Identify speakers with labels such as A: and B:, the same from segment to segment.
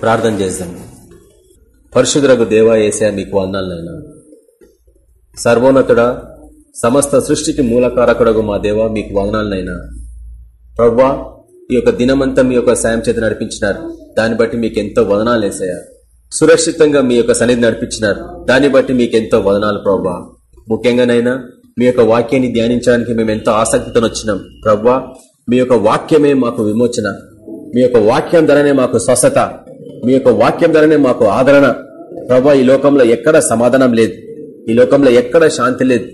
A: ప్రార్థన చేద్దాం పరిశుద్ధులకు దేవా ఏసా మీకు వందాలనైనా సర్వోన్నతుడ సమస్త సృష్టికి మూలకారకుడగు మా దేవ మీకు వందనాలనైనా ప్రవ్వా ఈ యొక్క దినమంతా మీ యొక్క సాయం చేత నడిపించినారు. దాన్ని బట్టి మీకు ఎంతో వదనాలు వేసాయా సురక్షితంగా మీ యొక్క సన్నిధి నడిపించినారు. దాన్ని బట్టి మీకు ఎంతో వదనాలు ప్రవ్వా. ముఖ్యంగానైనా మీ యొక్క వాక్యాన్ని ధ్యానించడానికి మేము ఎంతో ఆసక్తితో వచ్చినాం. ప్రవ్వా మీ యొక్క వాక్యమే మాకు విమోచన. మీ యొక్క వాక్యం ధరనే మాకు స్వస్థత. మీ యొక్క వాక్యం ధరనే మాకు ఆదరణ. ప్రభా ఈ లోకంలో ఎక్కడ సమాధానం లేదు. ఈ లోకంలో ఎక్కడ శాంతి లేదు.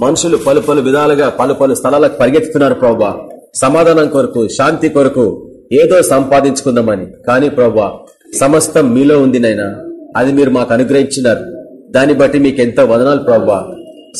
A: మనుషులు పలు పలు విధాలుగా పలు పలు స్థలాలకు పరిగెత్తుతున్నారు ప్రభా. సమాధానం కొరకు శాంతి కొరకు ఏదో సంపాదించుకుందామని. కానీ ప్రభా సమస్తం మీలో ఉంది నైనా అది మీరు మాకు అనుగ్రహించినారు. దాన్ని బట్టి మీకెంతో వదనాలు ప్రభా.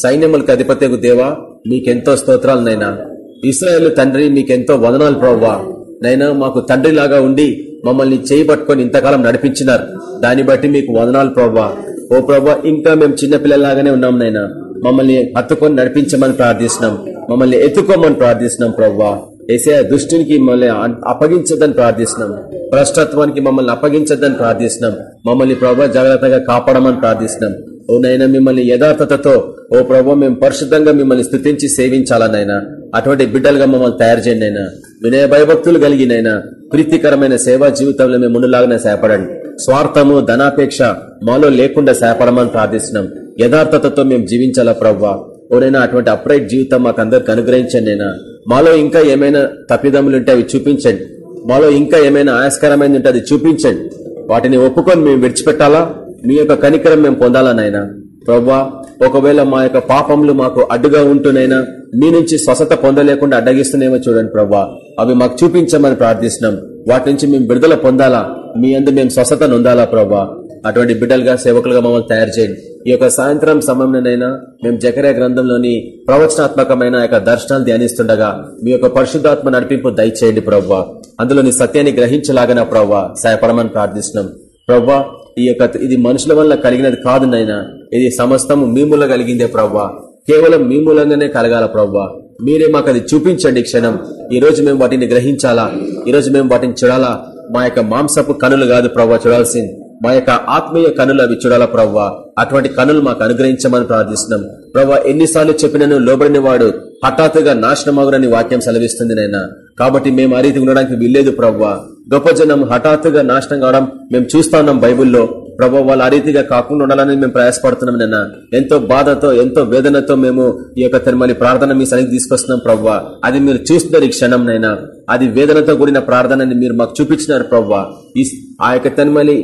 A: సైన్యములకు అధిపత్యకు దేవా మీకెంతో స్తోత్రాలు నైనా ఇస్రాయేల్ తండ్రి మీకెంతో వదనాలు ప్రవ్వా నైనా మాకు తండ్రిలాగా ఉండి మమ్మల్ని చేయి పట్టుకొని ఇంతకాలం నడిపించినారు. దాన్ని బట్టి మీకు వదనాలు ప్రవ్వా. ఓ ప్రవ్వా ఇంకా మేము చిన్నపిల్లలాగానే ఉన్నాం నైనా మమ్మల్ని హత్తుకొని నడిపించమని ప్రార్థిస్తున్నాం. మమ్మల్ని ఎత్తుకోమని ప్రార్థిస్తున్నాం ప్రవ్వా. ఏసే దుష్టునికి మమ్మల్ని అప్పగించద్దని ప్రార్థిస్తున్నాం. భ్రష్టత్వానికి మమ్మల్ని అప్పగించద్దని ప్రార్థిస్తున్నాం. మమ్మల్ని ప్రభా జాగ్రత్తగా కాపాడమని ప్రార్థిస్తున్నాం. ఓ నైనా మిమ్మల్ని యథార్థతతో ఓ ప్రభావ మేము పరిశుద్ధంగా మిమ్మల్ని స్థుతించి సేవించాలనైనా అటువంటి బిడ్డలుగా మమ్మల్ని తయారు చేయండి అయినా వినయ భయభక్తులు కలిగినైనా ప్రీతికరమైన సేవా జీవితంలో మేము ముందులాగానే సేపడండి. స్వార్థము ధనాపేక్ష మాలో లేకుండా సేపడమని ప్రార్థిస్తున్నాం. యథార్థతతో మేము జీవించాలా ప్రవ్వా? ఓనైనా అటువంటి అప్రైట్ జీవితం మాకు అందరికి అనుగ్రహించండి అయినా మాలో ఇంకా ఏమైనా తప్పిదములు ఉంటే అవి చూపించండి. మాలో ఇంకా ఏమైనా ఆయాస్కరమైనది ఉంటే అది చూపించండి. వాటిని ఒప్పుకొని మేము విడిచిపెట్టాలా? మీ యొక్క కనికరం మేము పొందాలనైనా ప్రవ్వా ఒకవేళ మా యొక్క పాపములు మాకు అడ్డుగా ఉంటూనైనా మీ నుంచి స్వసత పొందలేకుండా అడ్డగిస్తున్నామో చూడండి ప్రవ్వా. అవి మాకు చూపించమని ప్రార్థిస్తున్నాం. వాటి నుంచి మేము విడుదల పొందాలా? మీ అందు మేము స్వసత నొందాలా ప్రవ్వా? అటువంటి బిడ్డలుగా సేవకులుగా మమ్మల్ని తయారు చేయండి. ఈ యొక్క సాయంత్రం సమయంలోనైనా మేము జకరే గ్రంథంలోని ప్రవచనాత్మకమైన యొక్క దర్శనాలు ధ్యానిస్తుండగా మీ యొక్క పరిశుద్ధాత్మ నడిపింపు దయచేయండి ప్రవ్వా. అందులోని సత్యాన్ని గ్రహించలాగన ప్రవ్వా సహాయపడమని ప్రార్థిస్తున్నాం. ప్రవ్వా ఈ యొక్క ఇది మనుషుల వల్ల కలిగినది కాదు నైనా ఇది సమస్తము మీ మూల కలిగిందే ప్రవ్వా. కేవలం మీ మూలంగానే కలగాల ప్రవ్వా. మీరే మాకు అది చూపించండి క్షణం. ఈ రోజు మేము వాటిని గ్రహించాలా? ఈ రోజు మేము వాటిని చూడాలా? మా యొక్క మాంసపు కనులు కాదు ప్రవ్వా చూడాల్సింది. మా యొక్క ఆత్మీయ కనులు అవి చూడాలా ప్రవ్వా. అటువంటి కనులు మాకు అనుగ్రహించమని ప్రార్థిస్తున్నాం. ప్రభా ఎన్నిసార్లు చెప్పినను లోబడిన వాడు హఠాత్తుగా నాశనమగునని వాక్యం సెలవిస్తుంది నైనా కాబట్టి మేము ఆ రీతి ఉండడానికి వీల్లేదు ప్రవ్వా గొప్ప జనం హఠాత్తుగా నాశనం కావడం మేము చూస్తా ఉన్నాం బైబుల్లో. ప్రభావ వాళ్ళు ఆ రీతిగా కాకుండా ఉండాలని మేము ప్రయాసపడుతున్నాం నిన్న ఎంతో బాధతో ఎంతో వేదనతో మేము ఈ యొక్క తిరుమల ప్రార్థన మీ సరికి తీసుకొస్తున్నాం ప్రవ్వా అది మీరు చూస్తున్నారు ఈ క్షణం నైనా అది వేదనతో కూడిన ప్రార్థనని మీరు మాకు చూపించినారు ప్రవ్వా ఈ ఆ యొక్క తిరుమలి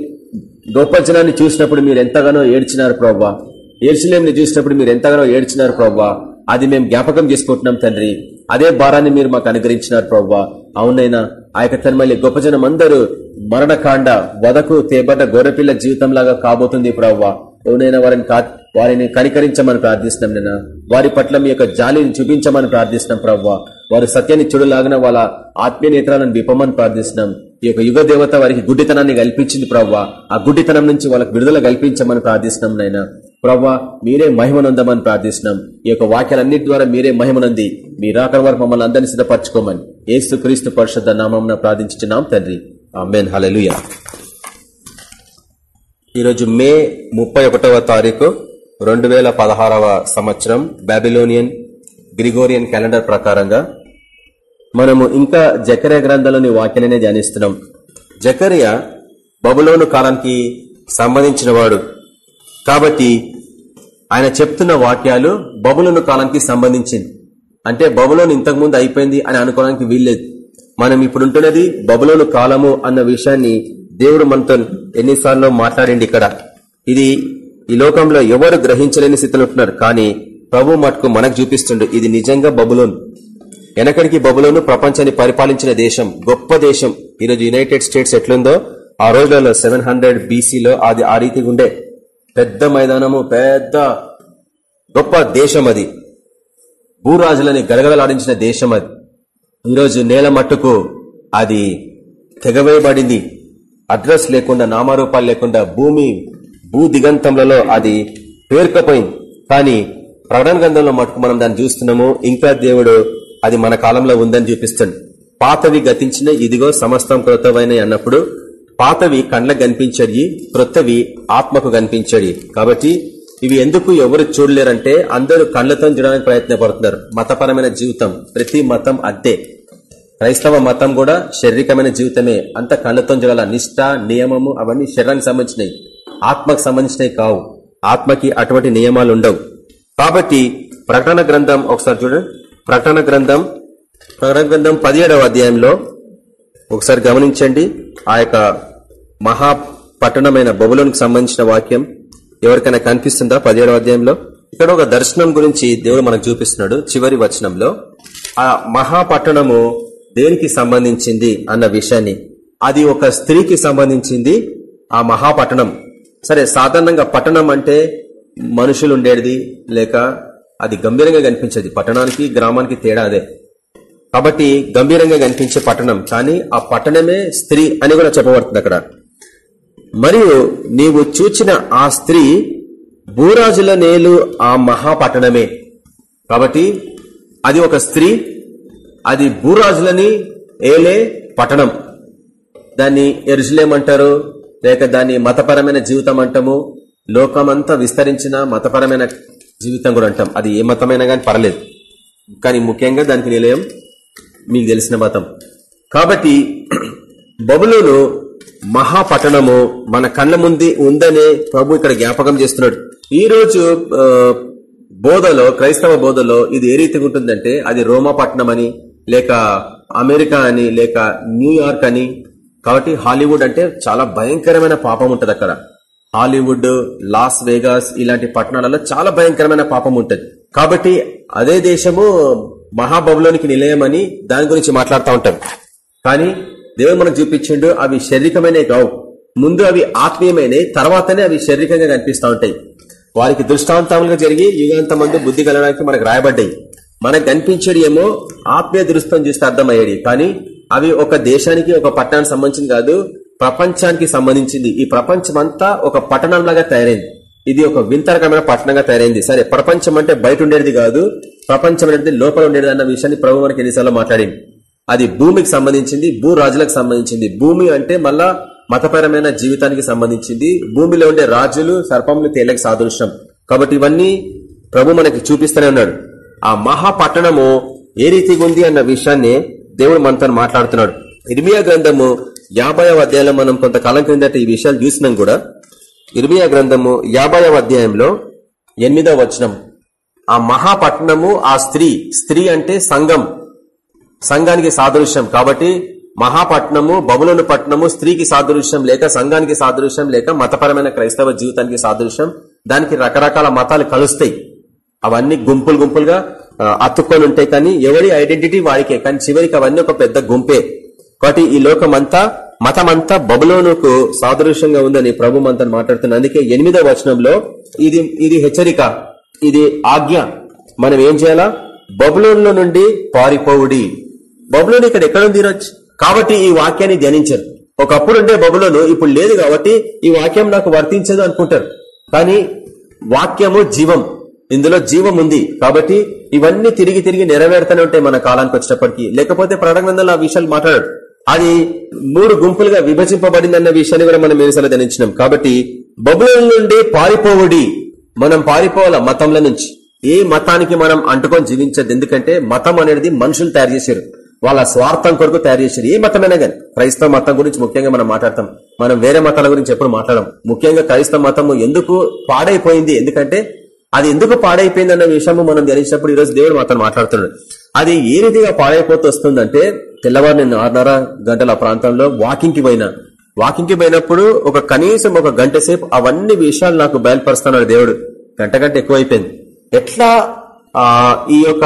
A: గొప్ప జనాన్ని చూసినప్పుడు మీరు ఎంతగానో ఏడ్చినారు ప్రవ్వా ఏడ్చిలేమిని చూసినప్పుడు మీరు ఎంతగానో ఏడ్చినారు ప్రవ్వా? అది మేము జ్ఞాపకం చేసుకుంటున్నాం తండ్రి. అదే భారాన్ని మీరు మాకు అనుగ్రహించినారు ప్రవ్వా. అవునైనా ఆ యొక్క తన్మల్లి గొప్ప జనం అందరూ మరణకాండ వదకు తేబడ్డ గొర్రెపిల్ల జీవితం లాగా కాబోతుంది ప్రవ్వా. ఎవరైనా వారిని వారిని కనికరించమని ప్రార్థిస్తున్నాం నేను వారి పట్ల మీ యొక్క జాలిని చూపించమని ప్రార్థిస్తున్నాం ప్రవ్వా. వారు సత్యాన్ని చెడులాగిన వాళ్ళ ఆత్మీయ నేత్రాలను విప్పమని ప్రార్థిస్తున్నాం. ఈ యొక్క యుగ దేవత వారికి గుడ్డితనాన్ని కల్పించింది ప్రవ్వా. ఆ గుడ్డితనం నుంచి వాళ్ళకి విడుదల కల్పించమని ప్రార్థిస్తున్నాం నైనా ప్రవ్వా మీరే మహిమనందమని ప్రార్థిస్తున్నాం. ఈ యొక్క వాక్యాలన్నిటి ద్వారా మీరే మహిమనంది. మీ రాకడ వరకు మమ్మల్ని అందరినీ సిద్ధపరచుకోమని. ఏసు క్రీస్తు పరిషత్ నామం ప్రార్థించున్నాం తండ్రి. ఆమెన్. హలలుయ ఈరోజు మే ముప్పై ఒకటవ తారీఖు రెండు వేల పదహారవ సంవత్సరం బాబిలోనియన్ గ్రిగోరియన్ క్యాలెండర్ ప్రకారంగా మనము ఇంకా జకర్య గ్రంథంలోని వాక్యాలనే ధ్యానిస్తున్నాం. జకర్య బబులోను కాలానికి సంబంధించిన వాడు కాబట్టి ఆయన చెప్తున్న వాక్యాలు బబులోను కాలానికి సంబంధించింది. అంటే బబులోని ఇంతకుముందు అయిపోయింది అని అనుకోవడానికి వీల్లేదు. మనం ఇప్పుడుంటున్నది బబులోను కాలము అన్న విషయాన్ని దేవుడు మనతో ఎన్నిసార్లు మాట్లాడింది ఇక్కడ. ఇది ఈ లోకంలో ఎవరు గ్రహించలేని స్థితిలో ఉంటున్నారు. కానీ ప్రభు మటుకు మనకు చూపిస్తుండే ఇది నిజంగా బబులోను. వెనకడికి బబులోను ప్రపంచాన్ని పరిపాలించిన దేశం గొప్ప దేశం. ఈరోజు యునైటెడ్ స్టేట్స్ ఎట్లుందో ఆ రోజులలో సెవెన్ హండ్రెడ్ బీసీలో అది ఆ రీతిగా ఉండే పెద్ద మైదానము పెద్ద గొప్ప దేశం అది భూరాజులని గడగడలాడించిన దేశం అది ఈరోజు నేల మట్టుకు అది తెగవేయబడింది. అడ్రస్ లేకుండా నామరూపాలు లేకుండా భూమి భూ దిగంతంలలో అది పేర్కపోయింది. కానీ ప్రకటన గ్రంథంలో మటుకు మనం దాన్ని చూస్తున్నాము ఇంకా దేవుడు అది మన కాలంలో ఉందని చూపిస్తుంది. పాతవి గతించిన ఇదిగో సమస్తం కృతమైన అన్నప్పుడు పాతవి కండ్లకు కనిపించడి క్రొత్తవి ఆత్మకు కనిపించడి. కాబట్టి ఇవి ఎందుకు ఎవరు చూడలేరంటే అందరూ కళ్ళతో చూడడానికి ప్రయత్నపడుతున్నారు. మతపరమైన జీవితం ప్రతి మతం అద్దే క్రైస్తవ మతం కూడా శారీరకమైన జీవితమే. అంత కళ్ళతో చూడాల? నిష్ట నియమము అవన్నీ శరీరానికి సంబంధించినవి ఆత్మకు సంబంధించినవి కావు. ఆత్మకి అటువంటి నియమాలు ఉండవు. కాబట్టి ప్రకటన గ్రంథం ఒకసారి చూడండి. ప్రకటన గ్రంథం ప్రకటన గ్రంథం పదిహేడవ అధ్యాయంలో ఒకసారి గమనించండి. ఆ యొక్క మహా పట్టణమైన బబులోనికి సంబంధించిన వాక్యం ఎవరికైనా కనిపిస్తుందా? పదిహేడవ అధ్యాయంలో? ఇక్కడ ఒక దర్శనం గురించి దేవుడు మనకు చూపిస్తున్నాడు. చివరి వచనంలో ఆ మహాపట్టణము దేనికి సంబంధించింది అన్న విషయాన్ని. అది ఒక స్త్రీకి సంబంధించింది ఆ మహాపట్టణం. సరే సాధారణంగా పట్టణం అంటే మనుషులు ఉండేది లేక అది గంభీరంగా కనిపించేది. పట్టణానికి గ్రామానికి తేడా అదే. కాబట్టి గంభీరంగా కనిపించే పట్టణం. కానీ ఆ పట్టణమే స్త్రీ అని కూడా చెప్పబడుతుంది అక్కడ. మరియు నీవు చూచిన ఆ స్త్రీ భూరాజుల నేలు ఆ మహాపట్టణమే. కాబట్టి అది ఒక స్త్రీ అది భూరాజులని ఏలే పట్టణం. దాన్ని ఎరుజులేమంటారు లేక దాన్ని మతపరమైన జీవితం అంటాము లోకమంతా విస్తరించిన మతపరమైన జీవితం కూడా అంటాం. అది ఏ మతమైనా కానీ పర్లేదు. కానీ ముఖ్యంగా దానికి నిలయం మీకు తెలిసిన మతం. కాబట్టి బబులోను మహాపట్టణము మన కళ్ళ ముందు ఉందనే ప్రభు ఇక్కడ జ్ఞాపకం చేస్తున్నాడు. ఈ రోజు బోధలో క్రైస్తవ బోధలో ఇది ఏ రీతిగా ఉంటుందంటే అది రోమా పట్టణం అని లేక అమెరికా అని లేక న్యూయార్క్ అని. కాబట్టి హాలీవుడ్ అంటే చాలా భయంకరమైన పాపం ఉంటది అక్కడ. హాలీవుడ్ లాస్ వేగాస్ ఇలాంటి పట్టణాలలో చాలా భయంకరమైన పాపం ఉంటది. కాబట్టి అదే దేశము మహాబబులోనికి నిలయమని దాని గురించి మాట్లాడుతూ ఉంటారు కానీ దేవుడు మనకు చూపించిండు అవి శారీరకమైనవి కావు. ముందు అవి ఆత్మీయమైనవి తర్వాతనే అవి శారీరకంగా కనిపిస్తూ ఉంటాయి. వారికి దృష్టాంతములుగా జరిగి యుగాంత బుద్ధి కలగడానికి మనకు రాయబడ్డాయి. మనకు కనిపించేది ఏమో ఆత్మీయ దృష్టం చూస్తే అర్థమయ్యేది. కానీ అవి ఒక దేశానికి ఒక పట్టణానికి సంబంధించింది కాదు ప్రపంచానికి సంబంధించింది. ఈ ప్రపంచం అంతా ఒక పట్టణంలాగా తయారైంది. ఇది ఒక వింతరకమైన పట్టణంగా తయారైంది. సరే ప్రపంచం అంటే బయట ఉండేది కాదు ప్రపంచం అనేది లోపల ఉండేది అన్న విషయాన్ని ప్రభు మనకి ఎన్నిసార్లు మాట్లాడింది అది భూమికి సంబంధించింది భూ రాజులకు సంబంధించింది. భూమి అంటే మళ్ళా మతపరమైన జీవితానికి సంబంధించింది. భూమిలో ఉండే రాజులు సర్పములు తేలకి సాదృశ్యం. కాబట్టి ఇవన్నీ ప్రభు మనకి చూపిస్తూనే ఉన్నాడు. ఆ మహాపట్టణము ఏ రీతిగా ఉంది అన్న విషయాన్ని దేవుడు మనతో మాట్లాడుతున్నాడు. ఇర్మియా గ్రంథము యాభై అధ్యాయంలో మనం కొంతకాలం క్రిందట ఈ విషయాలు చూసినాం కూడా. ఇర్మియా గ్రంథము యాభై అధ్యాయంలో ఎనిమిదవ వచనం. ఆ మహాపట్నము ఆ స్త్రీ స్త్రీ అంటే సంఘం. సంఘానికి సాదృశ్యం కాబట్టి మహాపట్నము బబులోను పట్టణము స్త్రీకి సాదృశ్యం లేక సంఘానికి సాదృశ్యం లేక మతపరమైన క్రైస్తవ జీవితానికి సాదృశ్యం. దానికి రకరకాల మతాలు కలుస్తాయి. అవన్నీ గుంపులు గుంపులుగా అతుక్కొని ఉంటాయి కానీ ఎవరి ఐడెంటిటీ వాడికే కానీ చివరికి అవన్నీ ఒక పెద్ద గుంపే. కాబట్టి ఈ లోకమంతా మతమంతా బబులోనుకు సాదృశ్యంగా ఉందని ప్రభు మంతను మాట్లాడుతున్న అందుకే ఎనిమిదో వచనంలో ఇది ఇది హెచ్చరిక ఇది ఆజ్ఞ. మనం ఏం చేయాలా? బబులోన్లో నుండి పారిపోవుడి. బబులోని ఇక్కడ ఎక్కడుంది ఈరోజు? కాబట్టి ఈ వాక్యాన్ని ధ్యానించరు. ఒకప్పుడు ఉండే బబులోను ఇప్పుడు లేదు కాబట్టి ఈ వాక్యం నాకు వర్తించదు అనుకుంటారు. కానీ వాక్యము జీవం. ఇందులో జీవం ఉంది. కాబట్టి ఇవన్నీ తిరిగి తిరిగి నెరవేరుతూనే ఉంటాయి మన కాలానికి వచ్చేటప్పటికి లేకపోతే ప్రణగ్రంథంలో ఆ విషయాలు మాట్లాడాడు అది మూడు గుంపులుగా విభజింపబడిందన్న విషయాన్ని కూడా మనం ఎన్నిసార్లు ధ్యానించినాం. కాబట్టి బబులోన్ నుండి పారిపోవుడి. మనం పారిపోవాల మతంల నుంచి. ఏ మతానికి మనం అంటుకొని జీవించదు. ఎందుకంటే మతం అనేది మనుషులు తయారు చేశారు. వాళ్ళ స్వార్థం కొరకు తయారు చేశారు. ఏ మతమైనా కానీ క్రైస్తవ మతం గురించి ముఖ్యంగా మనం మాట్లాడతాం. మనం వేరే మతాల గురించి ఎప్పుడు మాట్లాడడం ముఖ్యంగా క్రైస్తవ మతము ఎందుకు పాడైపోయింది? ఎందుకంటే అది ఎందుకు పాడైపోయింది అన్న విషయము మనం ధ్యానించినప్పుడు ఈరోజు దేవుడు మాత్రం మాట్లాడుతున్నాడు. అది ఏ రీతిగా పాడైపోతూ వస్తుందంటే తెల్లవారు నేను ఆరున్నర గంటల ప్రాంతంలో వాకింగ్కి పోయినా. వాకింగ్కి పోయినప్పుడు ఒక కనీసం ఒక గంట సేపు అవన్నీ విషయాలు నాకు బయలుపరుస్తున్నాడు దేవుడు. గంట గంట ఎక్కువైపోయింది. ఎట్లా ఆ ఈ యొక్క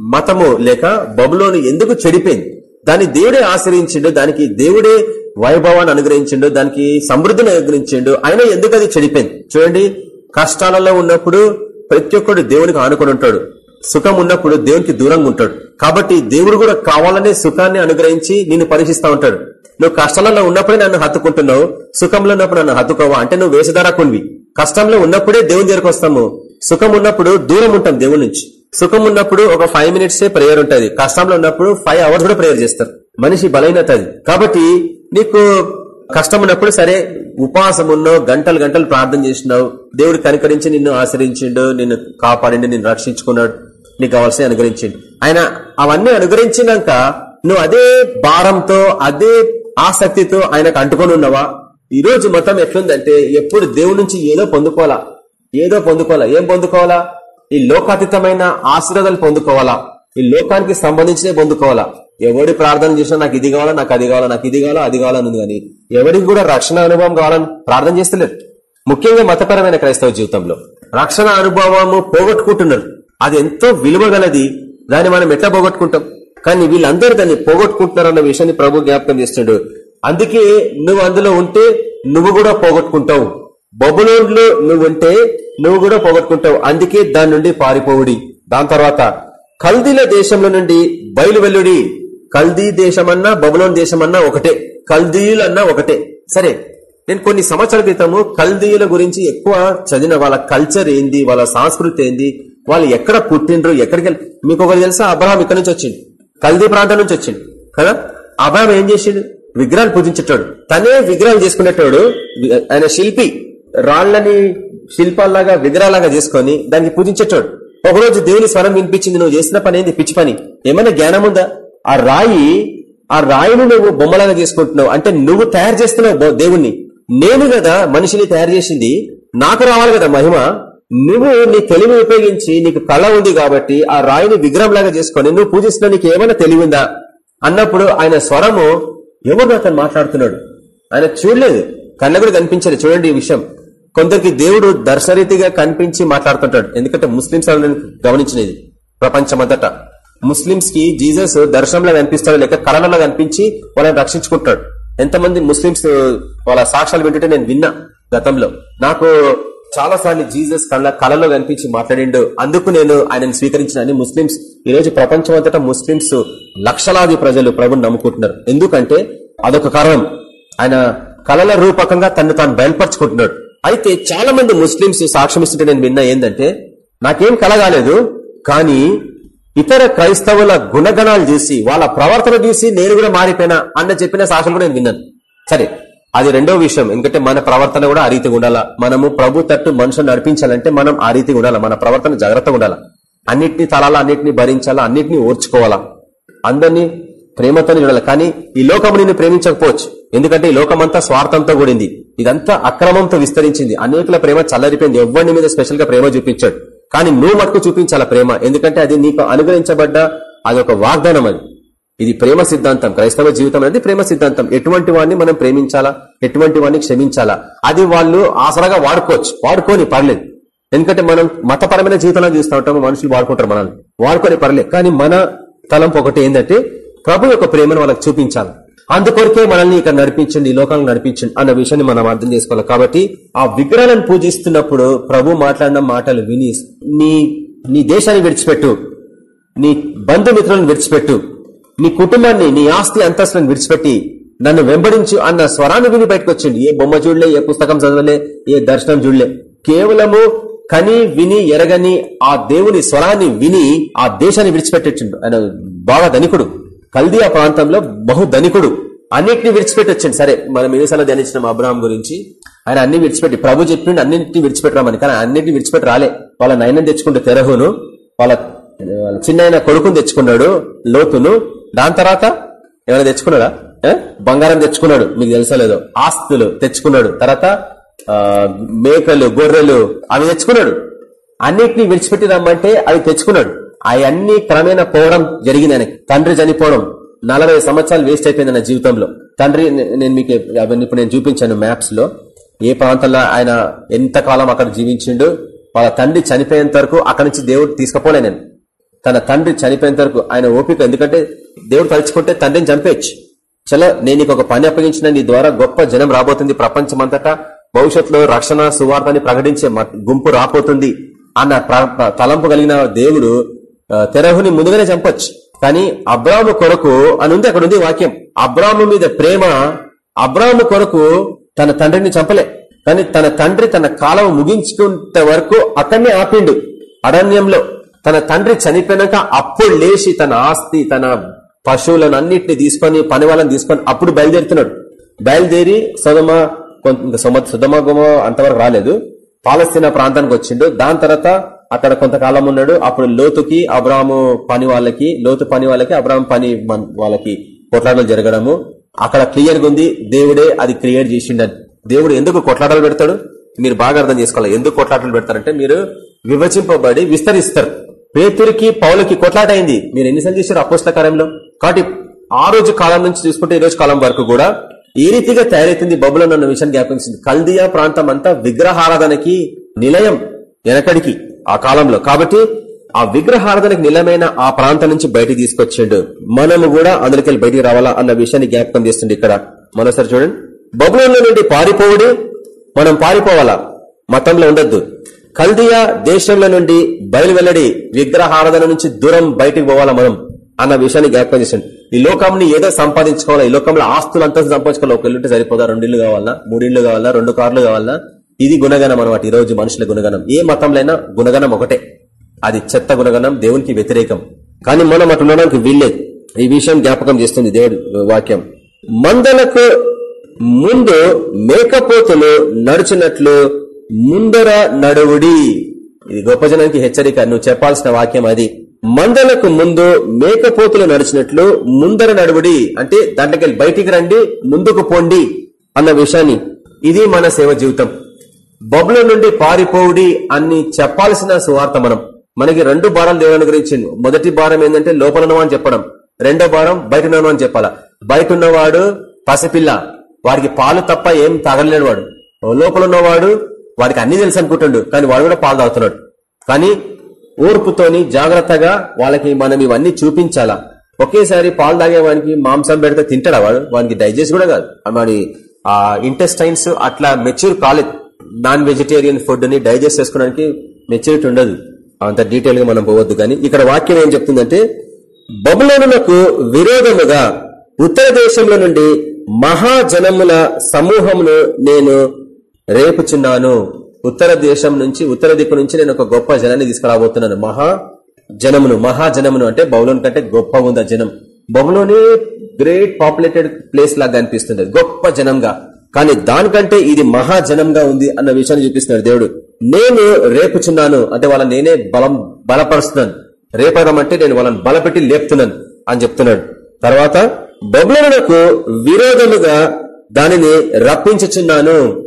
A: మతము లేక బబులోని ఎందుకు చెడిపోయింది? దాన్ని దేవుడే ఆశ్రయించిండు దానికి దేవుడే వైభవాన్ని అనుగ్రహించిండు దానికి సమృద్ధిని అనుగ్రహించిండు. అయినా ఎందుకు అది చెడిపోయింది? చూడండి కష్టాలలో ఉన్నప్పుడు ప్రతి ఒక్కడు దేవునికి ఆనుకొని ఉంటాడు. సుఖం ఉన్నప్పుడు దేవునికి దూరంగా ఉంటాడు. కాబట్టి దేవుడు కూడా కావాలనే సుఖాన్ని అనుగ్రహించి నిన్ను పరీక్షిస్తా ఉంటాడు. నువ్వు కష్టాలలో ఉన్నప్పుడే నన్ను హత్తుకుంటున్నావు సుఖంలో ఉన్నప్పుడు నన్ను హత్తుకోవా? అంటే నువ్వు వేషధారకునివి కష్టంలో ఉన్నప్పుడే దేవుని దగ్గరకు వస్తాము. సుఖం ఉన్నప్పుడు దూరం ఉంటాం దేవుడి నుంచి. సుఖం ఉన్నప్పుడు ఒక ఫైవ్ మినిట్సే ప్రేయర్ ఉంటుంది. కష్టంలో ఉన్నప్పుడు ఫైవ్ అవర్స్ కూడా ప్రేయర్ చేస్తారు. మనిషి బలహీనత అది. కాబట్టి నీకు కష్టం ఉన్నప్పుడు సరే ఉపవాసం ఉన్నో గంటలు గంటలు ప్రార్థన చేసినావు. దేవుడు కనికరించి నిన్ను ఆశ్రయించిండు నిన్ను కాపాడిండు నిన్ను రక్షించుకున్నాడు. నీకు కావాల్సిన అనుగ్రహించిండు. ఆయన అవన్నీ అనుగ్రహించినాక నువ్వు అదే భారంతో అదే ఆసక్తితో ఆయనకు అంటుకొని ఉన్నావా? ఈ రోజు మొత్తం ఎట్లుందంటే ఎప్పుడు దేవుడి నుంచి ఏదో పొందుకోవాలా? ఏదో పొందుకోవాలా? ఏం పొందుకోవాలా? ఈ లోకాతీతమైన ఆశీర్వాదాలు పొందుకోవాలా? ఈ లోకానికి సంబంధించినవి పొందుకోవాలా? ఎవడి ప్రార్థన చేసినా నాకు ఇది కావాలా నాకు అది కావాలా నాకు ఇది కావాలా అది కావాలని ఉంది కానీ ఎవరికి కూడా రక్షణ అనుభవం కావాలని ప్రార్థన చేస్తలేరు. ముఖ్యంగా మతపరమైన క్రైస్తవ జీవితంలో. రక్షణ అనుభవము పోగొట్టుకుంటున్నారు. అది ఎంతో విలువ గలది. దాన్ని మనం ఎట్లా పోగొట్టుకుంటాం? కానీ వీళ్ళందరూ దాన్ని పోగొట్టుకుంటున్నారు అన్న విషయాన్ని ప్రభు జ్ఞాపకం చేస్తున్నాడు. అందుకే నువ్వు అందులో ఉంటే నువ్వు కూడా పోగొట్టుకుంటావు. బొబులోన్లో నువ్వు ఉంటే నువ్వు కూడా పోగొట్టుకుంటావు. అందుకే దాని నుండి పారిపోవుడి. దాని తర్వాత కల్దీల దేశంలో నుండి బయలు వెల్లుడి కల్దీ దేశమన్నా బబులోన్ దేశమన్నా ఒకటే. కల్దీయులు అన్నా ఒకటే. సరే నేను కొన్ని సంవత్సరాల క్రితము కల్దీయుల గురించి ఎక్కువ చదివిన వాళ్ళ కల్చర్ ఏంది వాళ్ళ సంస్కృతి ఏంది వాళ్ళు ఎక్కడ పుట్టిండ్రు ఎక్కడికి వెళ్ళి మీకు ఒకటి తెలుసా? అబ్రహాం ఇక్కడ నుంచి వచ్చింది కల్దీ ప్రాంతం నుంచి వచ్చింది కదా? అబ్రహాం ఏం చేసిండు? విగ్రహాలు పూజించేటోడు. తనే విగ్రహాలు చేసుకునేటోడు ఆయన శిల్పి. రాళ్ళని శిల్పాల్లాగా విగ్రహాలాగా చేసుకొని దాన్ని పూజించేటోడు. ఒకరోజు దేవుని స్వరం వినిపించింది నువ్వు చేసిన పని ఏంది? పిచ్చి పని. ఏమైనా జ్ఞానం ఉందా? ఆ రాయి ఆ రాయిని నువ్వు బొమ్మలాగా చేసుకుంటున్నావు. అంటే నువ్వు తయారు చేస్తున్నావు దేవుణ్ణి. నేను కదా మనిషిని తయారు చేసింది. నాకు రావాలి కదా మహిమ. నువ్వు నీ తెలివి ఉపయోగించి నీకు కళ ఉంది కాబట్టి ఆ రాయిని విగ్రహం లాగా చేసుకొని నువ్వు పూజిస్తున్నా నీకు ఏమైనా తెలివి ఉందా అన్నప్పుడు ఆయన స్వరము ఎవరు అతను మాట్లాడుతున్నాడు. ఆయన చూడలేదు. కళ్ళ కూడా కనిపించలేదు. చూడండి ఈ విషయం. కొందరికి దేవుడు దర్శరీతిగా కనిపించి మాట్లాడుతుంటాడు. ఎందుకంటే ముస్లింస్ గమనించినది ప్రపంచమంతట. ముస్లింస్కి జీసస్ దర్శనంలో కనిపిస్తాడు లేక కళలలో కనిపించి వాళ్ళని రక్షించుకుంటాడు. ఎంతమంది ముస్లింస్ వాళ్ళ సాక్ష్యాలు వింటుంటే నేను విన్నా గతంలో. నాకు చాలా సార్లు జీసస్ కళ్ళ కళలో కనిపించి మాట్లాడిండు. అందుకు నేను ఆయనను స్వీకరించిన ముస్లింస్ ఈ రోజు ప్రపంచమంతటా ముస్లింస్ లక్షలాది ప్రజలు ప్రభుని నమ్ముకుంటున్నారు. ఎందుకంటే అదొక కారణం. ఆయన కళల రూపకంగా తను తాను బయలుపరుచుకుంటున్నాడు. అయితే చాలా మంది ముస్లింస్ సాక్ష్యం ఇస్తుంటే నేను విన్నా ఏంటంటే నాకేం కలగాలేదు కానీ ఇతర క్రైస్తవుల గుణగణాలు చూసి వాళ్ళ ప్రవర్తన చూసి నేను కూడా మారిపోయినా అన్న చెప్పిన సాక్ష్యం కూడా నేను విన్నాను. సరే అది రెండో విషయం. ఎందుకంటే మన ప్రవర్తన కూడా ఆ రీతిగా ఉండాలా? మనము ప్రభు తట్టు మనుషులు నడిపించాలంటే మనం ఆ రీతిగా ఉండాలా? మన ప్రవర్తన జాగ్రత్తగా ఉండాలా? అన్నిటిని తలాలా అన్నిటిని భరించాలా అన్నిటిని ఓర్చుకోవాలా? అందరినీ ప్రేమతో చూడాలి కానీ ఈ లోకము నిన్ను ప్రేమించకపోవచ్చు. ఎందుకంటే ఈ లోకమంతా స్వార్థంతో కూడింది. ఇదంతా అక్రమంతో విస్తరించింది. అనేకుల ప్రేమ చల్లరిపోయింది. ఎవరిని మీద స్పెషల్గా ప్రేమ చూపించాడు. కానీ నువ్వు మటుకు చూపించాల ప్రేమ? ఎందుకంటే అది నీకు అనుగ్రహించబడ్డ అది ఒక వాగ్దానం అది. ఇది ప్రేమ సిద్ధాంతం. క్రైస్తవ జీవితం అనేది ప్రేమ సిద్ధాంతం. ఎటువంటి వాడిని మనం ప్రేమించాలా? ఎటువంటి వాడిని క్షమించాలా? అది వాళ్ళు ఆసరాగా వాడుకోవచ్చు. వాడుకోని పర్లేదు. ఎందుకంటే మనం మతపరమైన జీవితంలో చూస్తూ ఉంటాము మనుషులు వాడుకుంటారు మనల్ని. వాడుకొని పర్లేదు. కానీ మన తలంపు ఒకటి ఏంటంటే ప్రభు యొక్క ప్రేమను వాళ్ళకి చూపించాలి. అందుకొరకే మనల్ని ఇక్కడ నడిపించండి ఈ లోకాలను నడిపించండి అన్న విషయాన్ని మనం అర్థం చేసుకోవాలి. కాబట్టి ఆ విగ్రహాలను పూజిస్తున్నప్పుడు ప్రభు మాట్లాడిన మాటలు విని నీ నీ దేశాన్ని విడిచిపెట్టు. నీ బంధుమిత్రులను విడిచిపెట్టు. నీ కుటుంబాన్ని నీ ఆస్తి అంతస్తులను విడిచిపెట్టి. నన్ను వెంబడించు అన్న స్వరాన్ని విని బయటకు వచ్చింది ఏ బొమ్మ చూడలే ఏ పుస్తకం చదవలే ఏ దర్శనం చూడలే. కేవలము కని విని ఎరగని ఆ దేవుని స్వరాన్ని విని ఆ దేశాన్ని విడిచిపెట్టొచ్చిండు ఆయన బాగా ధనికుడు. కల్దియా ప్రాంతంలో బహు ధనికుడు. అన్నిటిని విడిచిపెట్టి వచ్చింది సరే మనం ఎన్నిసార్లు ధ్యానించిన అబ్రాహం గురించి. ఆయన అన్ని విడిచిపెట్టి ప్రభు చెప్పిండి అన్నింటినీ విడిచిపెట్టరామని కానీ అన్నింటిని విడిచిపెట్టి రాలే. వాళ్ళ నయనం తెచ్చుకుంటే తెరహును వాళ్ళ చిన్న కొడుకుని తెచ్చుకున్నాడు లోతును. దాని తర్వాత ఏమైనా తెచ్చుకున్నాడా? బంగారం తెచ్చుకున్నాడు. మీకు తెలుసలేదో ఆస్తులు తెచ్చుకున్నాడు. తర్వాత మేకలు గొర్రెలు అవి తెచ్చుకున్నాడు. అన్నిటిని విడిచిపెట్టి రమ్మంటే అవి తెచ్చుకున్నాడు. అవన్నీ క్రమేణా పోవడం జరిగింది ఆయనకి. తండ్రి చనిపోవడం నలభై సంవత్సరాలు వేస్ట్ అయిపోయింది నా జీవితంలో. తండ్రి నేను మీకు అవన్నీ ఇప్పుడు నేను చూపించాను మ్యాప్స్లో ఏ ప్రాంతంలో ఆయన ఎంతకాలం అక్కడ జీవించిండు వాళ్ళ తండ్రి చనిపోయేంత వరకు అక్కడి నుంచి దేవుడు తీసుకుపోలే నేను. తన తండ్రి చనిపోయేంత వరకు ఆయన ఓపిక ఎందుకంటే దేవుడు తలుచుకుంటే తండ్రిని చంపేయచ్చు. చలో నేను నీకు ఒక పని అప్పగించిన నీ ద్వారా గొప్ప జనం రాబోతుంది ప్రపంచమంతటా భవిష్యత్తులో రక్షణ సువార్తని ప్రకటించే గుంపు రాబోతుంది అన్న తలంపు కలిగిన దేవుడు తెరహుని ముందుగానే చంపొచ్చు. కానీ అబ్రాహ్మ కొరకు అని ఉంది అక్కడ ఉంది వాక్యం. అబ్రాహ్మ మీద ప్రేమ అబ్రాహ్మ కొరకు తన తండ్రిని చంపలే. కానీ తన తండ్రి తన కాలం ముగించుకుంటే వరకు అక్కడనే ఆపిండు. అరణ్యంలో తన తండ్రి చనిపోయినాక అప్పుడు లేచి తన ఆస్తి తన పశువులను అన్నిటిని తీసుకొని పని వాళ్ళని తీసుకొని అప్పుడు బయలుదేరుతున్నాడు. బయలుదేరి సుధమ కొంత సుధమ గుమ అంతవరకు రాలేదు. పాలస్తీనా ప్రాంతానికి వచ్చిండు. దాని తర్వాత అక్కడ కొంతకాలం ఉన్నాడు. అప్పుడు లోతుకి అబ్రాహము పని వాళ్ళకి లోతు పని వాళ్ళకి అబ్రాహం పని వాళ్ళకి కొట్లాటలు జరగడము. అక్కడ క్లియర్గా ఉంది దేవుడే అది క్రియేట్ చేసిండని దేవుడు ఎందుకు కొట్లాటలు పెడతాడు? మీరు బాగా అర్థం చేసుకోవాలి. ఎందుకు కొట్లాటలు పెడతారంటే మీరు విభజింపబడి విస్తరిస్తారు. పేతురికి పౌలకి కొట్లాట అయింది. మీరు ఎన్నిసార్లు చేశారు అపుస్తకాలంలో కాబట్టి ఆ రోజు కాలం నుంచి చూసుకుంటే ఈ రోజు కాలం వరకు కూడా ఏ రీతిగా తయారైతుంది బబులను అన్న విషయాన్ని జ్ఞాపించింది కల్దియా ప్రాంతం అంతా విగ్రహారాధనకి నిలయం. వెనకడికి ఆ కాలంలో. కాబట్టి ఆ విగ్రహారాధనకు నిలమైన ఆ ప్రాంతం నుంచి బయటికి తీసుకొచ్చిండు. మనము కూడా అందులోకి బయటికి రావాలా అన్న విషయాన్ని జ్ఞాపకం చేస్తుంది ఇక్కడ. మరోసారి చూడండి. బబులోన్ల నుండి పారిపోవుడు మనం పారిపోవాలా? మతంలో ఉండొద్దు. కల్దియా దేశంలో నుండి బయలు వెల్లడి విగ్రహారాధన నుంచి దూరం బయటికి పోవాలా మనం అన్న విషయాన్ని జ్ఞాపకం చేసిండు ఈ లోకంని ఏదో సంపాదించుకోవాలా? ఈ లోకంలో ఆస్తులు అంతా సంపాదించుకోవాలి? ఒక ఇల్లుంటే సరిపోదా? రెండు ఇల్లు కావాలా? మూడు ఇల్లు కావాలా? రెండు కార్లు కావాలా? ఇది గుణగణం అనమాట ఈ రోజు మనుషుల గుణగణం. ఏ మతంలో గుణగణం ఒకటే. అది చెత్త గుణగణం దేవునికి వ్యతిరేకం. కానీ మనం అటు వీల్లేదు. ఈ విషయం జ్ఞాపకం చేస్తుంది దేవుడు వాక్యం. మందలకు ముందు మేకపోతులు నడిచినట్లు ముందర నడువుడి. ఇది గొప్ప జనానికి హెచ్చరిక. నువ్వు చెప్పాల్సిన వాక్యం అది. మందలకు ముందు మేకపోతులు నడిచినట్లు ముందర నడువుడి. అంటే దాంట్లోకి బయటికి రండి ముందుకు పోండి అన్న విషయాన్ని. ఇది మన సేవ జీవితం. బొబ్బల నుండి పారిపోవుడి అని చెప్పాల్సిన సువార్త మనం. మనకి రెండు భారాలు దేవుని గురించింది. మొదటి భారం ఏంటంటే లోపల అని చెప్పడం. రెండో భారం బయట ఉన్నవా అని చెప్పాలా? బయట ఉన్నవాడు పసిపిల్ల. వాడికి పాలు తప్ప ఏం తాగలేడు వాడు. లోపల ఉన్నవాడు వాడికి అన్ని తెలుసు అనుకుంటుండు కానీ వాడు కూడా పాలు తాగుతున్నాడు. కానీ ఓర్పుతోని జాగ్రత్తగా వాళ్ళకి మనం ఇవన్నీ చూపించాలా? ఒకేసారి పాలు తాగేవానికి మాంసం పెడితే తింటాడా వాడు? వానికి డైజెస్ట్ కూడా కాదు. వాడి ఆ ఇంటెస్టైన్స్ అట్లా మెచ్యూర్ కాలేదు. నాన్ వెజిటేరియన్ ఫుడ్ని డైజెస్ట్ చేసుకోవడానికి మెచ్యూరిటీ ఉండదు. అంత డీటెయిల్గా మనం పోవద్దు కానీ ఇక్కడ వాక్యం ఏం చెప్తుందంటే బబులోనులకు విరోధముగా ఉత్తర దేశంలో నుండి మహాజనముల సమూహమును నేను రేపుచున్నాను. ఉత్తర దేశం నుంచి ఉత్తర దిక్కు నుంచి నేను ఒక గొప్ప జనాన్ని తీసుకురాబోతున్నాను. మహా జనమును మహాజనమును అంటే బౌలోన్ కంటే గొప్ప ఉంది జనం? బహులోనే గ్రేట్ పాపులేటెడ్ ప్లేస్ లాగా అనిపిస్తుంది గొప్ప జనంగా. కానీ దానికంటే ఇది మహాజనంగా ఉంది అన్న విషయాన్ని చూపిస్తున్నాడు దేవుడు. నేను రేపుచున్నాను అంటే వాళ్ళ నేనే బలం బలపరుస్తున్నాను. రేపడం అంటే నేను వాళ్ళని బలపెట్టి లేపుతున్నాను అని చెప్తున్నాడు. తర్వాత బబులకు విరోధముగా దానిని రప్పించుచున్నాను.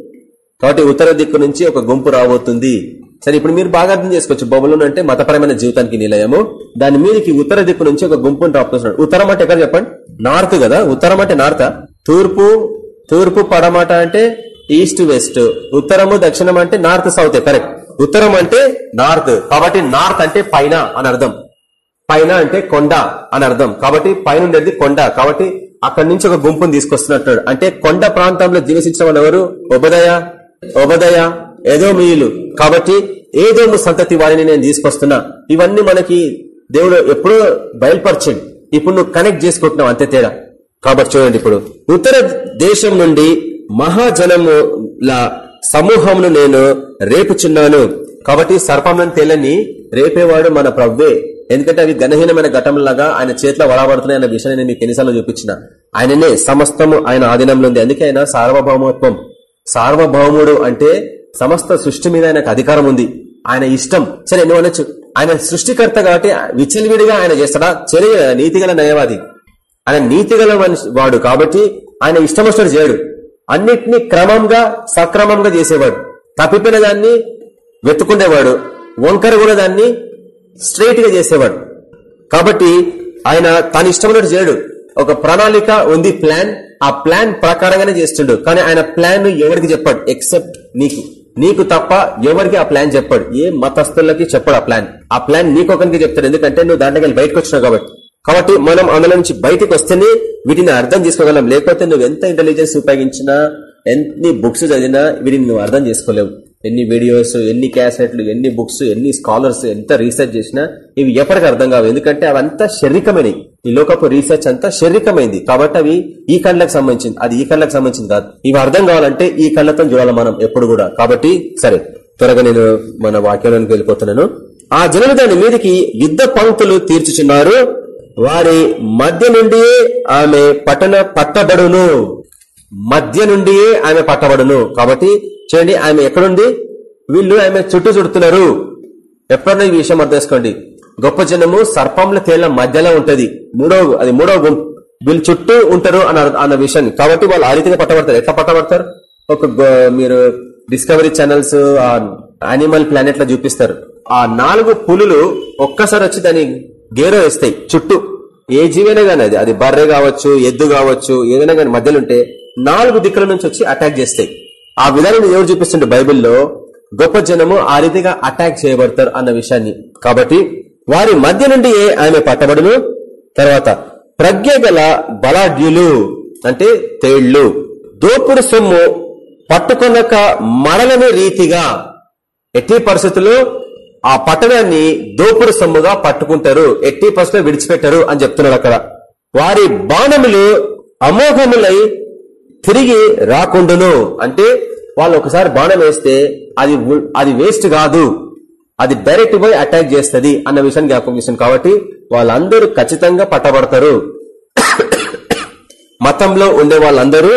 A: కాబట్టి ఉత్తర దిక్కు నుంచి ఒక గుంపు రాబోతుంది. సరే ఇప్పుడు మీరు బాగా అర్థం చేసుకోవచ్చు. బొబులు అంటే మతపరమైన జీవితానికి నిలయము. దాని మీదకి ఉత్తర దిక్కు నుంచి ఒక గుంపును రాపుతున్నాడు ఉత్తరం అంటే ఎక్కడ చెప్పండి? నార్త్ కదా? ఉత్తరం అంటే నార్త? తూర్పు తూర్పు పడమాట అంటే ఈస్ట్ వెస్ట్ ఉత్తరము దక్షిణం అంటే నార్త్ సౌత్ కరెక్ట్ ఉత్తరం అంటే నార్త్ కాబట్టి నార్త్ అంటే పైన అని అర్థం. పైన అంటే కొండ అని అర్థం. కాబట్టి పైన ఉండేది కొండ. కాబట్టి అక్కడి నుంచి ఒక గుంపును తీసుకొస్తున్నట్టు. అంటే కొండ ప్రాంతంలో జీవసించిన వాళ్ళు ఎవరు? ఉభదయ ఒబదయ ఏదో మీలు కాబట్టి ఏదో సంతతి వారిని నేను తీసుకొస్తున్నా. ఇవన్నీ మనకి దేవుడు ఎప్పుడో బయలుపరచండి. ఇప్పుడు నువ్వు కనెక్ట్ చేసుకుంటున్నావు అంతే తేడా. కాబట్టి చూడండి ఇప్పుడు. ఉత్తర దేశం నుండి మహాజనముల సమూహమును నేను రేపుచున్నాను. కాబట్టి సర్పంలను తెల్లని రేపేవాడు మన ప్రవ్వే. ఎందుకంటే అవి గణహీనమైన ఘటంలాగా ఆయన చేతిలో వడబడుతున్నాయి అన్న విషయాన్ని నేను మీకు ఎన్నిసార్లు చూపించిన. ఆయననే సమస్తము ఆయన ఆధీనంలో ఉంది. అందుకే ఆయన సార్వభౌమత్వం. సార్వభౌముడు అంటే సమస్త సృష్టి మీద ఆయనకు అధికారం ఉంది. ఆయన ఇష్టం. సరే నువ్వు అనొచ్చు. ఆయన సృష్టికర్త కాబట్టి విచ్చలవిడిగా ఆయన చేస్తాడా? చర్య నీతిగల నయవాది ఆయన నీతిగల వాడు కాబట్టి ఆయన ఇష్టం వచ్చినట్టు చేయడు. అన్నిటినీ క్రమంగా సక్రమంగా చేసేవాడు. తప్పిపోయిన దాన్ని వెతుకుండేవాడు వంకర కూడా దాన్ని స్ట్రైట్గా చేసేవాడు. కాబట్టి ఆయన తన ఇష్టమైనట్టు చేయడు. ఒక ప్రణాళిక ఉంది ప్లాన్. ఆ ప్లాన్ ప్రకారంగానే చేస్తుండు. కానీ ఆయన ప్లాన్ ఎవరికి చెప్పాడు? ఎక్సెప్ట్ నీకు. నీకు తప్ప ఎవరికి ఆ ప్లాన్ చెప్పాడు? ఏ మతస్థులకి చెప్పాడు ఆ ప్లాన్. ఆ ప్లాన్ నీకొకరికి చెప్తాడు. ఎందుకంటే నువ్వు దాంట్లోకి బయటకు వచ్చినావు కాబట్టి. కాబట్టి మనం అందులో నుంచి బయటకు వస్తేనే వీటిని అర్థం చేసుకోగలం. లేకపోతే నువ్వు ఎంత ఇంటెలిజెన్స్ ఉపయోగించినా ఎన్ని బుక్స్ చదివినా వీటిని నువ్వు అర్థం చేసుకోలేవు. ఎన్ని వీడియోస్ ఎన్ని క్యాసెట్లు ఎన్ని బుక్స్ ఎన్ని స్కాలర్స్ ఎంత రీసెర్చ్ చేసినా ఇవి ఎప్పటికీ అర్థం కావు. ఎందుకంటే అవంతా శారీరకమైనవి. ఈ లోకపు రీసెర్చ్ అంతా శారీరకమైంది. కాబట్టి అవి ఈ కళ్ళకు సంబంధించింది. అది ఈ కళ్ళకు సంబంధించింది కాదు. ఇవి అర్థం కావాలంటే ఈ కళ్ళతో చూడాలి మనం ఎప్పుడు కూడా. కాబట్టి సరే త్వరగా నేను మన వాక్యంలోకి వెళ్ళిపోతున్నాను. ఆ జనులు దాని మీదకి యుద్ధ పంక్తులు తీర్చుచున్నారు. వారి మధ్య నుండి ఆమె పట్టణ పట్టబడును. మధ్య నుండి ఆమె పట్టబడును. కాబట్టి చూడండి ఆమె ఎక్కడుంది? వీళ్ళు ఆమె చుట్టూ చుడుతున్నారు. ఎప్పుడన్నా ఈ విషయం అర్థం చేసుకోండి. గొప్ప జనము సర్పంల తేళ్ళ మధ్యలో ఉంటది. మూడవ అది మూడవ గుంపు వీళ్ళు చుట్టూ ఉంటారు అన్న అన్న విషయాన్ని. కాబట్టి వాళ్ళు ఆ రీతిగా పట్టబడతారు. ఎట్లా పట్టబడతారు? ఒక గో- మీరు డిస్కవరీ ఛానల్స్ ఆ యానిమల్ ప్లానెట్లో చూపిస్తారు. ఆ నాలుగు పులులు ఒక్కసారి వచ్చి దాని గేరో వేస్తాయి చుట్టూ. ఏ జీవైనా కానీ అది అది బర్రె కావచ్చు ఎద్దు కావచ్చు ఏదైనా కానీ మధ్యలో ఉంటే నాలుగు దిక్కుల నుంచి వచ్చి అటాక్ చేస్తాయి. ఆ విధానం ఎవరు చూపిస్తుండే బైబిల్లో గొప్ప జనము ఆ రీతిగా అటాక్ చేయబడతారు అన్న విషయాన్ని. కాబట్టి వారి మధ్య నుండి ఆమె పట్టబడును? తర్వాత ప్రజ్ఞ గల బలాఢ్యులు అంటే తేళ్ళు. దోపుడు సొమ్ము పట్టుకొనక మరలని రీతిగా ఎట్టి పరిస్థితుల్లో ఆ పట్టణాన్ని దోపుడు సొమ్ముగా పట్టుకుంటారు ఎట్టి పరిస్థితుల్లో విడిచిపెట్టరు అని చెప్తున్నాడు అక్కడ. వారి బాణములు అమోఘములై తిరిగి రాకుండును. అంటే వాళ్ళు ఒకసారి బాణం వేస్తే అది అది వేస్ట్ కాదు. అది డైరెక్ట్ పోయి అటాక్ చేస్తుంది అన్న విషయాన్ని జ్ఞాపకం చేస్తుంది కాబట్టి వాళ్ళందరూ ఖచ్చితంగా పట్టబడతారు. మతంలో ఉండే వాళ్ళందరూ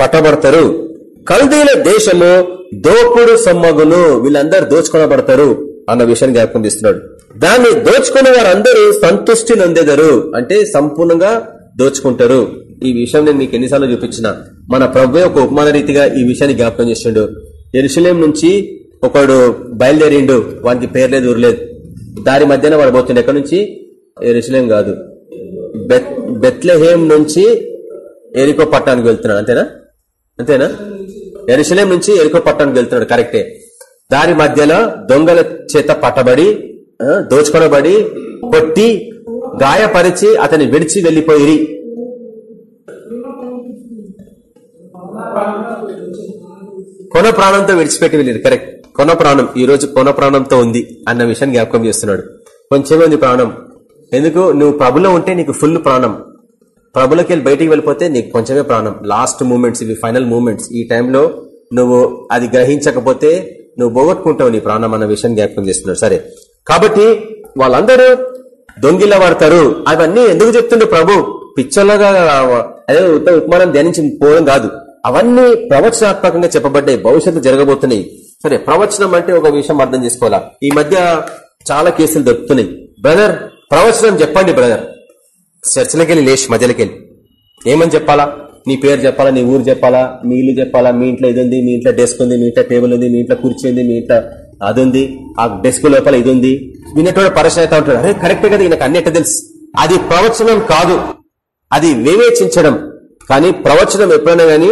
A: పట్టబడతారు. కల్దీల దేశము దోపుడు సొమ్మగును వీళ్ళందరూ దోచుకొనబడతారు. అన్న విషయాన్ని జ్ఞాపకం చేస్తున్నాడు. దాన్ని దోచుకున్న వారందరూ సంతుష్టి నొందెదరు. అంటే సంపూర్ణంగా దోచుకుంటారు. ఈ విషయం నేను మీకు ఎన్నిసార్లు చూపించిన. మన ప్రభు ఒక ఉపమాన రీతిగా ఈ విషయాన్ని జ్ఞాపకం చేసిండు. ఎరుసలేం నుంచి ఒకడు బయలుదేరిండు. వానికి పేరు లేదు ఊరలేదు దారి మధ్యన వాడు పోతుండే. ఎక్కడి నుంచి? ఎరుసలేం కాదు. బెత్ నుంచి ఎరికో పట్టణానికి వెళ్తున్నాడు. అంతేనా? అంతేనా? ఎరుసలేం నుంచి ఎరికో పట్టణానికి వెళ్తున్నాడు. కరెక్టే. దారి మధ్యలో దొంగల చేత పట్టబడి దోచుకొనబడి కొట్టి గాయపరిచి అతని విడిచి వెళ్ళిపోయి కొన ప్రాణంతో విడిచిపెట్టి వెళ్ళారు. కరెక్ట్ కొన ప్రాణం. ఈ రోజు కొన ప్రాణంతో ఉంది అన్న విషయాన్ని జ్ఞాపకం చేస్తున్నాడు. కొంచెమే ఉంది ప్రాణం. ఎందుకు? నువ్వు ప్రభులో ఉంటే నీకు ఫుల్ ప్రాణం. ప్రభులోకి వెళ్ళి బయటికి వెళ్ళిపోతే నీకు కొంచెమే ప్రాణం. లాస్ట్ మూమెంట్స్ ఇవి ఫైనల్ మూమెంట్స్ ఈ టైంలో నువ్వు అది గ్రహించకపోతే నువ్వు పోగొట్టుకుంటావు నీ ప్రాణం అన్న విషయాన్ని జ్ఞాపకం చేస్తున్నాడు. సరే. కాబట్టి వాళ్ళందరూ దొంగిల పడతారు. అవన్నీ ఎందుకు చెప్తుండే ప్రభు? పిచ్చర్లుగా అదే ఉత్త ఉపమానం ధ్యానించి పోవడం కాదు. అవన్నీ ప్రవచనాత్మకంగా చెప్పబడ్డాయి. భవిష్యత్తు జరగబోతున్నాయి. సరే ప్రవచనం అంటే ఒక విషయం అర్థం చేసుకోవాలా? ఈ మధ్య చాలా కేసులు దొరుకుతున్నాయి. బ్రదర్ ప్రవచనం చెప్పండి బ్రదర్. చర్చలకెళ్ళి లేచి మధ్యలోకి వెళ్ళి ఏమని చెప్పాలా? నీ పేరు చెప్పాలా నీ ఊరు చెప్పాలా మీ ఇల్లు చెప్పాలా మీ ఇంట్లో ఇది ఉంది మీ ఇంట్లో డెస్క్ ఉంది మీ ఇంట్లో టేబుల్ ఉంది మీ ఇంట్లో కుర్చీ ఉంది మీ ఇంట్లో అది ఉంది ఆ డెస్క్ లోపల ఇది ఉంది వినేటోడు పరిశ్రమ అవుతా ఉంటాడు. అరే కరెక్టే కదా ఈయనకు అన్నట్టు తెలుసు? అది ప్రవచనం కాదు. అది వివేచించడం. కానీ ప్రవచనం ఎప్పుడైనా కానీ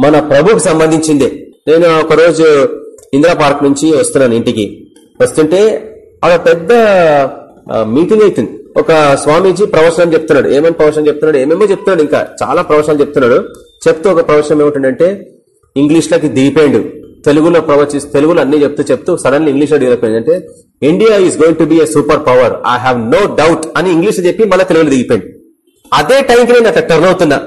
A: మన ప్రభుకు సంబంధించిందే. నేను ఒకరోజు ఇందిరా పార్క్ నుంచి వస్తున్నాను ఇంటికి. వస్తుంటే ఒక పెద్ద మీటింగ్ అవుతుంది ఒక స్వామీజీ ప్రవచనం చెప్తున్నాడు. ఏమేమి ప్రవచనం చెప్తున్నాడు? ఏమేమో చెప్తున్నాడు ఇంకా. చాలా ప్రవచనాలు చెప్తున్నాడు. చెప్తూ ఒక ప్రవచనం ఏమిటంటే ఇంగ్లీష్లోకి దిగిపోయాడు. తెలుగులో ప్రవచి తెలుగులో అన్ని చెప్తూ చెప్తూ సడన్లీ ఇంగ్లీష్లో దిగిపోయింది అంటే India is going to be a super power I have no doubt అని ఇంగ్లీష్ చెప్పి మళ్ళీ తెలుగులో దిగిపోయాడు. అదే టైంకి నేను అక్కడ టర్న్ అవుతున్నా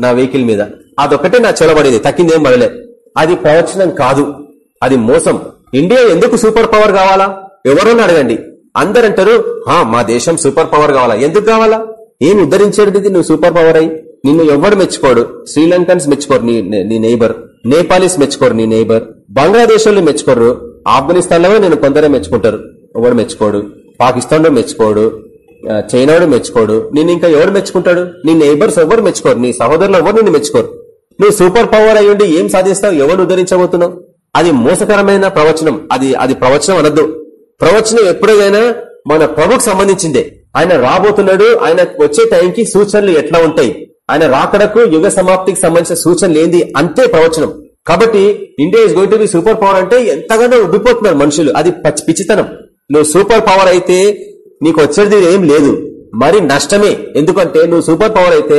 A: నా వెహికల్ మీద. అదొకటే నా చెలబడేది. తక్కింది ఏం పడలే. అది ప్రవచనం కాదు. అది మోసం. ఇండియా ఎందుకు సూపర్ పవర్ కావాలా? ఎవరన్నా అడగండి. అందరంటారు "హా, మా దేశం సూపర్ పవర్ కావాలా? ఎందుకు కావాలా? ఏం ఉద్ధరించేది నువ్వు సూపర్ పవర్ అయి నిన్ను ఎవరు మెచ్చుకోడు. శ్రీలంకన్స్ మెచ్చుకోరు నీ నీ నైబర్ నేపాలీస్ మెచ్చుకోరు నీ నైబర్ బంగ్లాదేశ్ వాళ్ళు మెచ్చుకోరు ఆఫ్ఘనిస్తాన్లో నేను కొందరే మెచ్చుకుంటారు. ఎవరు మెచ్చుకోడు? పాకిస్తాన్లో మెచ్చుకోడు. ఆ, చైనాడు మెచ్చుకోడు. నేను ఇంకా ఎవరు మెచ్చుకుంటాడు? నీ నైబర్స్ ఎవరు మెచ్చుకోరు. నీ సహోదరులు ఎవరు నిన్ను మెచ్చుకోరు. నువ్వు సూపర్ పవర్ అయ్యుండి ఏం సాధిస్తావు? ఎవరు ఉద్ధరించబోతున్నావు? అది మోసకరమైన ప్రవచనం. అది అది ప్రవచనం అనద్దు. ప్రవచనం ఎప్పుడైనా మన ప్రభుకు సంబంధించిందే. ఆయన రాబోతున్నాడు ఆయన వచ్చే టైంకి సూచనలు ఎట్లా ఉంటాయి? ఆయన రాకడకు యుగ సమాప్తికి సంబంధించిన సూచనలు ఏంది? అంతే ప్రవచనం. కాబట్టి India is going to be super power అంటే ఎంతగానో ఉబ్బిపోతున్నారు మనుషులు. అది పిచ్చితనం. నువ్వు సూపర్ పవర్ అయితే నీకు వచ్చేది ఏం లేదు. మరి నష్టమే. ఎందుకంటే నువ్వు సూపర్ పవర్ అయితే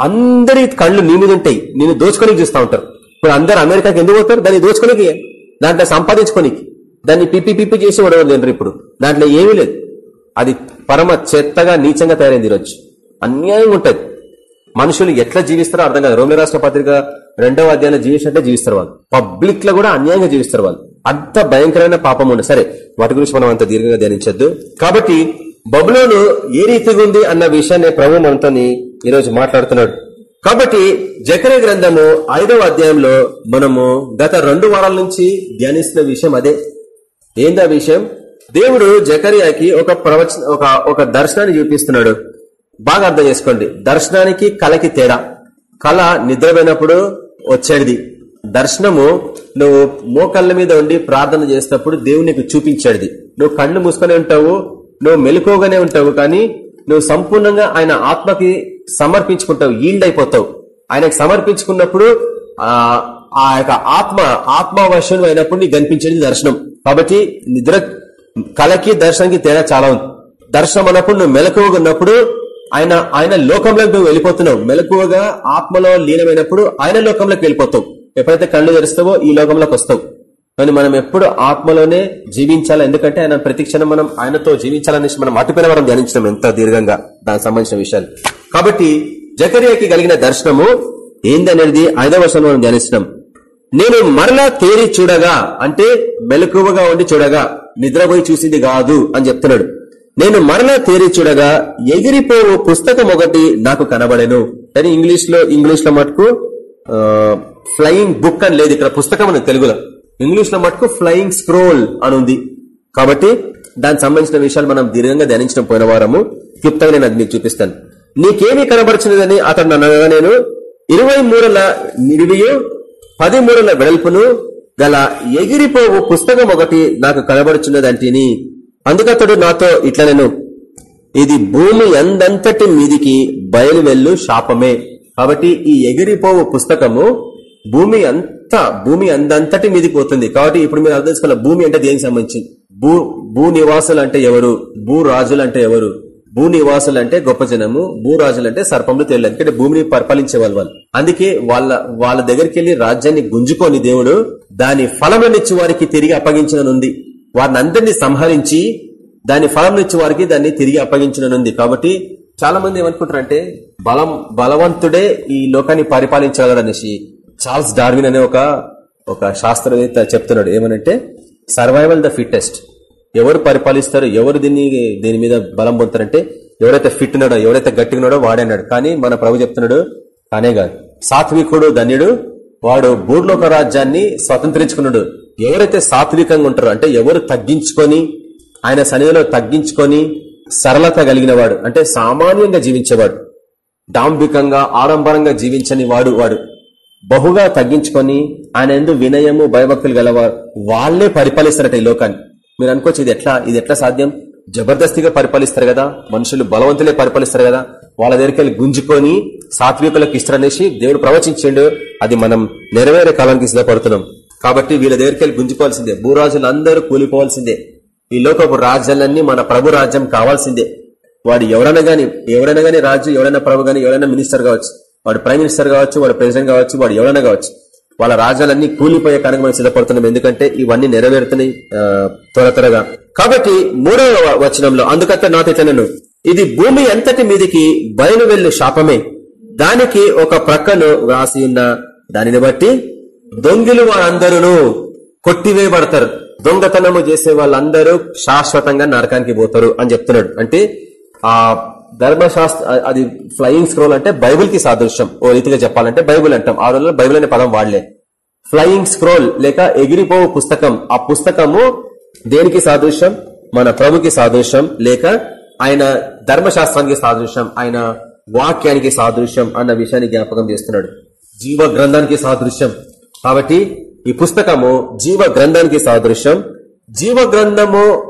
A: అందరి కళ్ళు నీ మీద ఉంటాయి. నేను దోచుకొని చూస్తూ ఉంటారు. ఇప్పుడు అందరు అమెరికాకి ఎందుకు పోతారు? దాన్ని దోచుకోనికి దాంట్లో సంపాదించుకోనికి. దాన్ని పిప్పి పిప్పి చేసి వాడేవారు తండ్రి ఇప్పుడు? దాంట్లో ఏమీ లేదు. అది పరమ చెత్తగా నీచంగా తయారైంది ఈరోజు. అన్యాయంగా ఉంటది మనుషులు ఎట్లా జీవిస్తారో అర్థం కాదు. రోమి రాష్ట్ర పత్రిక రెండవ అధ్యాయంలో జీవించినట్టే జీవిస్తారు వాళ్ళు. పబ్లిక్లో కూడా అన్యాయంగా జీవిస్తారు వాళ్ళు. అంత భయంకరమైన పాపం ఉంది సరే వాటి గురించి మనం అంత దీర్ఘంగా ధ్యానించద్దు. కాబట్టి బబులోను ఏ రీతిగా ఉంది అన్న విషయాన్ని ప్రభు మనతోని ఈరోజు మాట్లాడుతున్నాడు. కాబట్టి జకర గ్రంథము ఐదవ అధ్యాయంలో మనము గత రెండు వారాల నుంచి ధ్యానిస్తున్న విషయం అదే. ఏందా విషయం? దేవుడు జకరియాకి ఒక ప్రవచన ఒక ఒక దర్శనాన్ని చూపిస్తున్నాడు. బాగా అర్థం చేసుకోండి. దర్శనానికి కళకి తేడా. కళ నిద్రపోయినప్పుడు వచ్చేది. దర్శనము నువ్వు మోకళ్ళ మీద ఉండి ప్రార్థన చేసినప్పుడు దేవుడు నీకు చూపించేది. నువ్వు కళ్ళు మూసుకొని ఉంటావు నువ్వు మెలుకోగానే ఉంటావు కానీ నువ్వు సంపూర్ణంగా ఆయన ఆత్మకి సమర్పించుకుంటావు ఈల్డ్ అయిపోతావు ఆయనకు సమర్పించుకున్నప్పుడు ఆ యొక్క ఆత్మ ఆత్మవశం అయినప్పుడు నీకు కనిపించేది దర్శనం. కాబట్టి నిద్ర కళకి దర్శనానికి తేడా చాలా ఉంది. దర్శనం అన్నప్పుడు నువ్వు మెలకువగా ఉన్నప్పుడు ఆయన ఆయన లోకంలోకి నువ్వు వెళ్ళిపోతున్నావు. మెలకువగా ఆత్మలో లీనమైనప్పుడు ఆయన లోకంలోకి వెళ్ళిపోతావు. ఎప్పుడైతే కళ్ళు తెరుస్తావో ఈ లోకంలోకి వస్తావు. కానీ మనం ఎప్పుడు ఆత్మలోనే జీవించాలి? ఎందుకంటే ఆయన ప్రతి క్షణం మనం ఆయనతో జీవించాలనేసి మనం అటుపైన మనం ధ్యానించడం ఎంత దీర్ఘంగా దానికి సంబంధించిన విషయాలు. కాబట్టి జకరియాకి కలిగిన దర్శనము ఏందనేది ఐదవ వర్షంలో మనం ధ్యానిస్తున్నాం. నేను మరలా తేరి చూడగా అంటే మెలకువగా ఉండి చూడగా నిద్రపోయి చూసింది కాదు అని చెప్తున్నాడు. నేను మరలా తేరి చూడగా ఎగిరిపోవు పుస్తకం ఒకటి నాకు కనబడేను. కానీ ఇంగ్లీష్లో ఇంగ్లీష్లో మటుకు ఫ్లయింగ్ బుక్ అని లేదు ఇక్కడ పుస్తకం అని తెలుగులో. ఇంగ్లీష్లో మటుకు ఫ్లయింగ్ స్క్రోల్ అని ఉంది. కాబట్టి దానికి సంబంధించిన విషయాలు మనం దీర్ఘంగా ధ్యానించడం పోయిన వారము. క్లుప్తంగా నేను అది మీకు చూపిస్తాను. నీకేమి కనబడుచున్నదని అతను అనగా నేను ఇరవై మూడల నిడివియు పది వెడల్పును గల ఎగిరిపోవు పుస్తకం ఒకటి నాకు కనబడుచున్నదంటిని. అందుకతడు నాతో ఇట్లా నేను ఇది భూమి అందంతటి మీదికి బయలువెళ్ళు శాపమే. కాబట్టి ఈ ఎగిరిపోవు పుస్తకము భూమి అంతా భూమి అందంతటి మీదికి పోతుంది. కాబట్టి ఇప్పుడు మీరు అర్థం చేసుకోవాలి భూమి అంటే దేనికి సంబంధించి? భూ భూ నివాసులు అంటే ఎవరు? భూ రాజులు అంటే ఎవరు? భూనివాసులు అంటే గొప్ప జనము భూరాజులు అంటే సర్పంలో తెలియదు ఎందుకంటే భూమిని పరిపాలించే వాళ్ళు. వాళ్ళు అందుకే వాళ్ళ వాళ్ళ దగ్గరికి వెళ్ళి రాజ్యాన్ని గుంజుకొని దేవుడు దాని ఫలమునిచ్చి వారికి తిరిగి అప్పగించనుంది. వారిని అందరినీ సంహరించి దాని ఫలంనిచ్చి వారికి దాన్ని తిరిగి అప్పగించనుంది. కాబట్టి చాలా మంది ఏమనుకుంటారంటే బలం బలవంతుడే ఈ లోకాన్ని పరిపాలించగలడనేసి చార్ల్స్ డార్విన్ అనే ఒక ఒక శాస్త్రవేత్త చెప్తున్నాడు. ఏమనంటే సర్వైవల్ ద ఫిట్టెస్ట్. ఎవరు పరిపాలిస్తారు ఎవరు దీన్ని దీని మీద బలం పొందుతారంటే ఎవరైతే ఫిట్ ఉన్నాడో ఎవరైతే గట్టిగా ఉన్నాడో వాడన్నాడు కానీ మన ప్రభు చెప్తున్నాడు కానే కాదు. సాత్వికుడు ధన్యుడు వాడు భూర్లోక రాజ్యాన్ని స్వతంత్రించుకున్నాడు. ఎవరైతే సాత్వికంగా ఉంటారో అంటే ఎవరు తగ్గించుకొని ఆయన సన్నిధిలో తగ్గించుకొని సరళత కలిగిన వాడు అంటే సామాన్యంగా జీవించేవాడు డాంబికంగా ఆడంబరంగా జీవించని వాడు వాడు బహుగా తగ్గించుకొని ఆయన ఎందు వినయము భయభక్తులు గలవారు వాళ్ళే పరిపాలిస్తారట ఈ లోకాన్ని. మీరు అనుకోవచ్చు ఇది ఎట్లా ఇది ఎట్లా సాధ్యం? జబర్దస్తిగా పరిపాలిస్తారు కదా మనుషులు బలవంతులే పరిపాలిస్తారు కదా వాళ్ళ దగ్గరికి వెళ్ళి గుంజుకొని సాత్వికులకు ఇస్తారనేసి దేవుడు ప్రవచించిండు. అది మనం నెరవేరే కాలానికి సిద్ధపడుతున్నాం. కాబట్టి వీళ్ళ దగ్గరికి వెళ్ళి గుంజుకోవాల్సిందే. భూరాజులందరూ కూలిపోవాల్సిందే. ఈ లోకపు రాజ్యాలన్నీ మన ప్రభు రాజ్యం కావాల్సిందే. వాడు ఎవరైనా గాని ఎవరైనా గాని రాజు ఎవరైనా ప్రభు గాని ఎవరైనా మినిస్టర్ కావచ్చు. వాడు ప్రైమ్ మినిస్టర్ కావచ్చు వాడు ప్రెసిడెంట్ కావచ్చు వాడు ఎవరైనా కావచ్చు. వాళ్ళ రాజ్యాలన్నీ కూలిపోయే కనుక మనం సిద్ధపడుతున్నాం. ఎందుకంటే ఇవన్నీ నెరవేరుతున్నాయి త్వర త్వరగా. కాబట్టి మూడవ వచనంలో అందుకంటే నాతో ఇది భూమి ఎంతటి మీదికి బయలు వెళ్ళు శాపమే. దానికి ఒక ప్రక్కను వ్రాసి ఉన్న దానిని బట్టి దొంగిలు వారందరూ కొట్టివేయబడతారు. దొంగతనము చేసే వాళ్ళందరూ శాశ్వతంగా నరకానికి పోతారు అని చెప్తున్నాడు. అంటే ఆ ధర్మశాస్త్ర అది ఫ్లయింగ్ స్క్రోల్ అంటే బైబుల్కి సాదృశ్యం. ఓ రీతిగా చెప్పాలంటే బైబుల్ అంటాం. ఆ రోజుల్లో బైబుల్ అనే పదం వాడలే. ఫ్లయింగ్ స్క్రోల్ లేక ఎగిరిపోవు పుస్తకం. ఆ పుస్తకము దేనికి సాదృశ్యం? మన ప్రభుకి సాదృశ్యం లేక ఆయన ధర్మశాస్త్రానికి సాదృశ్యం ఆయన వాక్యానికి సాదృశ్యం అన్న విషయాన్ని జ్ఞాపకం చేస్తున్నాడు. జీవ గ్రంథానికి సాదృశ్యం. కాబట్టి ఈ పుస్తకము జీవ గ్రంథానికి సాదృశ్యం. జీవ గ్రంథము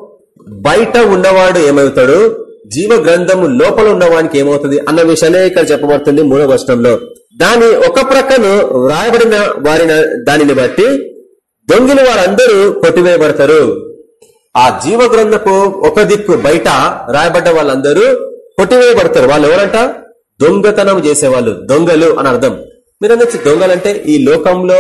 A: బయట ఉన్నవాడు ఏమవుతాడు? జీవ గ్రంథము లోపల ఉన్నవానికి ఏమవుతుంది? అన్న విషయాలే ఇక్కడ చెప్పబడుతుంది మూడవ వర్షంలో దాని ఒక ప్రక్కను వ్రాయబడిన వారిన దానిని బట్టి దొంగిలి వారందరూ కొట్టివేయబడతారు. ఆ జీవ గ్రంథపు ఒక దిక్కు బయట రాయబడ్డ వాళ్ళందరూ కొట్టివేయబడతారు. వాళ్ళు ఎవరంట? దొంగతనం చేసేవాళ్ళు. దొంగలు అని అర్థం. మీరు అనొచ్చు దొంగలంటే ఈ లోకంలో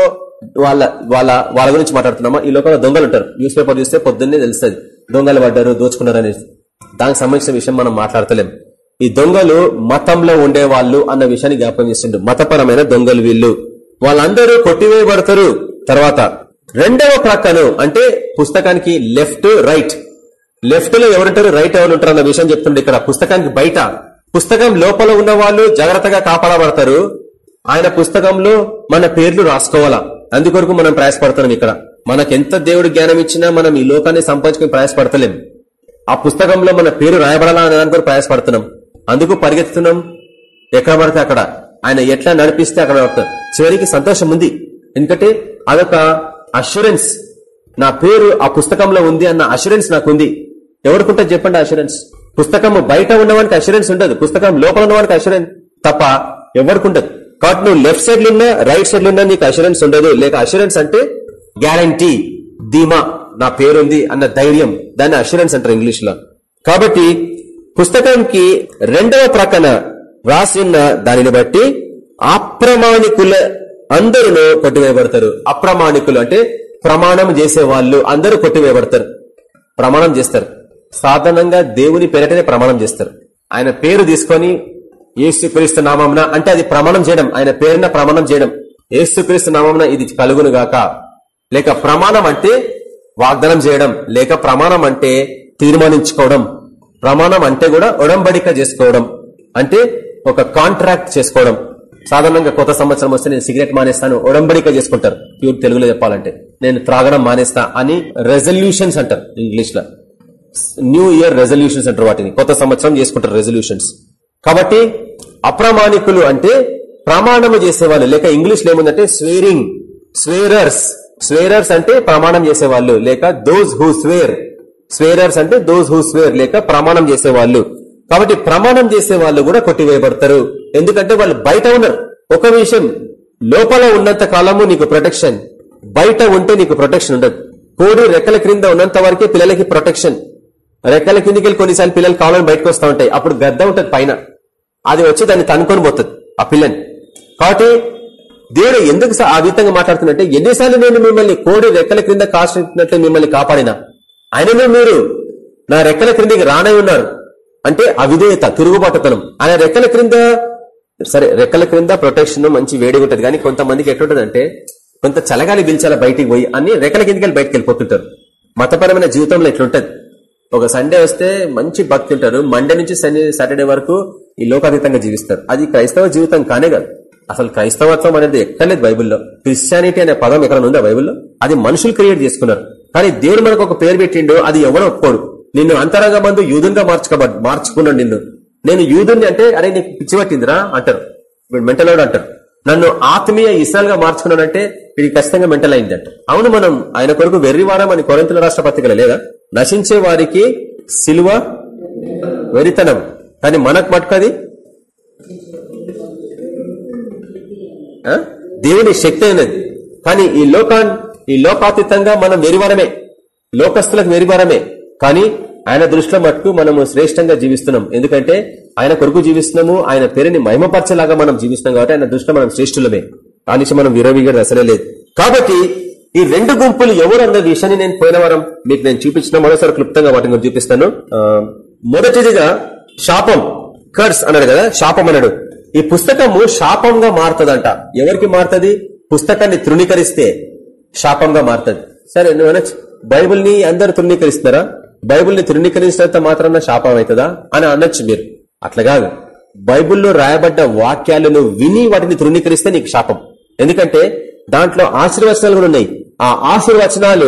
A: వాళ్ళ వాళ్ళ వాళ్ళ గురించి మాట్లాడుతున్నామా? ఈ లోకంలో దొంగలు ఉంటారు. న్యూస్ పేపర్ చూస్తే పొద్దున్నే తెలుస్తుంది. దొంగలు పడ్డారు దోచుకున్నారు అనేది దానికి సంబంధించిన విషయం మనం మాట్లాడతలేం. ఈ దొంగలు మతంలో ఉండే వాళ్ళు అన్న విషయాన్ని జ్ఞాపకం చేస్తుండ్రు మతపరమైన దొంగలు వీళ్ళు. వాళ్ళందరూ కొట్టివేయబడతారు. తర్వాత రెండవ ప్రక్కను అంటే పుస్తకానికి లెఫ్ట్ రైట్. లెఫ్ట్లో ఎవరుంటారు రైట్ ఎవరు ఉంటారు అన్న విషయం చెప్తుండే ఇక్కడ. పుస్తకానికి బయట. పుస్తకం లోపల ఉన్న వాళ్ళు జాగ్రత్తగా కాపాడబడతారు. ఆయన పుస్తకంలో మన పేర్లు రాసుకోవాలా? అందుకొరకు మనం ప్రయాసపడుతున్నాం ఇక్కడ. మనకెంత దేవుడు జ్ఞానం ఇచ్చినా మనం ఈ లోకాన్ని సంపాదించుకుని ప్రయాసపడతలేం. ఆ పుస్తకంలో మన పేరు రాయబడాలా అనే దాని ప్రయాసపడుతున్నాం. అందుకు పరిగెత్తుతున్నాం. ఎక్కడ పడితే అక్కడ. ఆయన ఎట్లా నడిపిస్తే అక్కడ చివరికి సంతోషం ఉంది. ఎందుకంటే అదొక అష్యూరెన్స్ నా పేరు ఆ పుస్తకంలో ఉంది అన్న అష్యూరెన్స్ నాకుంది. ఎవరుకుంటే చెప్పండి అష్యూరెన్స్ పుస్తకం బయట ఉన్నవానికి అష్యూరెన్స్ ఉండదు. పుస్తకం లోపల ఉన్నవానికి అష్యూరెన్స్ తప్ప ఎవరికి కాబట్టి నువ్వు లెఫ్ట్ సైడ్లో ఉన్నా రైట్ సైడ్లో ఉన్నా నీకు అష్యూరెన్స్ ఉండదు. లేక అష్యూరెన్స్ అంటే గ్యారంటీ ధీమా. నా పేరుంది అన్న ధైర్యం దాన్ని అష్యూరెన్స్ అంటారు ఇంగ్లీష్లో కాబట్టి పుస్తకానికి రెండవ ప్రక్కన వ్రాసి ఉన్న దానిని బట్టి అప్రమాణికుల అందరూ కొట్టివేయబడతారు. అప్రమాణికులు అంటే ప్రమాణం చేసే వాళ్ళు అందరూ కొట్టివేయబడతారు. ప్రమాణం చేస్తారు. సాధారణంగా దేవుని పేరటనే ప్రమాణం చేస్తారు. ఆయన పేరు తీసుకొని ఏసుక్రీస్తు నామంన అంటే అది ప్రమాణం చేయడం ఆయన పేరున ప్రమాణం చేయడం. ఏసుక్రీస్తు నామంన ఇది కలుగును గాక లేక ప్రమాణం అంటే వాగ్దానం చేయడం లేక ప్రమాణం అంటే తీర్మానించుకోవడం. ప్రమాణం అంటే కూడా ఒడంబడిక చేసుకోవడం. అంటే ఒక కాంట్రాక్ట్ చేసుకోవడం. సాధారణంగా కొత్త సంవత్సరం వస్తే నేను సిగరెట్ మానేస్తాను ఒడంబడిక చేసుకుంటారు. ప్యూర్ తెలుగులో చెప్పాలంటే. నేను త్రాగడం మానేస్తా అని రెజల్యూషన్స్ అంటారు ఇంగ్లీష్లో న్యూ ఇయర్ రెజల్యూషన్స్ అంటారు వాటిని. కొత్త సంవత్సరం చేసుకుంటారు రెజల్యూషన్స్ కాబట్టి అప్రమాణికులు అంటే ప్రమాణము చేసేవాళ్ళు. లేక ఇంగ్లీష్లో ఏముందంటే స్వేరింగ్ స్వేరర్స్ స్వేరర్స్ అంటే ప్రమాణం చేసేవాళ్ళు లేక దోస్ హూ స్వేర్ స్వేరర్స్ అంటే దోస్ హూ స్వేర్ లేక ప్రమాణం చేసేవాళ్ళు. కాబట్టి ప్రమాణం చేసే వాళ్ళు కూడా కొట్టివేయబడతారు. ఎందుకంటే వాళ్ళు బయట ఉన్నారు. ఒక విషయం లోపల ఉన్నంత కాలము నీకు ప్రొటెక్షన్ బయట ఉంటే నీకు ప్రొటెక్షన్ ఉండదు. కోడి రెక్కల క్రింద ఉన్నంత వరకే పిల్లలకి ప్రొటెక్షన్ రెక్కల కిందికి కొన్నిసార్లు పిల్లలు కావాలని బయటకు వస్తూ ఉంటాయి. అప్పుడు గద్ద ఉంటుంది పైన. అది వచ్చి దాన్ని తనుకొని పోతుంది ఆ పిల్లని. కాబట్టి దేవుడు ఎందుకు ఆ విధంగా మాట్లాడుతున్నట్టే ఎన్నిసార్లు నేను మిమ్మల్ని కోడి రెక్కల క్రింద కాసినట్లు మిమ్మల్ని కాపాడినా? ఆయనను మీరు నా రెక్కల క్రిందకి రానై ఉన్నారు. అంటే అవిధేయత తిరుగుబాటుతనం. ఆయన రెక్కల క్రింద సరే రెక్కల క్రింద ప్రొటెక్షన్ మంచి వేడిగా ఉంటుంది కానీ కొంతమందికి ఎట్లుంటదంటే కొంత చలగాలి పిలిచాల బయటికి పోయి అన్ని రెక్కల కిందకి వెళ్ళి బయటకు వెళ్ళిపోతుంటారు. మతపరమైన జీవితంలో ఎట్లుంటది? ఒక సండే వస్తే మంచి భక్తి ఉంటారు మండే నుంచి సాటర్డే వరకు ఈ లోకాతీతంగా జీవిస్తారు. అది క్రైస్తవ జీవితం కానే కాదు. అసలు క్రైస్తవత్వం అనేది ఎక్కర్లేదు బైబిల్లో. క్రిస్టియానిటీ అనే పదం ఎక్కడ ఉందా బైబిల్లో? అది మనుషులు క్రియేట్ చేసుకున్నారు. కానీ దేవుడు మనకు ఒక పేరు పెట్టిండు అది ఎవరు ఒప్పుకోడు నిన్ను అంతరంగ మందు యూదునిగా మార్చుకోబ మార్చుకున్నాడు నిన్ను. నేను యూదుని అంటే అరే నీకు పిచ్చి పట్టిందిరా? అంటారు. వీడు మెంటల్ అవుడు అంటారు. నన్ను ఆత్మీయ ఇసాల్గా గా మార్చుకున్నాడంటే ఇది ఖచ్చితంగా మెంటల్ అయింది అంట అవును మనం ఆయన కొరకు వెర్రివారం అని కొరంతుల రాష్ట్ర పత్రికలు లేదా? నశించే వారికి సిలువ వెరితనం. కానీ మనకు మటుకది దేవుని శక్తి అయినది కానీ ఈ లోకా ఈ లోకాతీతంగా మనం వెరివరమే లోకస్తులకు వెరివరమే కానీ ఆయన దృష్టిలో మట్టు మనము శ్రేష్టంగా జీవిస్తున్నాం. ఎందుకంటే ఆయన కొరకు జీవిస్తున్నాము ఆయన పేరుని మహిమపరచేలాగా మనం జీవిస్తున్నాం కాబట్టి ఆయన దృష్టిలో మనం శ్రేష్ఠులమే. ఆ నుంచి మనం విరవీగడ అసలే లేదు. కాబట్టి ఈ రెండు గుంపులు ఎవరు అన్న విషయాన్ని నేను పోయిన వారం మీకు నేను చూపించిన మరోసారి క్లుప్తంగా వాటిని నేను చూపిస్తాను. ఆ, మొదటిదిగా శాపం కర్స్ అన్నాడు కదా శాపం అన్నాడు. ఈ పుస్తకము శాపంగా మారుతుందంట. ఎవరికి మారుతుంది? పుస్తకాన్ని తృణీకరిస్తే శాపంగా మారుతుంది. సరే నువ్వు బైబుల్ని అందరు తృణీకరిస్తున్నారా? బైబుల్ని తృణీకరించినంత మాత్రాన శాపం అవుతుందా అని అనొచ్చు మీరు. అట్లా కాదు. బైబుల్లో రాయబడ్డ వాక్యాలను విని వాటిని తృణీకరిస్తే నీకు శాపం. ఎందుకంటే దాంట్లో ఆశీర్వచనాలు కూడా ఉన్నాయి. ఆ ఆశీర్వచనాలు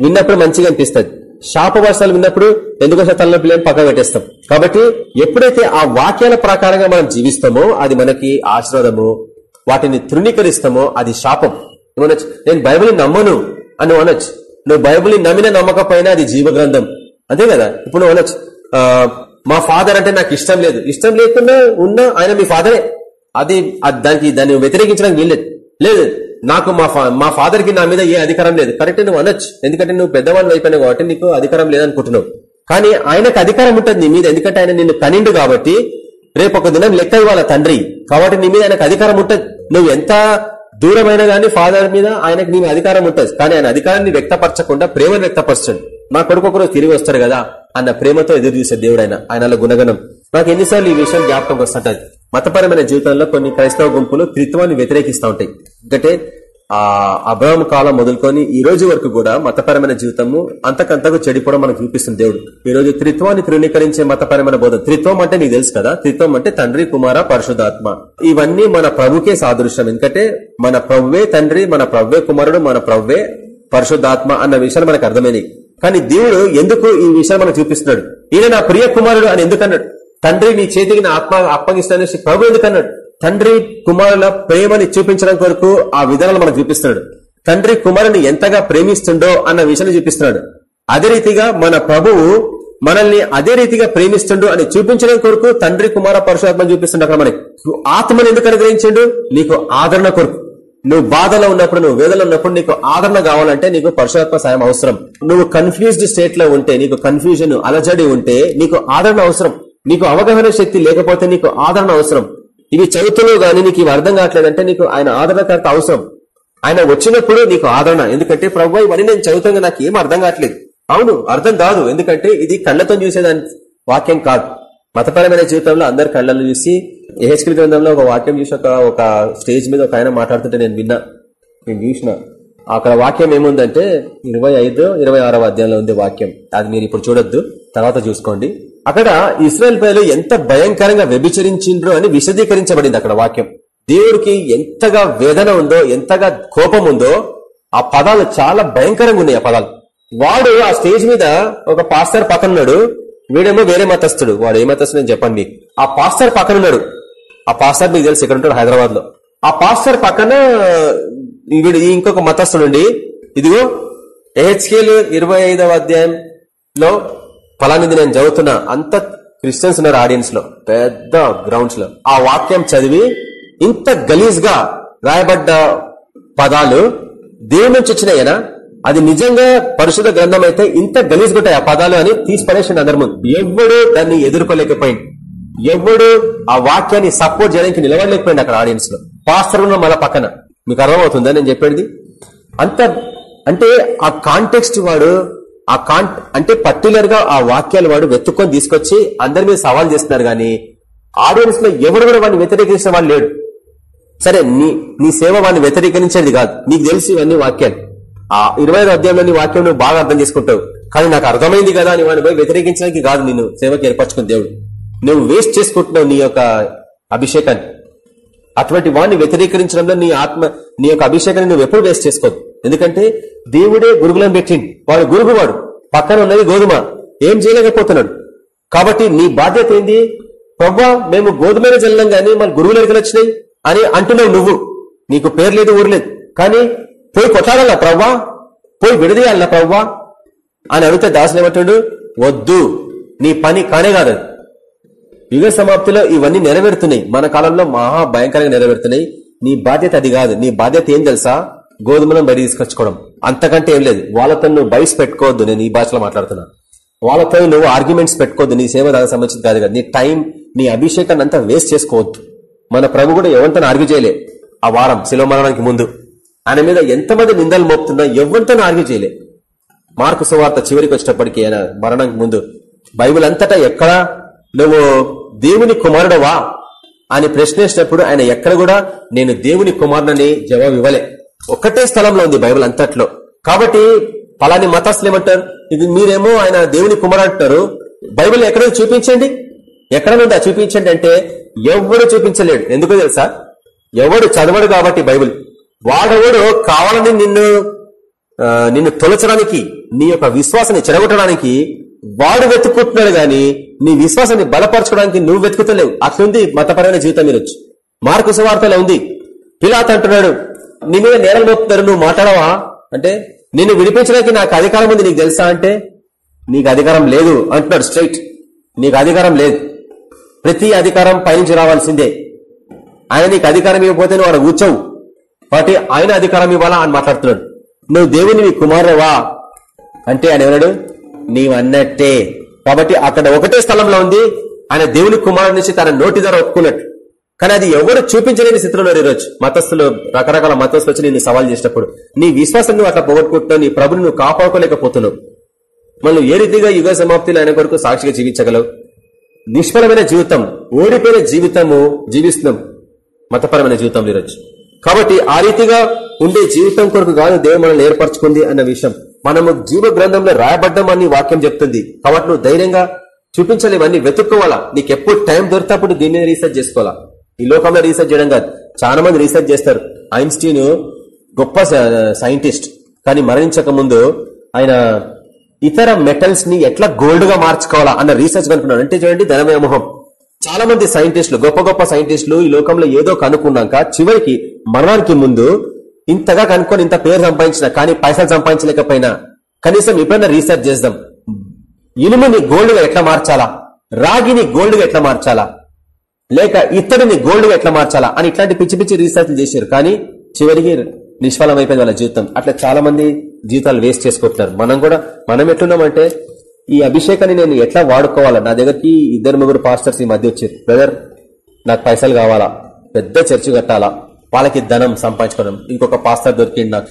A: విన్నప్పుడు మంచిగా అనిపిస్తుంది. శాపవర్షాలు విన్నప్పుడు ఎందుకంటే తలనొప్పిలేని పక్కన పెట్టేస్తాం. కాబట్టి ఎప్పుడైతే ఆ వాక్యాల ప్రకారంగా మనం జీవిస్తామో అది మనకి ఆశీర్వాదము వాటిని తృణీకరిస్తామో అది శాపం. ఏమనొచ్చు నేను బైబిల్ని నమ్మను అని అనొచ్చు. నువ్వు బైబిల్ని నమ్మిన నమ్మకపోయినా అది జీవ గ్రంథం అంతే కదా? ఇప్పుడు నువ్వు అనొచ్చు "ఆ, మా ఫాదర్ అంటే నాకు ఇష్టం లేదు. ఇష్టం లేకుండా ఉన్నా ఆయన మీ ఫాదరే. అది అది దానికి దాన్ని వ్యతిరేకించడానికి వీల్లేదు. లేదు. నాకు మా ఫా- మా ఫాదర్కి నా మీద ఏ అధికారం లేదు. కరెక్ట్ నువ్వు అనొచ్చు. ఎందుకంటే నువ్వు పెద్దవాళ్ళు అయిపోయినావు కాబట్టి నీకు అధికారం లేదనుకుంటున్నావు. కానీ ఆయనకు అధికారం ఉంటుంది నీ మీద. ఎందుకంటే ఆయన నిన్ను కనిండు కాబట్టి రేపు ఒక దినం లెక్క ఇవ్వాలి తండ్రి. కాబట్టి నీ మీద ఆయనకు అధికారం ఉంటుంది. నువ్వు ఎంత దూరమైన గానీ ఫాదర్ మీద ఆయనకు నీ అధికారం ఉంటుంది. కానీ ఆయన అధికారాన్ని వ్యక్తపరచకుండా ప్రేమను వ్యక్తపరచండి నా కొడుకు ఒకరోజు తిరిగి వస్తారు కదా అన్న ప్రేమతో ఎదురు చూసే దేవుడు ఆయన. ఆయనలో గుణగణం. నాకు ఎన్నిసార్లు ఈ విషయం జ్ఞాపకం వస్తుంటది. మతపరమైన జీవితంలో కొన్ని క్రైస్తవ గుంపులు త్రిత్వాన్ని వ్యతిరేకిస్తూ ఉంటాయి. ఎందుకంటే ఆ అబ్రహం కాలం మొదలుకొని ఈ రోజు వరకు కూడా మతపరమైన జీవితము అంతకంతకు చెడిపోవడం మనకు చూపిస్తుంది దేవుడు. ఈ రోజు త్రిత్వాన్ని ధృవీకరించే మతపరమైన బోధ. త్రిత్వం అంటే నీకు తెలుసు కదా? త్రిత్వం అంటే తండ్రి కుమార పరిశుధాత్మ ఇవన్నీ మన ప్రభుకే సాదృశ్యం. ఎందుకంటే మన ప్రవ్వే తండ్రి మన ప్రవ్వే కుమారుడు మన ప్రవ్వే పరిశుద్ధాత్మ అన్న విషయాలు మనకు అర్థమైనవి కానీ దేవుడు ఎందుకు ఈ విషయాలు మనకు చూపిస్తున్నాడు? ఈయన నా ప్రియ కుమారుడు అని ఎందుకన్నాడు తండ్రి నీ చేతికి నా ఆత్మ అప్పగిస్తానని ప్రభు ఎందుకన్నాడు తండ్రి కుమారుల ప్రేమని చూపించడం కొరకు ఆ విధానాలు మనకు చూపిస్తున్నాడు. తండ్రి కుమారుని ఎంతగా ప్రేమిస్తుండో అన్న విషయాన్ని చూపిస్తున్నాడు. అదే రీతిగా మన ప్రభువు మనల్ని అదే రీతిగా ప్రేమిస్తుండు అని చూపించడం కొరకు తండ్రి కుమార పరశురాత్మ చూపిస్తుండ అక్కడ మనకి. ఆత్మను ఎందుకు అనుగ్రహించండు? నీకు ఆదరణ కొరకు. నువ్వు బాధలో ఉన్నప్పుడు నువ్వు వేదలో ఉన్నప్పుడు నీకు ఆదరణ కావాలంటే నీకు పరశురాత్మ సాయం అవసరం. నువ్వు కన్ఫ్యూజ్డ్ స్టేట్లో ఉంటే నీకు కన్ఫ్యూజన్ అలజడి ఉంటే నీకు ఆదరణ అవసరం. నీకు అవగాహన శక్తి లేకపోతే నీకు ఆదరణ అవసరం. ఇవి చదువుతున్నావు గానీ నీకు ఇవి అర్థం కావట్లేదంటే నీకు ఆయన ఆదరణకర్త అవసరం. ఆయన వచ్చినప్పుడు నీకు ఆదరణ. ఎందుకంటే ప్రభు ఇవన్నీ నేను చదువుతాగా నాకు ఏం అర్థం కావట్లేదు. అవును అర్థం కాదు. ఎందుకంటే ఇది కళ్ళతో చూసేదాని వాక్యం కాదు. మతపరమైన జీవితంలో అందరు కళ్ళను చూసి ఏహెచ్కల్ గ్రంథంలో ఒక వాక్యం చూసి ఒక ఒక స్టేజ్ మీద ఒక ఆయన మాట్లాడుతుంటే నేను విన్నా. నేను చూసిన. అక్కడ వాక్యం ఏముందంటే ఇరవై ఐదు ఇరవై ఆరవ అధ్యాయంలో ఉంది వాక్యం. అది మీరు ఇప్పుడు చూడొద్దు. తర్వాత చూసుకోండి. అక్కడ ఇస్రాయల్ ప్రజలు ఎంత భయంకరంగా వ్యభిచరించిండ్రో అని విశదీకరించబడింది అక్కడ వాక్యం. దేవుడికి ఎంతగా వేదన ఉందో ఎంతగా కోపం ఉందో ఆ పదాలు చాలా భయంకరంగా ఉన్నాయి ఆ పదాలు. వాడు ఆ స్టేజ్ మీద ఒక పాస్టర్ పక్కనున్నాడు. వీడేమో వేరే మతస్థుడు. వాడు ఏ మతస్థుడు చెప్పండి. ఆ పాస్టర్ పక్కనున్నాడు. ఆ పాస్టర్ మీకు తెలుసు ఇక్కడ ఉంటాడు హైదరాబాద్లో ఆ పాస్టర్ పక్కన వీడు ఇంకొక మతస్థుడు ఇదిగో ఏహెచ్కేలు ఇరవై ఐదవ అధ్యాయంలో ఫలానిది నేను చదువుతున్నా అంత క్రిస్టియన్స్ ఉన్నారు ఆడియన్స్లో పెద్ద గ్రౌండ్స్లో. ఆ వాక్యం చదివి ఇంత గలీజ్గా రాయబడ్డ పదాలు దేవుడి నుంచి వచ్చినాయనా అది నిజంగా పరిశుద్ధ గ్రంథం అయితే ఇంత గలీజ్ కొట్టాయి ఆ పదాలు అని తీసి పడేసింది అందరి ముందు. ఎవడు దాన్ని ఎదుర్కోలేకపోయింది ఎవడు ఆ వాక్యాన్ని సపోర్ట్ చేయడానికి నిలబడలేకపోయింది అక్కడ ఆడియన్స్లో? పాస్టర్ ఉన్న పక్కన. మీకు అర్థమవుతుందా నేను చెప్పేది? అంత అంటే ఆ కాంటెక్స్ట్ వాడు ఆ కాన్ అంటే పర్టికులర్గా ఆ వాక్యాలు వాడు వెతుక్కొని తీసుకొచ్చి అందరి మీద సవాల్ చేస్తున్నారు గాని ఆడియన్స్లో ఎవరు కూడా వాడిని వ్యతిరేకించిన వాడు లేడు. సరే నీ నీ సేవ వాడిని వ్యతిరేకించేది కాదు. నీకు తెలిసి ఇవన్నీ వాక్యాలు. ఆ ఇరవై అధ్యాయంలోని వాక్యం నువ్వు బాగా అర్థం చేసుకుంటావు. కానీ నాకు అర్థమైంది కదా అని వాడిని పోయి వ్యతిరేకించడానికి కాదు నేను సేవకి ఏర్పరచుకుని దేవుడు. నువ్వు వేస్ట్ చేసుకుంటున్నావు నీ యొక్క అభిషేకాన్ని. అటువంటి వాడిని వ్యతిరేకరించడంలో నీ ఆత్మ నీ యొక్క అభిషేకాన్ని నువ్వు ఎప్పుడు వేస్ట్ చేసుకోవద్దు ఎందుకంటే దేవుడే గురుగులను పెట్టింది వాడు గురుగు వాడు పక్కన ఉన్నది గోధుమ. ఏం చేయలేకపోతున్నాడు. కాబట్టి నీ బాధ్యత ఏంది? ప్రవ్వా మేము గోధుమైన జల్లం గానీ మన గురువులు ఎక్కడ వచ్చినాయి? అని అంటున్నావు నువ్వు. నీకు పేరు లేదు ఊరు లేదు. కానీ పోయి కొట్లాడాలా ప్రవ్వా? పోయి విడదీయాలనా ప్రవ్వా? అని అడిగితే దాసులు ఏమంటాడు? వద్దు. నీ పని కానే కాదు యుగ సమాప్తిలో ఇవన్నీ నెరవేరుతున్నాయి. మన కాలంలో మహా భయంకరంగా నెరవేరుతున్నాయి. నీ బాధ్యత అది కాదు. నీ బాధ్యత ఏం తెలుసా? గోధుమలను బయట తీసుకొచ్చుకోవడం. అంతకంటే ఏం లేదు. వాళ్ళతో నువ్వు బయస్ పెట్టుకోవద్దు నేను ఈ భాషలో మాట్లాడుతున్నా. వాళ్ళతో నువ్వు ఆర్గ్యుమెంట్స్ పెట్టుకోవద్దు నీ సేవ దానికి సంబంధించింది కాదు కదా. నీ టైం నీ అభిషేకాన్ని అంతా వేస్ట్ చేసుకోవద్దు. మన ప్రభు కూడా ఎవరితో ఆర్గ్యూ చేయలే. ఆ వారం శిలో మరణానికి ముందు. ఆయన మీద ఎంతమంది నిందలు మోపుతున్నా ఎవరితో ఆర్గ్యూ చేయలే. మార్కు సువార్త చివరికి వచ్చేటప్పటికి ఆయన మరణానికి ముందు బైబిల్ అంతటా ఎక్కడ? నువ్వు దేవుని కుమారుడవా? అని ప్రశ్నించినప్పుడు ఆయన ఎక్కడ కూడా నేను దేవుని కుమారుడని జవాబు ఇవ్వలే. ఒక్కటే స్థలంలో ఉంది బైబిల్ అంతట్లో. కాబట్టి పలాని మతస్థులు ఏమంటారు? ఇది మీరేమో ఆయన దేవుని కుమారు అంటున్నారు. బైబిల్ ఎక్కడ చూపించండి. ఎక్కడ నుండి చూపించండి అంటే ఎవడు చూపించలేడు. ఎందుకో తెలుసా? ఎవడు చదవడు కాబట్టి బైబిల్. వాడెవడు? కావాలని నిన్ను నిన్ను తొలచడానికి నీ యొక్క విశ్వాసాన్ని చెడగొట్టడానికి వాడు వెతుక్కుంటున్నాడు గాని నీ విశ్వాసాన్ని బలపరచుకోవడానికి నువ్వు వెతుకుతలేవు. అట్లుంది మతపరమైన జీవితం మీరు మార్కు సువార్తలో ఉంది. పిలాత్ అంటున్నాడు నీ మీద నేరం మోపుతారు నువ్వు మాట్లాడవా? అంటే నిన్ను విడిపించడానికి నాకు అధికారం ఉంది నీకు తెలుసా అంటే నీకు అధికారం లేదు అంటున్నాడు స్ట్రైట్. నీకు అధికారం లేదు. ప్రతి అధికారం పైనుంచి రావాల్సిందే. ఆయన నీకు అధికారం ఇవ్వకపోతే నువ్వు వాడు కూర్చోవు. కాబట్టి ఆయన అధికారం ఇవ్వాలా అని మాట్లాడుతున్నాడు. నువ్వు దేవుని కుమారువా అంటే ఆయన ఎవరాడు? నీవన్నట్టే కాబట్టి అక్కడ ఒకటే స్థలంలో ఉంది. ఆయన దేవుని కుమారుడు నుంచి తన నోటి ద్వారా ఒప్పుకున్నట్టు. కానీ అది ఎవరు చూపించలేని స్థితిలో ఈరోజు. మతస్థులు రకరకాల మతస్థులు వచ్చి నేను సవాల్ చేసినప్పుడు. నీ విశ్వాసం నువ్వు అట్లా పోగొట్టుకుంటున్నావు నీ ప్రభుని నువ్వు కాపాడుకోలేకపోతున్నావు. మళ్ళీ ఏ రీతిగా యుగ సమాప్తిలో ఆయన కొరకు సాక్షిగా జీవించగలవు? నిష్ఫలమైన జీవితం ఓడిపోయిన జీవితము జీవిస్తున్నాం. మతపరమైన జీవితం ఈరోజు. కాబట్టి ఆ రీతిగా ఉండే జీవితం కొరకు కాదు దేవుడు మనల్ని ఏర్పరచుకుంది అన్న విషయం. మనము జీవ గ్రంథంలో రాయబడ్డామని వాక్యం చెప్తుంది. కాబట్టి నువ్వు ధైర్యంగా చూపించాలి ఇవన్నీ వెతుక్కోవాలా? నీకు ఎప్పుడు టైం దొరికినప్పుడు దీన్ని మీద రీసెర్చ్ చేసుకోవాలా? ఈ లోకంలో రీసెర్చ్ చేయడం కాదు. చాలా మంది రీసెర్చ్ చేస్తారు. ఐన్స్టీన్ గొప్ప సైంటిస్ట్ కానీ మరణించక ముందు ఆయన ఇతర మెటల్స్ని ఎట్లా గోల్డ్గా మార్చుకోవాలా అన్న రీసెర్చ్ కనుక్కున్నాడు. అంటే చూడండి ధనవ్యామోహం చాలా మంది సైంటిస్టులు గొప్ప గొప్ప సైంటిస్టులు ఈ లోకంలో ఏదో కనుక్కున్నాక చివరికి మరణానికి ముందు ఇంతగా కనుక్కొని ఇంత పేరు సంపాదించిన కానీ పైసలు సంపాదించలేకపోయినా కనీసం ఎప్పుడైనా రీసెర్చ్ చేద్దాం. ఇనుముని గోల్డ్గా ఎట్లా మార్చాలా? రాగిని గోల్డ్గా ఎట్లా మార్చాలా? లేక ఇత్తడిని గోల్డ్గా ఎట్లా మార్చాలా అని ఇట్లాంటి పిచ్చి పిచ్చి రీసెర్చ్లు చేశారు. కానీ చివరికి నిష్ఫలం అయిపోయింది వాళ్ళ జీవితం. అట్లా చాలా మంది జీవితాలు వేస్ట్ చేసుకుంటున్నారు. మనం కూడా మనం ఎట్లున్నామంటే ఈ అభిషేకాన్ని నేను ఎట్లా వాడుకోవాలా? నా దగ్గరికి ఇద్దరు ముగ్గురు పాస్టర్స్ ఈ మధ్య వచ్చారు. బ్రదర్ నాకు పైసలు కావాలా? పెద్ద చర్చి కట్టాలా? వాళ్ళకి ధనం సంపాదించుకోవడం. ఇంకొక పాస్టర్ దొరికింది నాకు.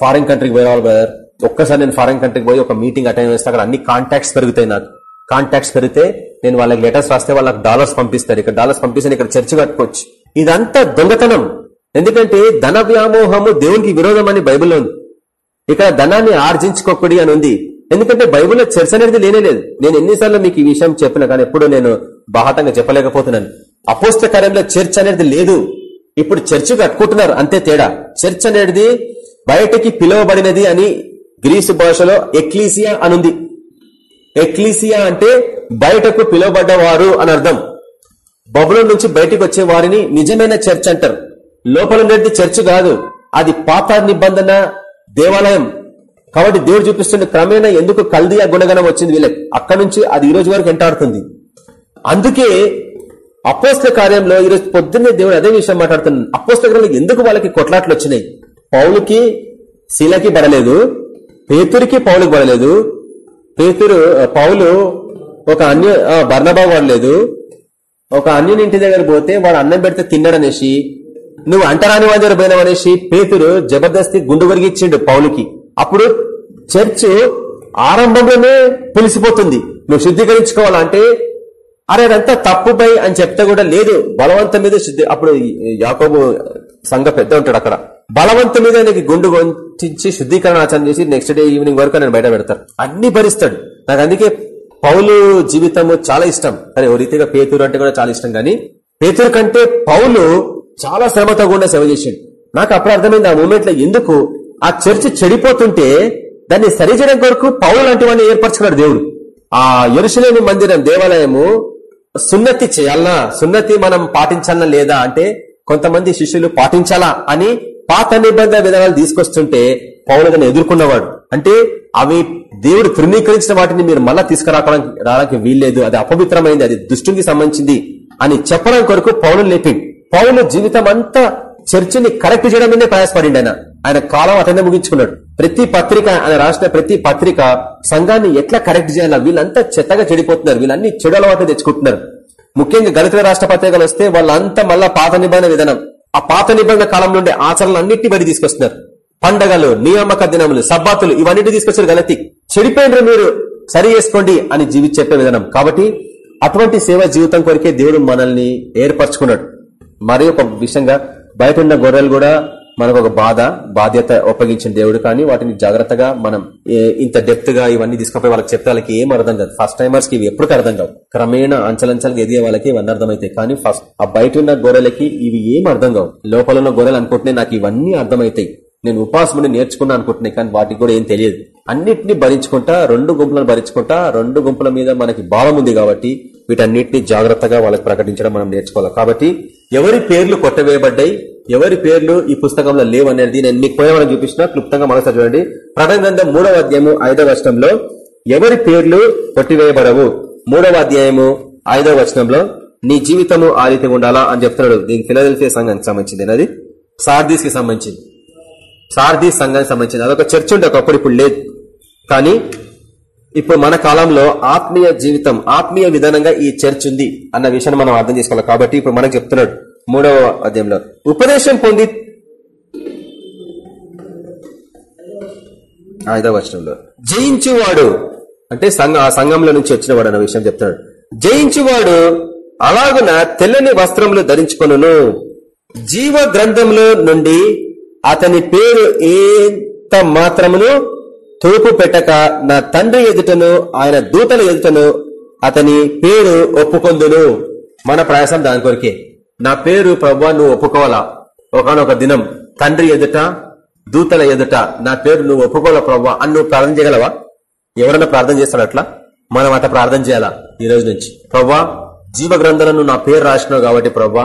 A: ఫారిన్ కంట్రీకి పోయేవాళ్ళు బ్రదర్ ఒక్కసారి నేను ఫారిన్ కంట్రీకి పోయి ఒక మీటింగ్ అటెండ్ చేస్తే అక్కడ అన్ని కాంటాక్ట్స్ పెరుగుతాయి నాకు. కాంటాక్ట్స్ పెరిగితే నేను వాళ్ళకి లెటర్స్ రాస్తే వాళ్ళకి డాలర్స్ పంపిస్తారు. ఇక్కడ డాలర్స్ పంపిస్తే ఇక్కడ చర్చి కట్టుకోవచ్చు. ఇదంతా దొంగతనం. ఎందుకంటే ధన వ్యామోహము దేవునికి విరోధం అని బైబిల్లో ఉంది. ఇక్కడ ధనాన్ని ఆర్జించుకోకూడి అని ఉంది. ఎందుకంటే బైబిల్లో చర్చ అనేది లేనే లేదు. నేను ఎన్నిసార్లు మీకు ఈ విషయం చెప్పిన కానీ ఎప్పుడు నేను బాహతంగా చెప్పలేకపోతున్నాను. అపోస్త కార్యంలో చర్చ్ అనేది లేదు. ఇప్పుడు చర్చి కట్టుకుంటున్నారు. అంతే తేడా. చర్చ్ అనేది బయటకి పిలువబడినది అని గ్రీసు భాషలో ఎక్లీసియా అనుంది. ఎక్లీసియా అంటే బయటకు పిలువబడ్డవారు అని అర్థం. బబులో నుంచి బయటకు వచ్చే వారిని నిజమైన చర్చ్ అంటారు. లోపల ఉండేది చర్చ్ కాదు. అది పాత నిబంధన దేవాలయం. కాబట్టి దేవుడు చూపిస్తున్న క్రమేణా ఎందుకు కల్దియా గుణగణం వచ్చింది వీళ్ళకి? అక్కడి నుంచి అది ఈ రోజు వరకు ఎంటాడుతుంది. అందుకే అపోస్త కార్యంలో ఈరోజు పొద్దున్నే దేవుడు అదే విషయం మాట్లాడుతున్నాను అపోస్త ఎందుకు వాళ్ళకి కొట్లాట్లు వచ్చినాయి? పౌలుకి శీలకి పడలేదు. పేతురికి పౌలుకి పడలేదు. పేతురు పౌలు ఒక అన్య బర్ణబా వాడలేదు ఒక అన్యుని ఇంటి దగ్గర పోతే వాడు అన్నం పెడితే తిన్నాడనేసి నువ్వు అంటరాని వాడి దగ్గర పోయినావనేసి పేతురు జబర్దస్తి గుండు వరిగిచ్చిండు పౌలుకి. అప్పుడు చర్చ్ ఆరంభంలోనే పిలిసిపోతుంది నువ్వు శుద్ధీకరించుకోవాలంటే అరే అదంతా తప్పుపై అని చెప్తే కూడా లేదు. బలవంతం మీద శుద్ధి అప్పుడు యాకోబు సంఘ పెద్ద ఉంటాడు అక్కడ. బలవంతం మీద నీకు గుండు గొంతించి శుద్ధీకరణ ఆచరణ చేసి నెక్స్ట్ డే ఈవినింగ్ వరకు నేను బయట పెడతాను అన్ని భరిస్తాడు. నాకు అందుకే పౌలు జీవితము చాలా ఇష్టం. అరే ఓ రీతిగా పేతురు అంటే కూడా చాలా ఇష్టం కానీ పేతురు కంటే పౌలు చాలా శ్రమతో కూడా సేవ చేసాడు నాకు అప్పుడు అర్థమైంది ఆ మూమెంట్లో ఎందుకు ఆ చర్చ్ చెడిపోతుంటే దాన్ని సరిచేయడం కొరకు పౌలు లాంటి వాడిని ఏర్పరచుకున్నాడు దేవుడు. ఆ ఎరుసలేని మందిరం దేవాలయము సున్నతి చేయాలనా? సున్నతి మనం పాటించాలనా లేదా? అంటే కొంతమంది శిష్యులు పాటించాలా అని పాత నిబంధన విధానాలు తీసుకొస్తుంటే పౌలు దాన్ని ఎదుర్కొన్నవాడు. అంటే అవి దేవుడు తృణీకరించిన వాటిని మీరు మళ్ళా తీసుకురావడానికి రావడానికి వీల్లేదు. అది అపవిత్రమైంది. అది దుష్టునికి సంబంధించింది అని చెప్పడం కొరకు పౌలు లేపింది పౌలు జీవితం అంతా చర్చిని కరెక్ట్ చేయడం మీదే ప్రయాసపడి ఆయన. ఆయన కాలం అతనే ముగించుకున్నాడు. ప్రతి పత్రిక ఆయన రాసిన ప్రతి పత్రిక సంఘాన్ని ఎట్లా కరెక్ట్ చేయాలా? వీళ్ళంతా చెత్తగా చెడిపోతున్నారు. వీళ్ళన్ని చెడు అలవాటు తెచ్చుకుంటున్నారు. ముఖ్యంగా గణిత రాష్ట్ర పత్రికలు వస్తే వాళ్ళంతా మళ్ళా పాత నిబంధన విధానం. ఆ పాత నిబంధన కాలం నుండి ఆచరణలన్నింటినీ బయట తీసుకొస్తున్నారు. పండగలు నియామక దినములు సబ్బాతులు ఇవన్నిటి తీసుకొచ్చారు గలతి చెడిపోయినరు మీరు సరి చేసుకోండి అని జీవి చెప్పే విధానం. కాబట్టి అటువంటి సేవ జీవితం కొరికే దేవుడు మనల్ని ఏర్పరచుకున్నాడు. మరి ఒక విషయంగా బయట ఉన్న గొర్రెలు కూడా మనకు ఒక బాధ బాధ్యత ఒప్పగించిన దేవుడు కానీ వాటిని జాగ్రత్తగా మనం ఇంత డెప్త్గా ఇవన్నీ తీసుకుపోయి వాళ్ళకి చెప్తే వాళ్ళకి ఏం అర్థం కాదు. ఫస్ట్ టైమర్స్కి ఇవి ఎప్పుడు అర్థం కావు. క్రమేణా అంచలంచలుగా ఎదిగే వాళ్ళకి ఇవన్నీ అర్థమైతాయి. కానీ ఫస్ట్ ఆ బయట ఉన్న గొర్రెలకి ఇవి ఏం అర్థం కావు. లోపల ఉన్న గొర్రెలు అనుకుంటున్నాయి నాకు ఇవన్నీ అర్థమైతాయి. నేను ఉపాసముని నేర్చుకున్నా అనుకుంటున్నాయి కానీ వాటికి కూడా ఏం తెలియదు. అన్నిటిని భరించుకుంటా రెండు గుంపులను భరించుకుంటా రెండు గుంపుల మీద మనకి భారం ఉంది కాబట్టి వీటన్నిటిని జాగ్రత్తగా వాళ్ళకి ప్రకటించడం మనం నేర్చుకోవాలి. కాబట్టి ఎవరి పేర్లు కొట్టవేయబడ్డాయి? ఎవరి పేర్లు ఈ పుస్తకంలో లేవు అనేది నేను మీకు పోయేవాళ్ళని చూపించిన. క్లుప్తంగా మనసు చూడండి. ప్రకటన మూడవ అధ్యాయము ఐదవ వచనంలో ఎవరి పేర్లు కొట్టివేయబడవు? మూడవ అధ్యాయము ఐదవ వచనంలో నీ జీవితము ఆ రీతి ఉండాలా? అని చెప్తున్నాడు. దీని ఫిలదెల్ఫియా సంఘానికి సంబంధించింది అది సార్దీస్కి సంబంధించింది. సార్దీస్ సంఘానికి సంబంధించింది. అదొక చర్చ ఉండే ఒకప్పుడు ఇప్పుడు లేదు. కానీ ఇప్పుడు మన కాలంలో ఆత్మీయ జీవితం ఆత్మీయ విధానంగా ఈ చర్చ్ ఉంది అన్న విషయాన్ని మనం అర్థం చేసుకోవాలి. కాబట్టి ఇప్పుడు మనకు చెప్తున్నాడు మూడవ అధ్యాయంలో. ఉపదేశం పొంది ఐదవ వచనంలో. జయించువాడు అంటే సంఘ ఆ సంఘంలో నుంచి వచ్చినవాడు అన్న విషయం చెప్తున్నాడు. జయించువాడు అలాగున తెల్లని వస్త్రములు ధరించుకొను జీవ గ్రంథంలో నుండి అతని పేరు ఎంత మాత్రమును తూపు పెట్టక నా తండ్రి ఎదుటను ఆయన దూతల ఎదుటను అతని పేరు ఒప్పుకొందును. మన ప్రయాసం దాని కొరికే. నా పేరు ప్రభా నువ్వు ఒప్పుకోవాలా? ఒకనొక దినం తండ్రి ఎదుట దూతల ఎదుట నా పేరు నువ్వు ఒప్పుకోవాలా ప్రభా అని నువ్వు ప్రార్థన చేయగలవా? ఎవరైనా ప్రార్థన చేస్తాడు అట్లా? మనం అట్లా ప్రార్థన చేయాలా ఈ రోజు నుంచి? ప్రవ్వా జీవ గ్రంథాలను నా పేరు రాసినావు కాబట్టి ప్రవ్వా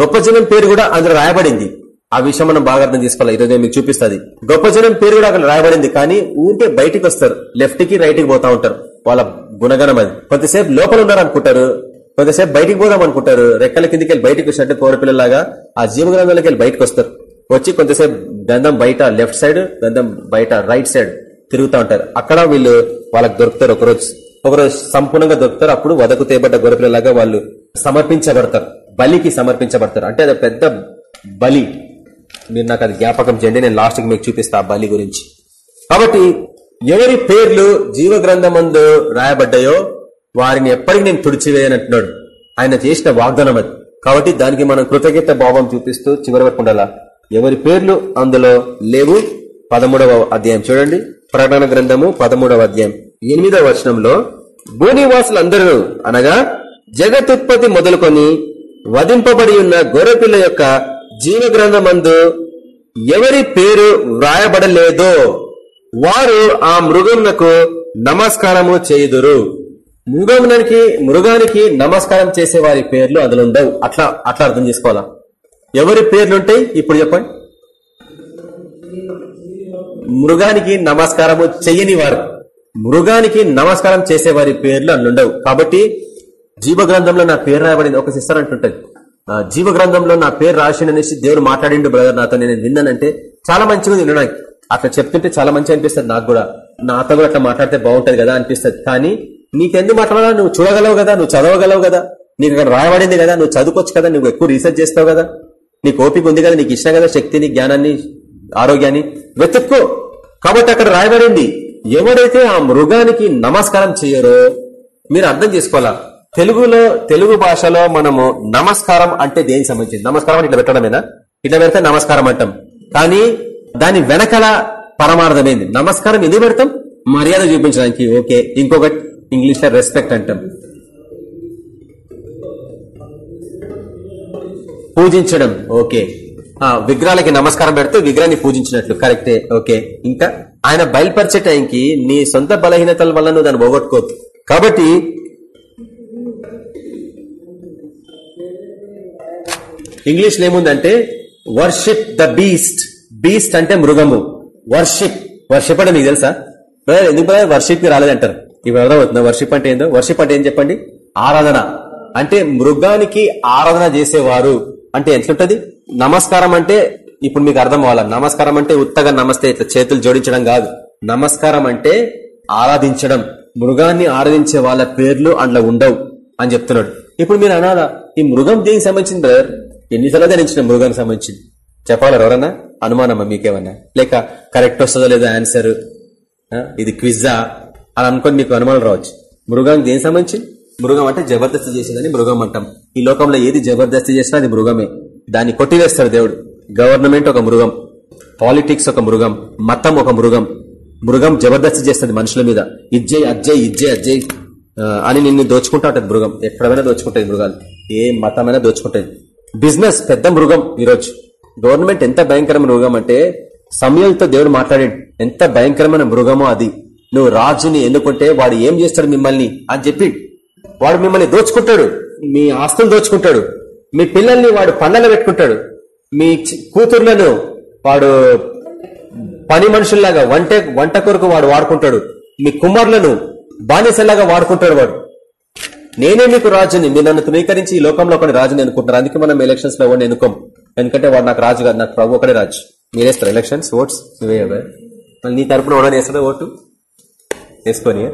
A: గొప్ప జనం పేరు కూడా అందులో రాయబడింది. ఆ విషయం మనం బాగా అర్థం చేసుకోవాలి. ఈరోజు నేను మీకు చూపిస్తుంది. గొప్ప జనం పేరు కూడా అక్కడ రాయబడింది. కానీ ఊరికే బయటికి వస్తారు. లెఫ్ట్కి రైట్కి పోతా ఉంటారు. వాళ్ళ గుణగణం అది. కొంతసేపు లోపల ఉన్నారనుకుంటారు కొంతసేపు బయటికి పోదాం అనుకుంటారు. రెక్కల కిందికి వెళ్ళి బయటకు వచ్చినట్టు కోరపిల్లలాగా ఆ జీవ గ్రంథాలకి వెళ్ళి బయటకు వస్తారు. వచ్చి కొంతసేపు గంధం బయట లెఫ్ట్ సైడ్ గంధం బయట రైట్ సైడ్ తిరుగుతూ ఉంటారు. అక్కడ వీళ్ళు వాళ్ళకి దొరుకుతారు ఒకరోజు. ఒకరోజు సంపూర్ణంగా దొరుకుతారు. అప్పుడు వదకు తేబడ్డ గొరపిల్లలాగా వాళ్ళు సమర్పించబడతారు. బలికి సమర్పించబడతారు. అంటే అది పెద్ద బలి. మీరు నాకు అది జ్ఞాపకం చేయండి నేను లాస్ట్కి మీకు చూపిస్తా ఆ బలి గురించి. కాబట్టి ఎవరి పేర్లు జీవ గ్రంథమందు రాయబడ్డాయో వారిని ఎప్పటికీ నేను తుడిచివేయనంటున్నాడు. ఆయన చేసిన వాగ్దానం అది. కాబట్టి దానికి మనం కృతజ్ఞత భావం చూపిస్తూ చివరి వరకు ఉండాలా? ఎవరి పేర్లు అందులో లేవు? పదమూడవ అధ్యాయం చూడండి. ప్రకటన గ్రంథము పదమూడవ అధ్యాయం. ఎనిమిదవ వచనంలో భూనివాసులందరూ అనగా జగతుత్పత్తి మొదలుకొని వధింపబడి ఉన్న గొర్రెపిల్ల యొక్క జీవ గ్రంథమందు ఎవరి పేరు వ్రాయబడలేదో వారు ఆ మృగమునకు నమస్కారము చేయుదురు. మృగమునకి మృగానికి నమస్కారం చేసే వారి పేర్లు అందులో ఉండవు అట్లా అట్లా అర్థం చేసుకోవాలా? ఎవరి పేర్లుంటాయి? ఇప్పుడు చెప్పండి. మృగానికి నమస్కారము చెయ్యని వారు. మృగానికి నమస్కారం చేసే వారి పేర్లు అందులో ఉండవు కాబట్టి జీవ గ్రంథంలో నా పేరు రాయబడింది. ఒక సిస్టర్ అంటుంటది. జీవ గ్రంథంలో నా పేరు రాసిననేసి దేవుడు మాట్లాడిండు బ్రదర్ నాతో. నేను విన్నానంటే చాలా మంచిగా ఉంది. వినడానికి అట్లా చెప్తుంటే చాలా మంచి అనిపిస్తుంది నాకు కూడా. నాతో కూడా అట్లా మాట్లాడితే బాగుంటది కదా అనిపిస్తుంది. కానీ నీకెందుకు మాట్లాడాలా? నువ్వు చూడగలవు కదా నువ్వు చదవగలవు కదా. నీకు అక్కడ రాయబడింది కదా నువ్వు చదువుకోవచ్చు కదా నువ్వు ఎక్కువ రీసెర్చ్ చేస్తావు కదా. నీకు ఓపిక ఉంది కదా నీకు ఇష్టం కదా శక్తిని జ్ఞానాన్ని ఆరోగ్యాన్ని. వెతుక్కో. కాబట్టి అక్కడ రాయబడింది. ఎవరైతే ఆ మృగానికి నమస్కారం చేయరో మీరు అర్థం చేసుకోవాలా? తెలుగులో తెలుగు భాషలో మనము నమస్కారం అంటే దేనికి సంబంధించింది? నమస్కారం అంటే ఇట్లా పెట్టడమేనా ఇట్లా పెడితే నమస్కారం అంటాం. కానీ దాని వెనకల పరమార్థమైంది నమస్కారం ఎందుకు పెడతాం? మర్యాద చూపించడానికి. ఓకే. ఇంకొకటి ఇంగ్లీష్లో రెస్పెక్ట్ అంటాం. పూజించడం. ఓకే. ఆ విగ్రహాలకి నమస్కారం పెడితే విగ్రహాన్ని పూజించినట్లు. కరెక్టే. ఓకే. ఇంకా ఆయన బయలుపరిచే టైంకి నీ సొంత బలహీనతల వల్ల నువ్వు దాన్ని పోగొట్టుకోవద్దు కాబట్టి ఇంగ్లీష్ ఏముందంటే వర్షిప్ ద బీస్ట్. బీస్ట్ అంటే మృగము. వర్షిప్. వర్షిప్ అంటే మీకు తెలుసా? బ్రదర్ ఎందుకు బ్రదర్? వర్షిప్కి రాలేదంటారు. ఇప్పుడు అర్థమవుతుందా వర్షిప్ అంటే ఏందో? వర్షిప్ అంటే ఏం చెప్పండి? ఆరాధన. అంటే మృగానికి ఆరాధన చేసేవారు. అంటే ఎట్లుంటది? నమస్కారం అంటే ఇప్పుడు మీకు అర్థం అవ్వాలా? నమస్కారం అంటే ఉత్తగా నమస్తే ఇట్లా చేతులు జోడించడం కాదు. నమస్కారం అంటే ఆరాధించడం. మృగాన్ని ఆరాధించే వాళ్ళ పేర్లు అందులో ఉండవు అని చెప్తున్నాడు. ఇప్పుడు మీరు అనాలా? ఈ మృగం దేనికి సంబంధించింది బ్రదర్? ఎన్నిసార్లు ధ్యానించిన మృగానికి సంబంధించింది చెప్పాలి ఎవరన్నా? అనుమానమా మీకేమన్నా? లేక కరెక్ట్ వస్తుందో లేదో ఆన్సర్ ఇది క్విజ్జా అని అనుకొని మీకు అనుమానం రావచ్చు. మృగానికి దేనికి సంబంధించి? మృగం అంటే జబర్దస్తి చేసేదని మృగం అంటాం. ఈ లోకంలో ఏది జబర్దస్తి చేసినా అది మృగమే. దాన్ని కొట్టివేస్తాడు దేవుడు. గవర్నమెంట్ ఒక మృగం. పాలిటిక్స్ ఒక మృగం. మతం ఒక మృగం. మృగం జబర్దస్తి చేస్తుంది మనుషుల మీద. ఇజ్జయ్ అజ్జయ్ ఇజ్జయ్ అజ్జయ్. అని నిన్ను దోచుకుంటా ఉంటుంది మృగం. ఎక్కడైనా దోచుకుంటుంది మృగాలు ఏ మతమైనా దోచుకుంటుంది. బిజినెస్ పెద్ద మృగం ఈరోజు. గవర్నమెంట్ ఎంత భయంకరమైన మృగం అంటే సమయంతో దేవుడు మాట్లాడాడు ఎంత భయంకరమైన మృగమో అది. నువ్వు రాజుని ఎందుకుంటే వాడు ఏం చేస్తాడు మిమ్మల్ని అని చెప్పి వాడు మిమ్మల్ని దోచుకుంటాడు మీ ఆస్తులు దోచుకుంటాడు మీ పిల్లల్ని వాడు పండగ పెట్టుకుంటాడు మీ కూతుర్లను వాడు పని మనుషుల్లాగా వంట వంట కొరకు వాడు వాడుకుంటాడు మీ కుమారులను బానిసల్లాగా వాడుకుంటాడు వాడు. నేనే మీకు రాజుని. మీరు నన్ను తృణీకరించి ఈ లోకంలో ఒకటి రాజుని అనుకుంటారు అందుకే మనం ఎలక్షన్స్లో ఎవరిని ఎన్నుకోం? ఎందుకంటే వాడు నాకు రాజు కాదు నాకు ప్రభు ఒకడే రాజు. మీరేస్తారు ఎలక్షన్స్ ఓట్స్ నువ్వే మళ్ళీ నీ తరపున ఎవడని వేస్తాడా ఓటు? వేసుకొని.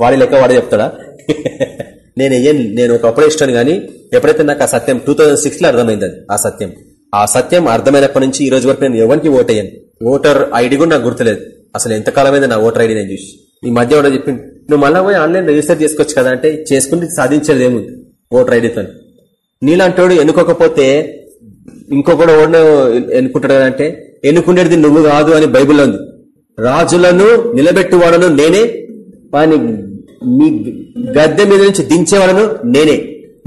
A: వాడి లెక్క వాడే చెప్తాడా? నేను ఏం నేను ఒకప్పుడే ఇష్టాను కానీ ఎప్పుడైతే నాకు ఆ సత్యం టూ థౌజండ్ సిక్స్లో అర్థమైంది ఆ సత్యం. ఆ సత్యం అర్థమైనప్పటి నుంచి ఈ రోజు వరకు నేను ఎవరికి ఓటేయను ఓటర్ ఐడి కూడా నాకు గుర్తులేదు. అసలు ఎంతకాలమైంది నా ఓటర్ ఐడి నేను చూసి? ఈ మధ్య కూడా చెప్పింది నువ్వు మళ్ళీ పోయి ఆన్లైన్ రిజిస్టర్ చేసుకోవచ్చు కదా అంటే చేసుకుంటే సాధించేది ఏముంది? ఓటర్ ఐడితో నీలాంటోడు ఎన్నుకోకపోతే ఇంకొకడు ఓడిన ఎన్నుకుంటాడు అంటే ఎన్నుకునేది నువ్వు కాదు అని బైబిల్లో ఉంది. రాజులను నిలబెట్టువాడను నేనే వాని మీ గద్దె మీద నుంచి దించేవాడను నేనే.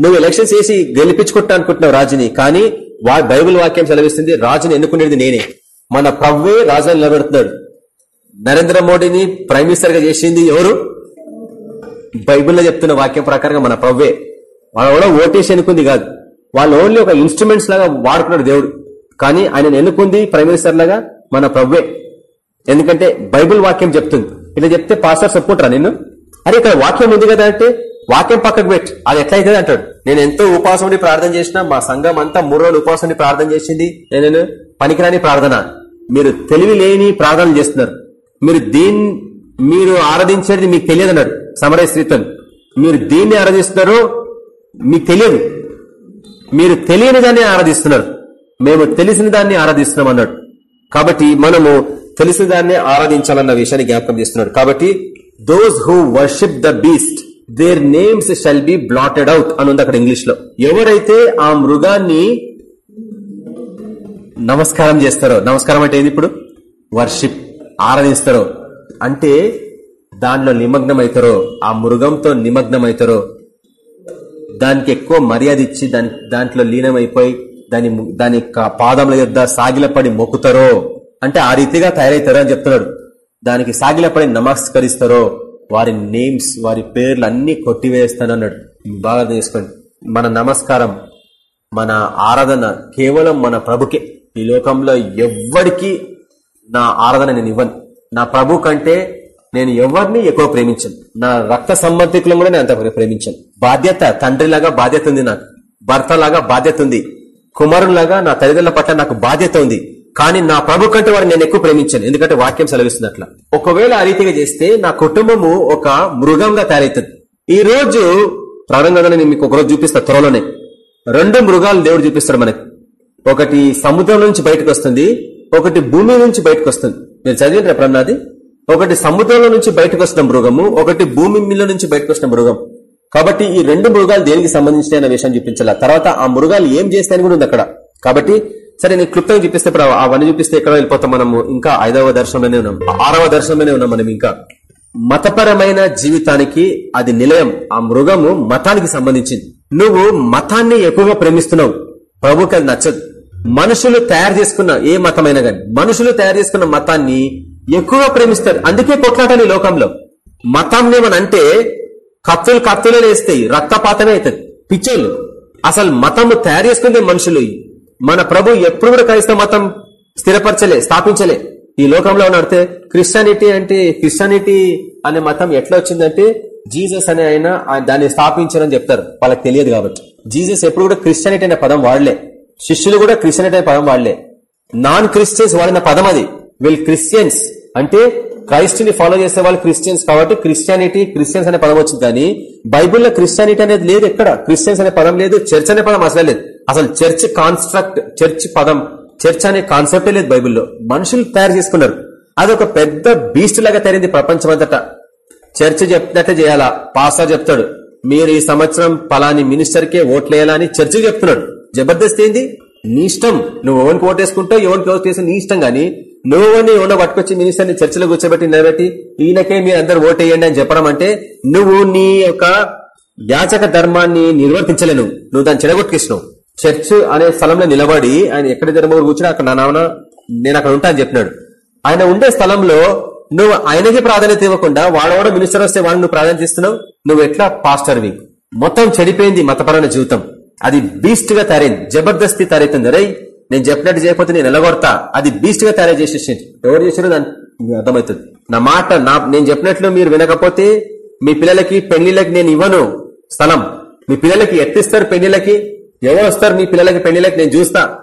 A: నువ్వు ఎలక్షన్స్ చేసి గెలిపించుకుంటా అనుకుంటున్నావు రాజుని కానీ వా బైబిల్ వాక్యం సెలవిస్తుంది రాజుని ఎన్నుకునేది నేనే. మన ప్రవ్వే రాజుని నిలబెడుతున్నాడు. నరేంద్ర మోడీని ప్రైమ్ మినిస్టర్గా చేసింది ఎవరు? బైబిల్లో చెప్తున్న వాక్యం ప్రకారంగా మన ప్రవ్వే. వాళ్ళు కూడా ఓటేసి ఎన్నుకుంది కాదు. వాళ్ళు ఓన్లీ ఒక ఇన్స్ట్రుమెంట్స్ లాగా వాడుకున్నాడు దేవుడు. కానీ ఆయన ఎన్నుకుంది ప్రైమ్ మినిస్టర్ లాగా మన ప్రవ్వే. ఎందుకంటే బైబిల్ వాక్యం చెప్తుంది. ఇలా చెప్తే పాస్టర్స్ ఒప్పుకుంటారా నేను అరే ఇక్కడ వాక్యం ఉంది కదా అంటే వాక్యం పక్కకు పెట్టి. అది ఎట్లయితుంది అంటాడు. నేను ఎంతో ఉపవాసం ప్రార్థన చేసినా మా సంఘం అంతా మూడు రోజులు ఉపాసం ప్రార్థన చేసింది. నేను పనికిరాని ప్రార్థన. మీరు తెలివి లేని ప్రార్థన చేస్తున్నారు. మీరు దీన్ మీరు ఆరాధించేది మీకు తెలియదు అన్నాడు సమరయ స్త్రీతో మీరు దీన్ని ఆరాధిస్తున్నారో మీకు తెలియదు. మీరు తెలియని దాన్ని ఆరాధిస్తున్నారు. మేము తెలిసిన దాన్ని ఆరాధిస్తున్నాం అన్నాడు. కాబట్టి మనము తెలిసిన దాన్ని ఆరాధించాలన్న విషయాన్ని జ్ఞాపకం చేస్తున్నాడు. కాబట్టి those who worship the beast their names shall be blotted out అని ఉంది అక్కడ ఇంగ్లీష్లో ఎవరైతే ఆ మృగాన్ని నమస్కారం చేస్తారో నమస్కారం అంటే ఏంది ఇప్పుడు? వర్షిప్. ఆరాధిస్తారో. అంటే దాంట్లో నిమగ్నం ఆ మృగంతో నిమగ్నమవుతారో దానికి ఎక్కువ మర్యాద ఇచ్చి దాని దాంట్లో లీనమైపోయి దాని దాని పాదముల యొద్ సాగిలపడి మొక్కుతారో అంటే ఆ రీతిగా తయారవుతారో అని చెప్తున్నాడు. దానికి సాగిలపడి నమస్కరిస్తారో వారి నేమ్స్ వారి పేర్లు అన్ని కొట్టివేస్తానన్నాడు బాగా తీసుకోండి మన నమస్కారం మన ఆరాధన కేవలం మన ప్రభుకే. ఈ లోకంలో ఎవ్వడికి నా ఆరాధన నేను ఇవ్వను. నా ప్రభు కంటే నేను ఎవరిని ఎక్కువ ప్రేమించను. నా రక్త సంబంధికులను కూడా నేను అంత ప్రేమించాను. బాధ్యత తండ్రిలాగా బాధ్యత ఉంది నాకు. భర్త లాగా బాధ్యత ఉంది. కుమారులాగా నా తల్లిదండ్రుల పట్ల నాకు బాధ్యత ఉంది. కానీ నా ప్రభు కంటే వారిని నేను ఎక్కువ ప్రేమించాను. ఎందుకంటే వాక్యం సెలవిస్తున్నట్ల. ఒకవేళ ఆ రీతిగా చేస్తే నా కుటుంబము ఒక మృగంగా తయారవుతుంది. ఈ రోజు ప్రారంభంగా నేను మీకు ఒకరోజు చూపిస్తా త్వరలోనే. రెండు మృగాలు దేవుడు చూపిస్తాడు మనకి. ఒకటి సముద్రం నుంచి బయటకు వస్తుంది. ఒకటి భూమి నుంచి బయటకు వస్తుంది. మీరు చదివిన ఎప్పుడన్నది ఒకటి సముద్రంలో నుంచి బయటకు వస్తున్న మృగము ఒకటి భూమి మిల్ల నుంచి బయటకు వస్తున్న మృగం. కాబట్టి ఈ రెండు మృగాలు దేనికి సంబంధించిన విషయం చూపించాల? తర్వాత ఆ మృగాలు ఏం చేస్తాయని కూడా ఉంది అక్కడ. కాబట్టి సరే నేను క్లుప్తంగా చూపిస్తే ఇప్పుడు అవన్నీ చూపిస్తే ఎక్కడ వెళ్ళిపోతాం మనము. ఇంకా ఐదవ దర్శనంలోనే ఉన్నాం. ఆరవ దర్శనంలోనే ఉన్నాం మనం ఇంకా. మతపరమైన జీవితానికి అది నిలయం. ఆ మృగము మతానికి సంబంధించింది. నువ్వు మతాన్ని ఎక్కువగా ప్రేమిస్తున్నావు. ప్రభుకి అది నచ్చదు. మనుషులు తయారు చేసుకున్న ఏ మతమైనా గాని మనుషులు తయారు చేసుకున్న మతాన్ని ఎక్కువగా ప్రేమిస్తారు. అందుకే కొట్లాటని లోకంలో. మతం ఏమనంటే కత్తులు కత్తులే వేస్తాయి రక్తపాతమే అవుతుంది. పిచ్చోళ్ళు. అసలు మతము తయారు చేసుకుందే మనుషులు మన ప్రభు ఎప్పుడు కూడా క్రైస్తవ మతం స్థిరపరచలే స్థాపించలే. ఈ లోకంలో నడితే క్రిస్టియానిటీ అంటే క్రిస్టియానిటీ అనే మతం ఎట్లా వచ్చిందంటే జీసస్ అనే ఆయన దాన్ని స్థాపించారని చెప్తారు. వాళ్ళకి తెలియదు కాబట్టి. జీసస్ ఎప్పుడు కూడా క్రిస్టియానిటీ అనే పదం వాడలే. శిష్యులు కూడా క్రిస్టియానిటీ అనే పదం వాడలే నాన్ క్రిస్టియన్స్ వాడిన పదం అది. వీళ్ళు క్రిస్టియన్స్ అంటే క్రైస్ట్ని ఫాలో చేసే వాళ్ళు క్రిస్టియన్స్ కాబట్టి క్రిస్టియానిటీ క్రిస్టియన్స్ అనే పదం వచ్చింది. కానీ బైబుల్లో క్రిస్టియానిటీ అనేది లేదు ఎక్కడ? క్రిస్టియన్స్ అనే పదం లేదు చర్చ్ అనే పదం అసలు లేదు. అసలు చర్చ్ కాన్స్ట్రక్ట్ చర్చ్ పదం చర్చ్ అనే కాన్సెప్టే లేదు బైబుల్లో. మనుషులు తయారు చేసుకున్నారు. అదొక పెద్ద బీస్ట్ లాగా తయారింది ప్రపంచం అంతట చర్చ్ చెప్పినట్టే చేయాలా? పాస్టర్ చెప్తాడు మీరు ఈ సంవత్సరం పలాని మినిస్టర్కే ఓట్లేయాలని చర్చ్ చెప్తున్నాడు. జబర్దస్త్ ఏంది? నీ ఇష్టం. నువ్వు ఎవరికి ఓటేసుకుంటావు ఎవరికి ఓటు చేసి నీ ఇష్టం గానీ నువ్వు ఎవరిని పట్టుకొచ్చి మినిస్టర్ని చర్చలో కూర్చోబెట్టి నిలబెట్టి ఈయనకే మీరు అందరు ఓటేయండి అని చెప్పడం అంటే నువ్వు నీ యొక్క యాచక ధర్మాన్ని నిర్వర్తించలేను. నువ్వు దాన్ని చెడగొట్టుకిస్తున్నావు చర్చ్ అనే స్థలంలో నిలబడి ఆయన ఎక్కడ ధర్మం కూర్చుని అక్కడ నా నామన నేను అక్కడ ఉంటా అని చెప్పినాడు. ఆయన ఉండే స్థలంలో నువ్వు ఆయనకి ప్రాధాన్యత ఇవ్వకుండా వాడవాడ మినిస్టర్ వస్తే వాడిని నువ్వు ప్రాధాన్యత ఇస్తున్నావు. నువ్వు ఎట్లా పాస్టర్వి మొత్తం చెడిపోయింది మతపరమైన జీవితం. అది బీస్ట్గా తయారైంది. జబర్దస్తి తయారైతుంది. రై నేను చెప్పినట్టు చేయకపోతే నేను ఎలగొడతా. అది బీస్ట్గా తయారు చేసేసింది ఎవరు చేసారో దాన్ని అర్థమవుతుంది. నా మాట నా నేను చెప్పినట్లు మీరు వినకపోతే మీ పిల్లలకి పెళ్ళిళ్ళకి నేను ఇవ్వను. స్థలం. మీ పిల్లలకి ఎత్తిస్తారు పెళ్ళిళ్ళకి. ఎవరు వస్తారు మీ పిల్లలకి పెళ్ళిళ్ళకి? నేను చూస్తా.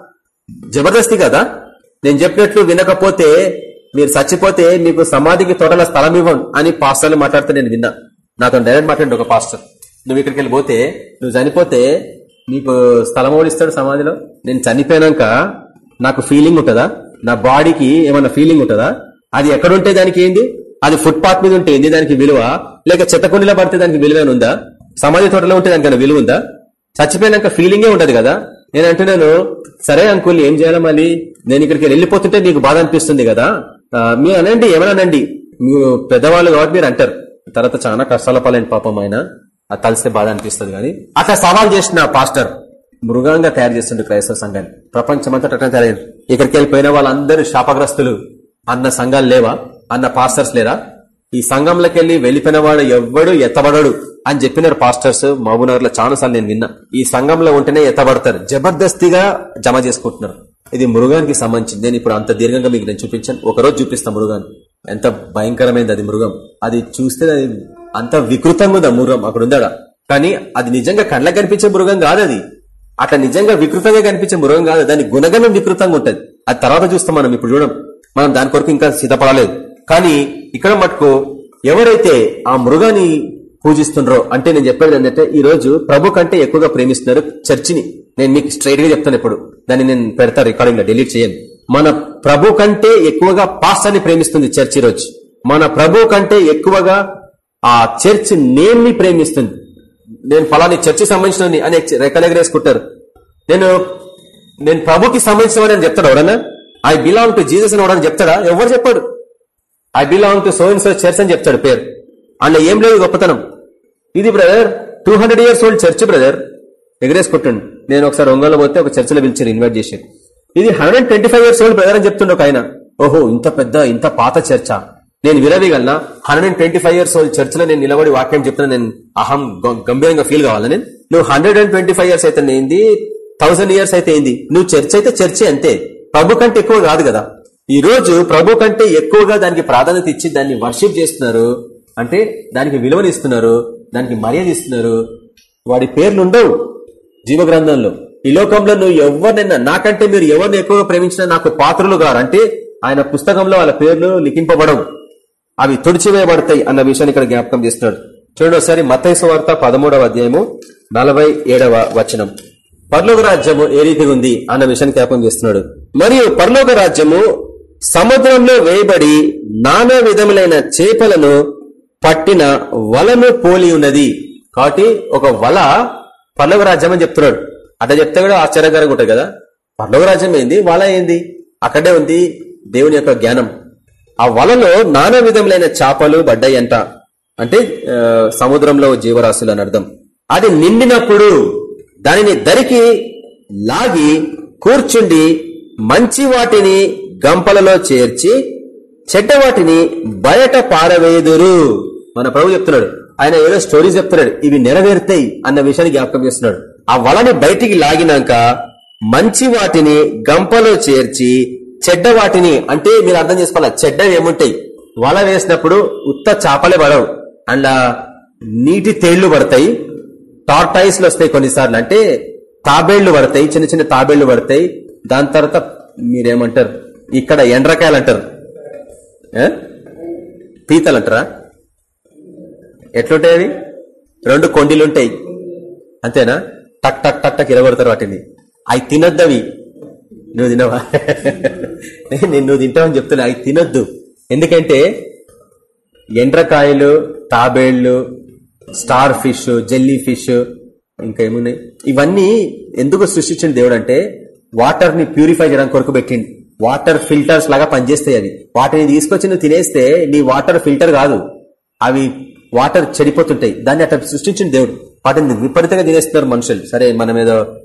A: జబర్దస్తి కదా? నేను చెప్పినట్లు వినకపోతే మీరు చచ్చిపోతే మీకు సమాధికి తోటల స్థలం ఇవ్వం అని పాస్టర్లు మాట్లాడితే నేను విన్నా. నాతో డైరెక్ట్ మాట్లాడి ఒక పాస్టర్. నువ్వు ఇక్కడికి వెళ్ళిపోతే నువ్వు చనిపోతే నీకు స్థలం ఓడిస్తాడు సమాధిలో? నేను చనిపోయినాక నాకు ఫీలింగ్ ఉంటుందా? నా బాడీకి ఏమన్నా ఫీలింగ్ ఉంటుందా? అది ఎక్కడుంటే దానికి ఏంది? అది ఫుట్పాత్ మీద ఉంటే ఏంది? దానికి విలువ? లేక చెత్తకుండిలో పడితే దానికి విలువ ఉందా? సమాధి తోటలో ఉంటే దానికి విలువ ఉందా? చచ్చిపోయినాక ఫీలింగే ఉండదు కదా? నేను అంటున్నాను సరే అంకుల్ ఏం చేయాలి మళ్ళీ? నేను ఇక్కడికి వెళ్ళిపోతుంటే నీకు బాధ అనిపిస్తుంది కదా? ఆ, మీరు అనండి ఏమనండి మీరు పెద్దవాళ్ళు కాబట్టి మీరు అంటారు. తర్వాత చాలా కష్టాల పాలైన పాపం ఆయన. అది తలిస్తే బాధ అనిపిస్తుంది కానీ అట్లా సవాల్ చేసిన పాస్టర్. మృగంగా తయారు చేస్తుండే క్రైస్తవ సంఘాన్ని. ప్రపంచమంతా అట్లా తయారైంది. ఇక్కడికి వెళ్ళిపోయిన వాళ్ళందరూ శాపగ్రస్తులు. అన్న సంఘాలు లేవా? అన్న పాస్టర్స్ లేరా? ఈ సంఘంలోకి వెళ్ళి వెళ్ళిపోయిన వాడు ఎవ్వడు ఎత్తబడడు అని చెప్పినారు పాస్టర్స్ మహబూనగర్లో చాలాసార్లు నేను విన్నా. ఈ సంఘంలో ఉంటేనే ఎత్తబడతారు. జబర్దస్తిగా జమ చేసుకుంటున్నారు. ఇది మృగానికి సంబంధించింది. నేను ఇప్పుడు అంత దీర్ఘంగా మీకు నేను చూపించాను. ఒక రోజు చూపిస్తాను మృగాన్ని. ఎంత భయంకరమైనది అది మృగం. అది చూస్తే అది అంత వికృతంగా ఉంది మృగం అక్కడ ఉందాడ కానీ అది నిజంగా కళ్ళకు కనిపించే మృగం కాదు అది. అట్లా నిజంగా వికృతంగా కనిపించే మృగం కాదు దాని గుణగణం వికృతంగా ఉంటది. అది తర్వాత చూస్తాం మనం ఇప్పుడు చూడం. మనం దాని కొరకు ఇంకా సిద్ధపడలేదు. కానీ ఇక్కడ మటుకు ఎవరైతే ఆ మృగాన్ని పూజిస్తుండ్రో అంటే నేను చెప్పేది ఏంటంటే ఈ రోజు ప్రభు కంటే ఎక్కువగా ప్రేమిస్తున్నారు చర్చిని. నేను మీకు స్ట్రైట్గా చెప్తాను ఇప్పుడు. దాన్ని నేను పెడతా రికార్డింగ్లో డిలీట్ చేయండి. మన ప్రభు కంటే ఎక్కువగా పాస్టర్ని ప్రేమిస్తుంది చర్చ్ ఈ రోజు. మన ప్రభు కంటే ఎక్కువగా ఆ చర్చ్ నేమ్ని ప్రేమిస్తుంది. నేను ఫలాని చర్చి సంబంధించిన అని రెక్కలెగరేసుకుంటారు. నేను నేను ప్రభుకి సంబంధించిన వాడని చెప్తాడు ఎవరన్నా? ఐ బిలాంగ్ టు జీసస్ అని ఎవడని చెప్తాడా? ఎవరు చెప్పాడు? I belong to so so church అని చెప్తాడు పేరు. అందులో ఏం లేదు గొప్పతనం. ఇది brother two hundred years old church brother. ఎగరేసుకుంటుండు. నేను ఒకసారి ఒంగోలు పోతే ఒక చర్చిలో పిలిచారు ఇన్వైట్ చేసి ఇది hundred twenty five years old brother అని చెప్తుండే ఒక ఆయన. ఓహో ఇంత పెద్ద ఇంత పాత చర్చ? నేను విరవగలనా? Hundred twenty five years old చర్చ్లో నేను నిలబడి వాక్యం చెప్తున్నా నేను అహం గంభీరంగా ఫీల్ కావాలా నేను? నువ్వు hundred and twenty five years అయితే ఏంది? థౌసండ్ ఇయర్స్ అయితే ఏంది? నువ్వు చర్చ్ అయితే చర్చే అంతే. ప్రభు కంటే ఎక్కువ కాదు కదా. ఈ రోజు ప్రభు కంటే ఎక్కువగా దానికి ప్రాధాన్యత ఇచ్చి దాన్ని వర్షిప్ చేస్తున్నారు. అంటే దానికి విలువనిస్తున్నారు దానికి మర్యాద ఇస్తున్నారు. వాడి పేర్లు ఉండవు జీవగ్రంథంలో. ఈ లోకంలో నువ్వు ఎవరినైనా నాకంటే మీరు ఎవరిని ఎక్కువగా ప్రేమించినా నాకు పాత్రలు గారు అంటే ఆయన పుస్తకంలో వాళ్ళ పేర్లు లిఖింపబడవు. అవి తుడిచివేయబడతాయి అన్న విషయాన్ని ఇక్కడ జ్ఞాపకం చేస్తున్నాడు. చూడండి ఒకసారి మతైసు వార్త పదమూడవ అధ్యాయము నలభై ఏడవ వచనం. పర్లోక రాజ్యము ఏ రీతిగా ఉంది అన్న విషయాన్ని జ్ఞాపకం చేస్తున్నాడు. మరియు పర్లోక రాజ్యము సముద్రంలో వేయబడి నానా విధములైన చేపలను పట్టిన వలను పోలి ఉన్నది. కాబట్టి ఒక వల పర్లోక రాజ్యం అని చెప్తున్నాడు. అట్లా చెప్తే కూడా ఆశ్చర్యకరంగా ఉంటుంది కదా. పర్లోక రాజ్యం ఏంది? వల ఏంది? అక్కడే ఉంది దేవుని యొక్క జ్ఞానం. ఆ వలలో నానా విధములైన చేపలు పడ్డాయంట. అంటే సముద్రంలో జీవరాశులు అని అర్థం. అది నిండినప్పుడు దానిని దరికి లాగి కూర్చుండి మంచి వాటిని గంపలలో చేర్చి చెడ్డ వాటిని బయట పారవేదురు. మన ప్రభు చెప్తున్నాడు. ఆయన ఏదో స్టోరీస్ చెప్తున్నాడు. ఇవి నెరవేరుతాయి అన్న విషయాన్ని జ్ఞాపకం చేస్తున్నాడు. ఆ వలని బయటికి లాగినాక మంచి వాటిని గంపలో చేర్చి చెడ్డ వాటిని అంటే మీరు అర్థం చేసుకోవాలి? చెడ్డవి ఏముంటాయి? వల వేసినప్పుడు ఉత్త చేపలే పడవు. అండ్ నీటి తేళ్ళు పడతాయి. టార్టైస్లు వస్తాయి కొన్నిసార్లు. అంటే తాబేళ్ళు పడతాయి. చిన్న చిన్న తాబేళ్ళు పడతాయి. దాని తర్వాత మీరేమంటారు? ఇక్కడ ఎండ్రకాయలు అంటారు. పీతలు అంటారా? ఎట్లుంటాయి అవి? రెండు కొండీలుంటాయి. అంతేనా? టక్ టక్ టక్ టక్ ఇరగొడతారు వాటిని. అవి తినొద్దవి. నువ్వు తినవా? నేను నువ్వు తింటావని చెప్తున్నా అవి తినొద్దు. ఎందుకంటే ఎండ్రకాయలు తాబేళ్ళు స్టార్ ఫిష్ జెల్లీ ఫిష్ ఇంకా ఏమున్నాయి? ఇవన్నీ ఎందుకు సృష్టించిన దేవుడు అంటే వాటర్ని ప్యూరిఫై చేయడానికి కొరకు పెట్టింది వాటర్ ఫిల్టర్స్ లాగా పనిచేస్తాయి అవి. వాటిని తీసుకొచ్చి నువ్వు తినేస్తే నీ వాటర్ ఫిల్టర్ కాదు. అవి వాటర్ చెడిపోతుంటాయి. దాన్ని అట్లా సృష్టించిన దేవుడు. వాటిని విపరీతంగా తినేస్తున్నారు మనుషులు. సరే మనం ఏదో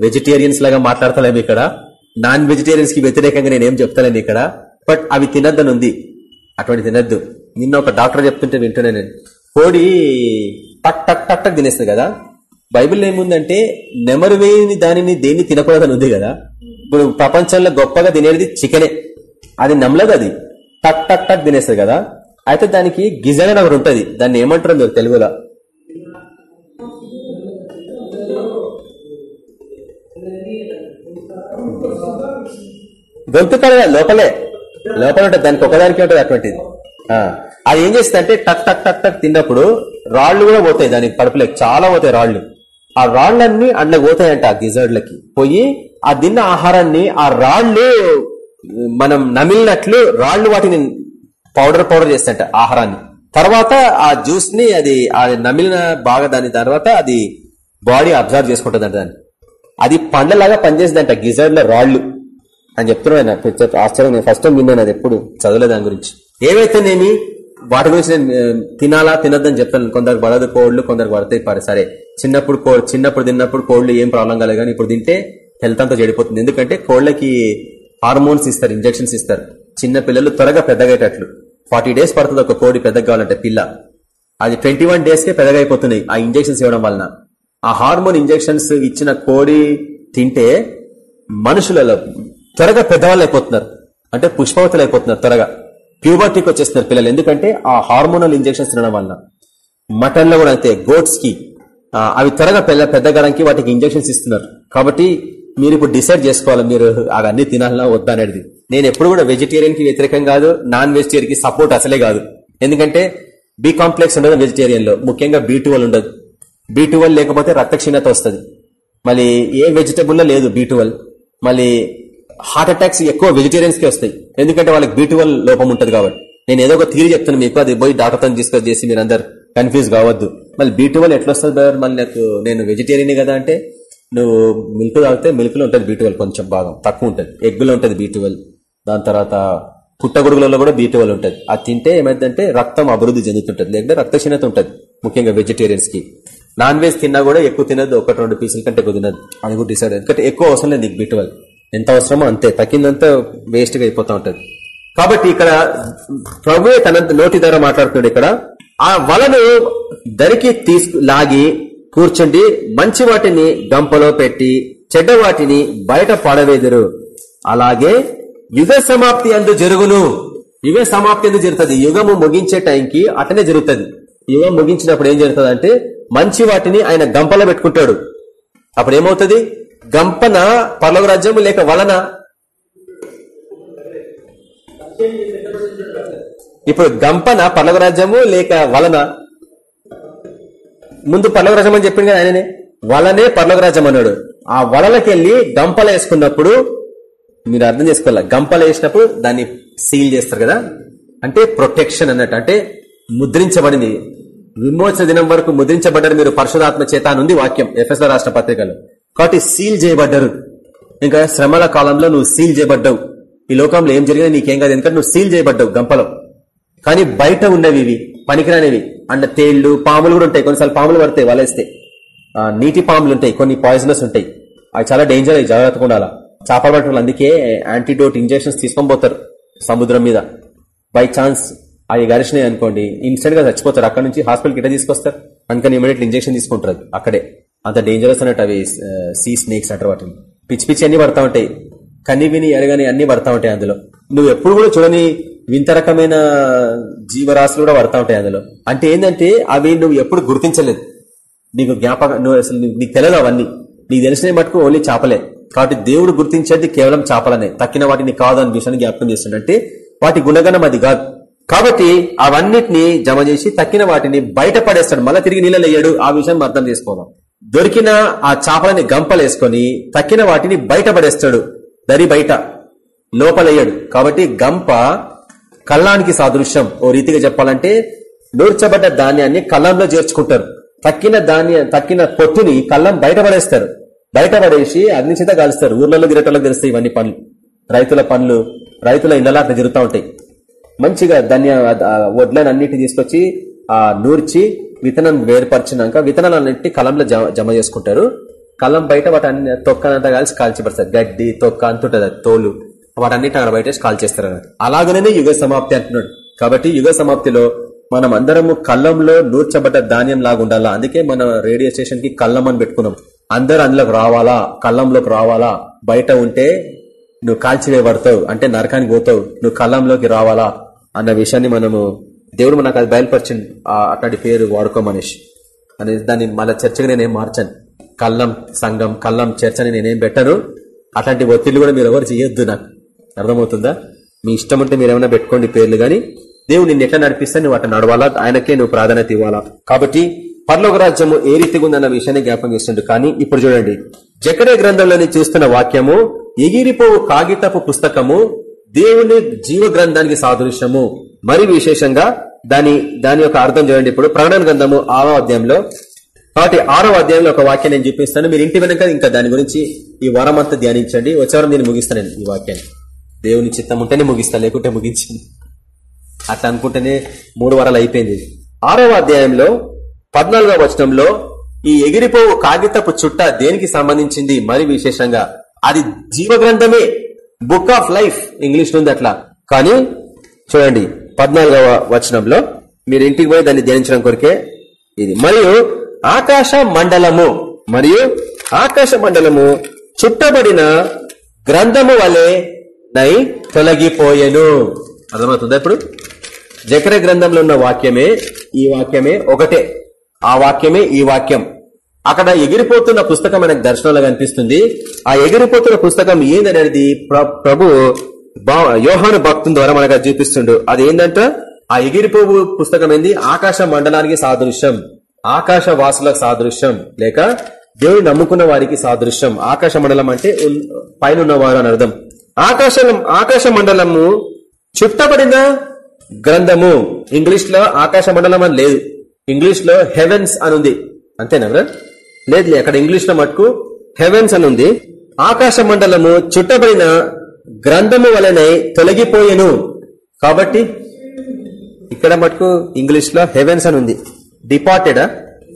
A: వెజిటేరియన్స్ లాగా మాట్లాడతలేము ఇక్కడ. నాన్ వెజిటేరియన్స్కి వ్యతిరేకంగా నేనేం చెప్తాను ఇక్కడ బట్ అవి తినద్దని ఉంది అటువంటి తినద్దు. నిన్న ఒక డాక్టర్ చెప్తుంటే వింటున్నా నేను. కోడి టక్ టక్ టక్ టక్ తినేస్తుంది కదా. బైబిల్ ఏముందంటే నెమరు వేయని దానిని దేన్ని తినకూడదని ఉంది కదా. ఇప్పుడు ప్రపంచంలో గొప్పగా తినేది చికెనే. అది నమ్మలేదు అది. టక్ టక్ టక్ తినేస్తుంది కదా. అయితే దానికి గిజన్ అని ఒకటి ఉంటుంది. దాన్ని ఏమంటారు మీరు తెలుగులో. గొంతు కడ లోపలే. లోపల ఉంటుంది దానికి ఒకదానికి ఉంటుంది అటువంటిది. అది ఏం చేస్తుంది అంటే టక్ టక్ టక్ టక్ తిన్నప్పుడు రాళ్ళు కూడా పోతాయి దానికి కడుపులోకి. చాలా పోతాయి రాళ్ళు ఆ రాళ్ళన్నీ అందులో పోతాయంట ఆ గిజర్డ్లకి. పోయి ఆ తిన్న ఆహారాన్ని ఆ రాళ్ళు మనం నమిలినట్లు రాళ్ళు వాటిని పౌడర్ పౌడర్ చేస్తాయంట ఆహారాన్ని. తర్వాత ఆ జ్యూస్ని అది అది నమిలిన బాగా దాని తర్వాత అది బాడీ అబ్జర్వ్ చేసుకుంటుంది దాన్ని. అది పండ్లలాగా పనిచేసిందంట గిజర్డ్ల రాళ్ళు అని చెప్తున్నాను ఆయన. పెద్ద ఆశ్చర్యం. నేను ఫస్ట్ టైం విన్నాను అది ఎప్పుడు. చదవలేదు దాని గురించి. ఏవైతేనేమి వాటి గురించి నేను తినాలా తినద్దని చెప్తాను కొందరు పడదు కోళ్ళు కొందరు పడతాయి పడ సరే. చిన్నప్పుడు కో- చిన్నప్పుడు తిన్నప్పుడు కోళ్ళు ఏం ప్రాబ్లం కాలేదు కానీ ఇప్పుడు తింటే హెల్త్ అంతా చెడిపోతుంది. ఎందుకంటే కోళ్ళకి హార్మోన్స్ ఇస్తారు ఇంజెక్షన్స్ ఇస్తారు. చిన్న పిల్లలు త్వరగా పెద్దగయ్యేటట్లు. ఫార్టీ డేస్ పడుతుంది ఒక కోడి పెద్దగా కావాలంటే పిల్ల. అది ట్వంటీ వన్ డేస్కే పెద్దగైపోతున్నాయి పెద్దగా అయిపోతున్నాయి ఆ ఇంజెక్షన్స్ ఇవ్వడం వలన. ఆ హార్మోన్ ఇంజెక్షన్స్ ఇచ్చిన కోడి తింటే మనుషులలో త్వరగా పెద్దవాళ్ళు అయిపోతున్నారు అంటే పుష్పవతులు అయిపోతున్నారు త్వరగా ప్యూబర్టీకి వచ్చేస్తున్నారు పిల్లలు. ఎందుకంటే ఆ హార్మోనల్ ఇంజెక్షన్స్ తినడం వల్ల మటన్లో కూడా అంతే గోట్స్కి. అవి త్వరగా పెద్ద పెద్దగడానికి వాటికి ఇంజెక్షన్స్ ఇస్తున్నారు. కాబట్టి మీరు ఇప్పుడు డిసైడ్ చేసుకోవాలి మీరు అవన్నీ తినాలన్నా వద్దా అనేది. నేను ఎప్పుడు కూడా వెజిటేరియన్కి వ్యతిరేకం కాదు నాన్ వెజిటేరియన్కి సపోర్ట్ అసలే కాదు. ఎందుకంటే బి కాంప్లెక్స్ ఉండదు వెజిటేరియన్లో ముఖ్యంగా బీ ఉండదు. బీ లేకపోతే రక్త క్షీణత వస్తుంది. మళ్ళీ ఏ వెజిటబుల్లో లేదు బీ మళ్ళీ హార్ట్ అటాక్స్ ఎక్కువ వెజిటేరియన్స్కి వస్తాయి. ఎందుకంటే వాళ్ళకి బీ లోపం ఉంటుంది కాబట్టి. నేను ఏదో ఒక థీరీ చెప్తాను మీకు అది పోయి డాక్టర్తో తీసుకొని చేసి మీరు అందరు కన్ఫ్యూజ్ కావద్దు. మళ్ళీ బీ ఎట్లా వస్తుంది బ్రదర్ మళ్ళీ నాకు నేను వెజిటేరియన్ కదా అంటే నువ్వు మిల్క్ తాగితే మిల్క్లో ఉంటుంది బీ కొంచెం భాగం తక్కువ ఉంటుంది. ఎగ్గులో ఉంటుంది బీ దాని తర్వాత పుట్టగొడుగులలో కూడా బీ ఉంటుంది. అది తింటే ఏమైందంటే రక్తం అభివృద్ధి చెందుతుంటుంది. లేకుంటే రక్తక్షీణత ఉంటుంది ముఖ్యంగా వెజిటేరియన్స్కి. నాన్ వెజ్ తిన్నా కూడా ఎక్కువ తినదు ఒకటి రెండు పీసుల కంటే ఎక్కువ తినదు అది కూడా డిసైడ్ ఎందుకంటే ఎక్కువ అవసరం లేదు నీకు బీ ఎంత అవసరమో అంతే తగ్గిందంతా వేస్ట్గా అయిపోతా కాబట్టి ఇక్కడ ప్రభువే తన నోటి ద్వారా మాట్లాడుతున్నాడు ఇక్కడ. ఆ వలను దరికి తీసుకు లాగి కూర్చుండి మంచి వాటిని గంపలో పెట్టి చెడ్డ వాటిని బయట పడవేదురు. అలాగే యుగ సమాప్తి అందు జరుగును. యుగ సమాప్తి అందు జరుగుతుంది. యుగము ముగించే టైంకి అటనే జరుగుతుంది. యుగం ముగించినప్పుడు ఏం జరుగుతుంది అంటే మంచి వాటిని ఆయన గంపలో పెట్టుకుంటాడు. అప్పుడు ఏమవుతుంది గంపన పర్లవ రాజ్యము లేక వలన. ఇప్పుడు గంపన పర్లవ రాజ్యము లేక వలన. ముందు పర్లవ రాజ్యం అని చెప్పింది కదా ఆయననే? వలనే పర్లవ రాజ్యం అన్నాడు. ఆ వలలకెళ్ళి గంపలు వేసుకున్నప్పుడు మీరు అర్థం చేసుకోవాలి? గంపలు వేసినప్పుడు దాన్ని సీల్ చేస్తారు కదా? అంటే ప్రొటెక్షన్ అన్నట్టు అంటే ముద్రించబడింది. విమోచన దినం వరకు ముద్రించబడ్డారు మీరు పరిశుధాత్మ చేత అని ఉంది వాక్యం ఎఫ్ఎస్ఆర్ రాష్ట్ర పత్రికలో. కాబట్టి సీల్ చేయబడ్డారు. ఇంకా శ్రమల కాలంలో నువ్వు సీల్ చేయబడ్డావు. ఈ లోకంలో ఏం జరిగినా నీకేం కాదు. ఎందుకంటే నువ్వు సీల్ చేయబడ్డావు గంపలో. కానీ బయట ఉన్నవి ఇవి పనికిరానివి. అండ్ తేళ్ళు పాములు కూడా ఉంటాయి. కొన్నిసార్లు పాములు పడతాయి వలేస్తే. నీటి పాములు ఉంటాయి కొన్ని పాయిజనస్ ఉంటాయి. అవి చాలా డేంజర్ అవి జాగ్రత్తగా ఉండాలా. చేపలు పట్టడం అందుకే యాంటీడోట్ ఇంజెక్షన్స్ తీసుకొని పోతారు సముద్రం మీద. బై ఛాన్స్ అవి గరిచినాయి అనుకోండి ఇన్స్టెంట్గా చచ్చిపోతారు. అక్కడ నుంచి హాస్పిటల్ గిట్ట తీసుకొస్తారు. అందుకని ఇమీడియట్లీ ఇంజెక్షన్ తీసుకుంటారు అక్కడే. అంత డేంజరస్ అన్నట్టు అవి సీ స్నేక్స్ అంటారు వాటిని. పిచ్చి పిచ్చి అన్ని పడతా ఉంటాయి. కన్ని విని ఎరగని అన్ని పడతా ఉంటాయి అందులో. నువ్వు ఎప్పుడు కూడా చూడని వింత రకమైన జీవరాశులు కూడా పడతా ఉంటాయి అందులో. అంటే ఏంటంటే అవి నువ్వు ఎప్పుడు గుర్తించలేదు. నీకు జ్ఞాపకం నువ్వు అసలు నీకు- తెలియదు అవన్నీ. నీకు తెలిసిన మటుకు ఓన్లీ చేపలే. కాబట్టి దేవుడు గుర్తించేది కేవలం చేపలనే. తక్కిన వాటిని కాదు అనే విషయాన్ని జ్ఞాపకం అంటే వాటి గుణగణం అది కాదు. కాబట్టి అవన్నిటిని జమ చేసి తక్కిన వాటిని బయట పడేస్తాడు. మళ్ళీ తిరిగి నీళ్ళలో వేయడు ఆ విషయాన్ని అర్థం చేసుకోవాలి. దొరికిన ఆ చేపలని గంపలేసుకొని తక్కిన వాటిని బయట పడేస్తాడు. దరి బయట. లోపలయ్యాడు కాబట్టి గంప కళ్ళానికి సాదృశ్యం. ఓ రీతిగా చెప్పాలంటే నూర్చబడ్డ ధాన్యాన్ని కళ్ళంలో చేర్చుకుంటారు. తక్కిన ధాన్య తక్కిన పొట్టుని కళ్ళం బయట పడేస్తారు. బయట పడేసి అగ్ని చేత కాలుస్తారు ఊర్లలో గిరటలకు తెలుస్తాయి ఇవన్నీ పనులు. రైతుల పనులు రైతుల ఇళ్ళలో అట్లా జరుగుతూ ఉంటాయి. మంచిగా ధాన్య వడ్లను అన్నిటి తీసుకొచ్చి ఆ నూర్చి విత్తనం వేర్పరిచినాక విత్తనాలన్నింటినీ కలంలో జమ జమ చేసుకుంటారు. కలం బయట వాటి తొక్కనంతా కలిసి కాల్చిపడతారు గడ్డి తొక్క అంతుంటది అది తోలు. వాటన్నిటి అక్కడ బయట కాల్చేస్తారు అలాగనే యుగ సమాప్తి అంటున్నాడు. కాబట్టి యుగ సమాప్తిలో మనం అందరము కళ్ళంలో నూర్చబడ్డ ధాన్యం లాగా ఉండాలా? అందుకే మన రేడియో స్టేషన్కి కళ్ళం అని పెట్టుకున్నాం. అందరు అందులోకి రావాలా? కళ్ళంలోకి రావాలా? బయట ఉంటే నువ్వు కాల్చివేయబడతావు. అంటే నరకానికి పోతావు. నువ్వు కళ్ళంలోకి రావాలా? అన్న విషయాన్ని మనము దేవుడు నాకు అది బయలుపరిచింది ఆ అట్లాంటి పేరు వాడుకోమనేసి అని దాన్ని మళ్ళీ చర్చగా నేనేం మార్చాను. కళ్ళం సంఘం కళ్ళం చర్చ అని నేనేం పెట్టను. అట్లాంటి ఒత్తిళ్ళు కూడా మీరు ఎవరు చేయొద్దు నాకు. అర్థమవుతుందా? మీ ఇష్టం ఉంటే మీరు ఏమైనా పెట్టుకోండి పేర్లు కానీ దేవుడు నిన్ను ఎట్లా నడిపిస్తే నువ్వు అట్లా నడవాలా? ఆయనకే నువ్వు ప్రాధాన్యత ఇవ్వాలా? కాబట్టి పర్లోక రాజ్యము ఏ రీతిగా ఉందన్న విషయాన్ని జ్ఞాపం చేస్తుండే కానీ ఇప్పుడు చూడండి. జకరే గ్రంథంలోని చూస్తున్న వాక్యము ఎగిరిపోవు కాగితపు పుస్తకము దేవుని జీవ గ్రంథానికి సాదృశ్యము. మరి విశేషంగా దాని దాని యొక్క అర్థం చూడండి. ఇప్పుడు ప్రకటన గ్రంథము ఆరో అధ్యాయంలో కాబట్టి ఆరో అధ్యాయంలో ఒక వాక్యం నేను చూపిస్తాను. మీరు ఇంటి వెనక ఇంకా దాని గురించి ఈ వారం అంతా ధ్యానించండి. వచ్చే వారం నేను ముగిస్తాను ఈ వాక్యాన్ని. దేవుని చిత్తం ఉంటేనే ముగిస్తా లేకుంటే ముగించింది అట్లా అనుకుంటేనే మూడు వారాలు అయిపోయింది ఆరవ అధ్యాయంలో పద్నాలుగవ వచనంలో ఈ ఎగిరిపోవు కాగితపు చుట్ట దేనికి సంబంధించింది? మరి విశేషంగా అది జీవగ్రంథమే బుక్ ఆఫ్ లైఫ్ ఇంగ్లీష్ ఉంది అట్లా. కానీ చూడండి పద్నాలుగవ వచనంలో మీరు ఇంటికి పోయి దాన్ని ధ్యానించడం కొరికే ఇది. మరియు ఆకాశ మండలము మరియు ఆకాశ మండలము చుట్టబడిన గ్రంథము వలె నై తొలగిపోయెను. అర్థమవుతుందా ఇప్పుడు? జకర గ్రంథంలో ఉన్న వాక్యమే ఈ వాక్యమే ఒకటే. ఆ వాక్యమే ఈ వాక్యం. అక్కడ ఎగిరిపోతున్న పుస్తకం మనకు దర్శనంలో కనిపిస్తుంది. ఆ ఎగిరిపోతున్న పుస్తకం ఏందనేది ప్రభు యోహాను భక్తుని ద్వారా మనకు అది చూపిస్తుండు. అది ఏంటంట ఆ ఎగిరిపోవు పుస్తకం ఏంది ఆకాశ మండలానికి సాదృశ్యం. ఆకాశ వాసులకు సాదృశ్యం. లేక దేవుడు నమ్ముకున్న వారికి సాదృశ్యం. ఆకాశ మండలం అంటే పైన ఉన్నవారు అని అర్థం. ఆకాశం ఆకాశ మండలము చుట్టబడిన గ్రంథము. ఇంగ్లీష్లో ఆకాశ మండలం అని లేదు. ఇంగ్లీష్లో హెవెన్స్ అని ఉంది అంతేనా లేదు అక్కడ ఇంగ్లీష్లో మటుకు హెవెన్స్ అని ఉంది ఆకాశ మండలము చుట్టబడిన గ్రంథము వలనే తొలగిపోయేను. కాబట్టి ఇక్కడ మటుకు ఇంగ్లీష్లో హెవెన్స్ అని ఉంది. డిపార్టెడ్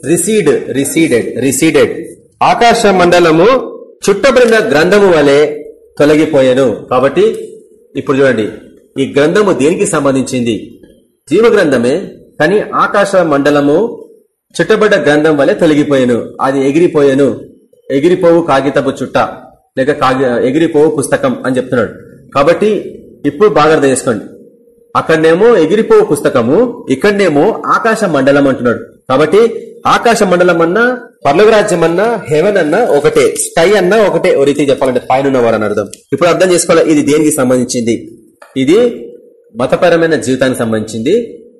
A: రిసీడ్ రిసీడెడ్ రిసీడెడ్ ఆకాశ మండలము చుట్టబడిన గ్రంథము వలె తొలగిపోయాను. కాబట్టి ఇప్పుడు చూడండి ఈ గ్రంథము దేనికి సంబంధించింది? జీవ గ్రంథమే కానీ ఆకాశ మండలము చుట్టబడ్డ గ్రంథం వలె తొలగిపోయాను. అది ఎగిరిపోయాను. ఎగిరిపోవు కాగితపు చుట్ట. లేక ఎగిరిపోవు పుస్తకం అని చెప్తున్నాడు. కాబట్టి ఇప్పుడు బాగా చేసుకోండి. అక్కడనేమో ఎగిరిపోవు పుస్తకము ఇక్కడనేమో ఆకాశ మండలం అంటున్నాడు. కాబట్టి ఆకాశ మండలం అన్నా పర్లుగు రాజ్యం అన్నా హెవెన్ అన్నా ఒకటే స్కై అన్నా ఒకటే ఓ రీతి చెప్పాలంటే పైన ఉన్నవారు అని అర్థం. ఇప్పుడు అర్థం చేసుకోవాలి ఇది దేనికి సంబంధించింది? ఇది మతపరమైన జీవితానికి సంబంధించింది.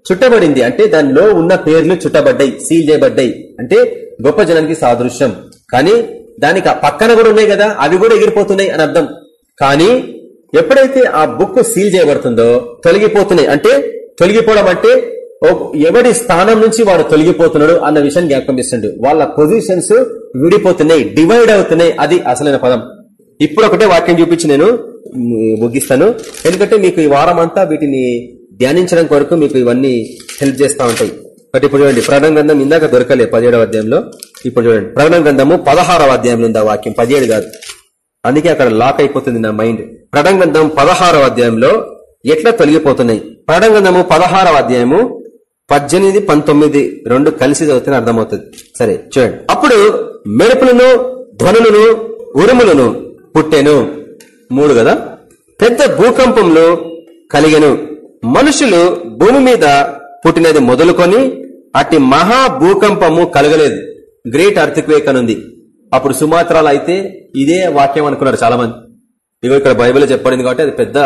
A: చుట్టబడింది అంటే దానిలో ఉన్న పేర్లు చుట్టబడ్డాయి సీల్ చేయబడ్డాయి. అంటే గొప్ప జనానికి సాదృశ్యం. కానీ దానికి పక్కన కూడా ఉన్నాయి కదా అవి కూడా ఎగిరిపోతున్నాయి అని అర్థం. కానీ ఎప్పుడైతే ఆ బుక్ సీల్ చేయబడుతుందో తొలగిపోతున్నాయి. అంటే తొలగిపోవడం అంటే ఎవడి స్థానం నుంచి వాడు తొలగిపోతున్నాడు అన్న విషయాన్ని జ్ఞాపకం వాళ్ళ పొజిషన్స్ విడిపోతున్నాయి డివైడ్ అవుతున్నాయి. అది అసలైన పదం. ఇప్పుడు ఒకటే వాక్యం చూపించి నేను ముగిస్తాను. ఎందుకంటే మీకు ఈ వారం అంతా వీటిని ధ్యానించడం కొరకు మీకు ఇవన్నీ హెల్ప్ చేస్తూ ఉంటాయి. బట్ ఇప్పుడు చూడండి ప్రకటన గ్రంథం ఇందాక దొరకలే పదిహేడవ అధ్యాయంలో. ఇప్పుడు చూడండి ప్రకటన గ్రంథము పదహారవ అధ్యాయంలో ఉంది వాక్యం పదిహేడు కాదు. అందుకే అక్కడ లాక్ అయిపోతుంది నా మైండ్. ప్రకటన గ్రంథం పదహారవ అధ్యాయంలో ఎట్లా తొలగిపోతున్నాయి? ప్రకటన గ్రంథము పదహారవ అధ్యాయము పద్దెనిమిది పంతొమ్మిది రెండు కలిసి చదివితే అర్థమవుతుంది. సరే చూడండి. అప్పుడు మెరుపులను ధ్వనులను ఉరుములను పుట్టెను. మూడు కదా? పెద్ద భూకంపంలో కలిగెను. మనుషులు భూమి మీద పుట్టినది మొదలుకొని అట్టి మహా భూకంపము కలగలేదు. గ్రేట్ అర్థక్వేక్ అనుంది. అప్పుడు సుమాత్రాలు అయితే ఇదే వాక్యం అనుకున్నారు చాలా మంది ఇగో ఇక్కడ బైబిల్ చెప్పబడింది కాబట్టి అది పెద్ద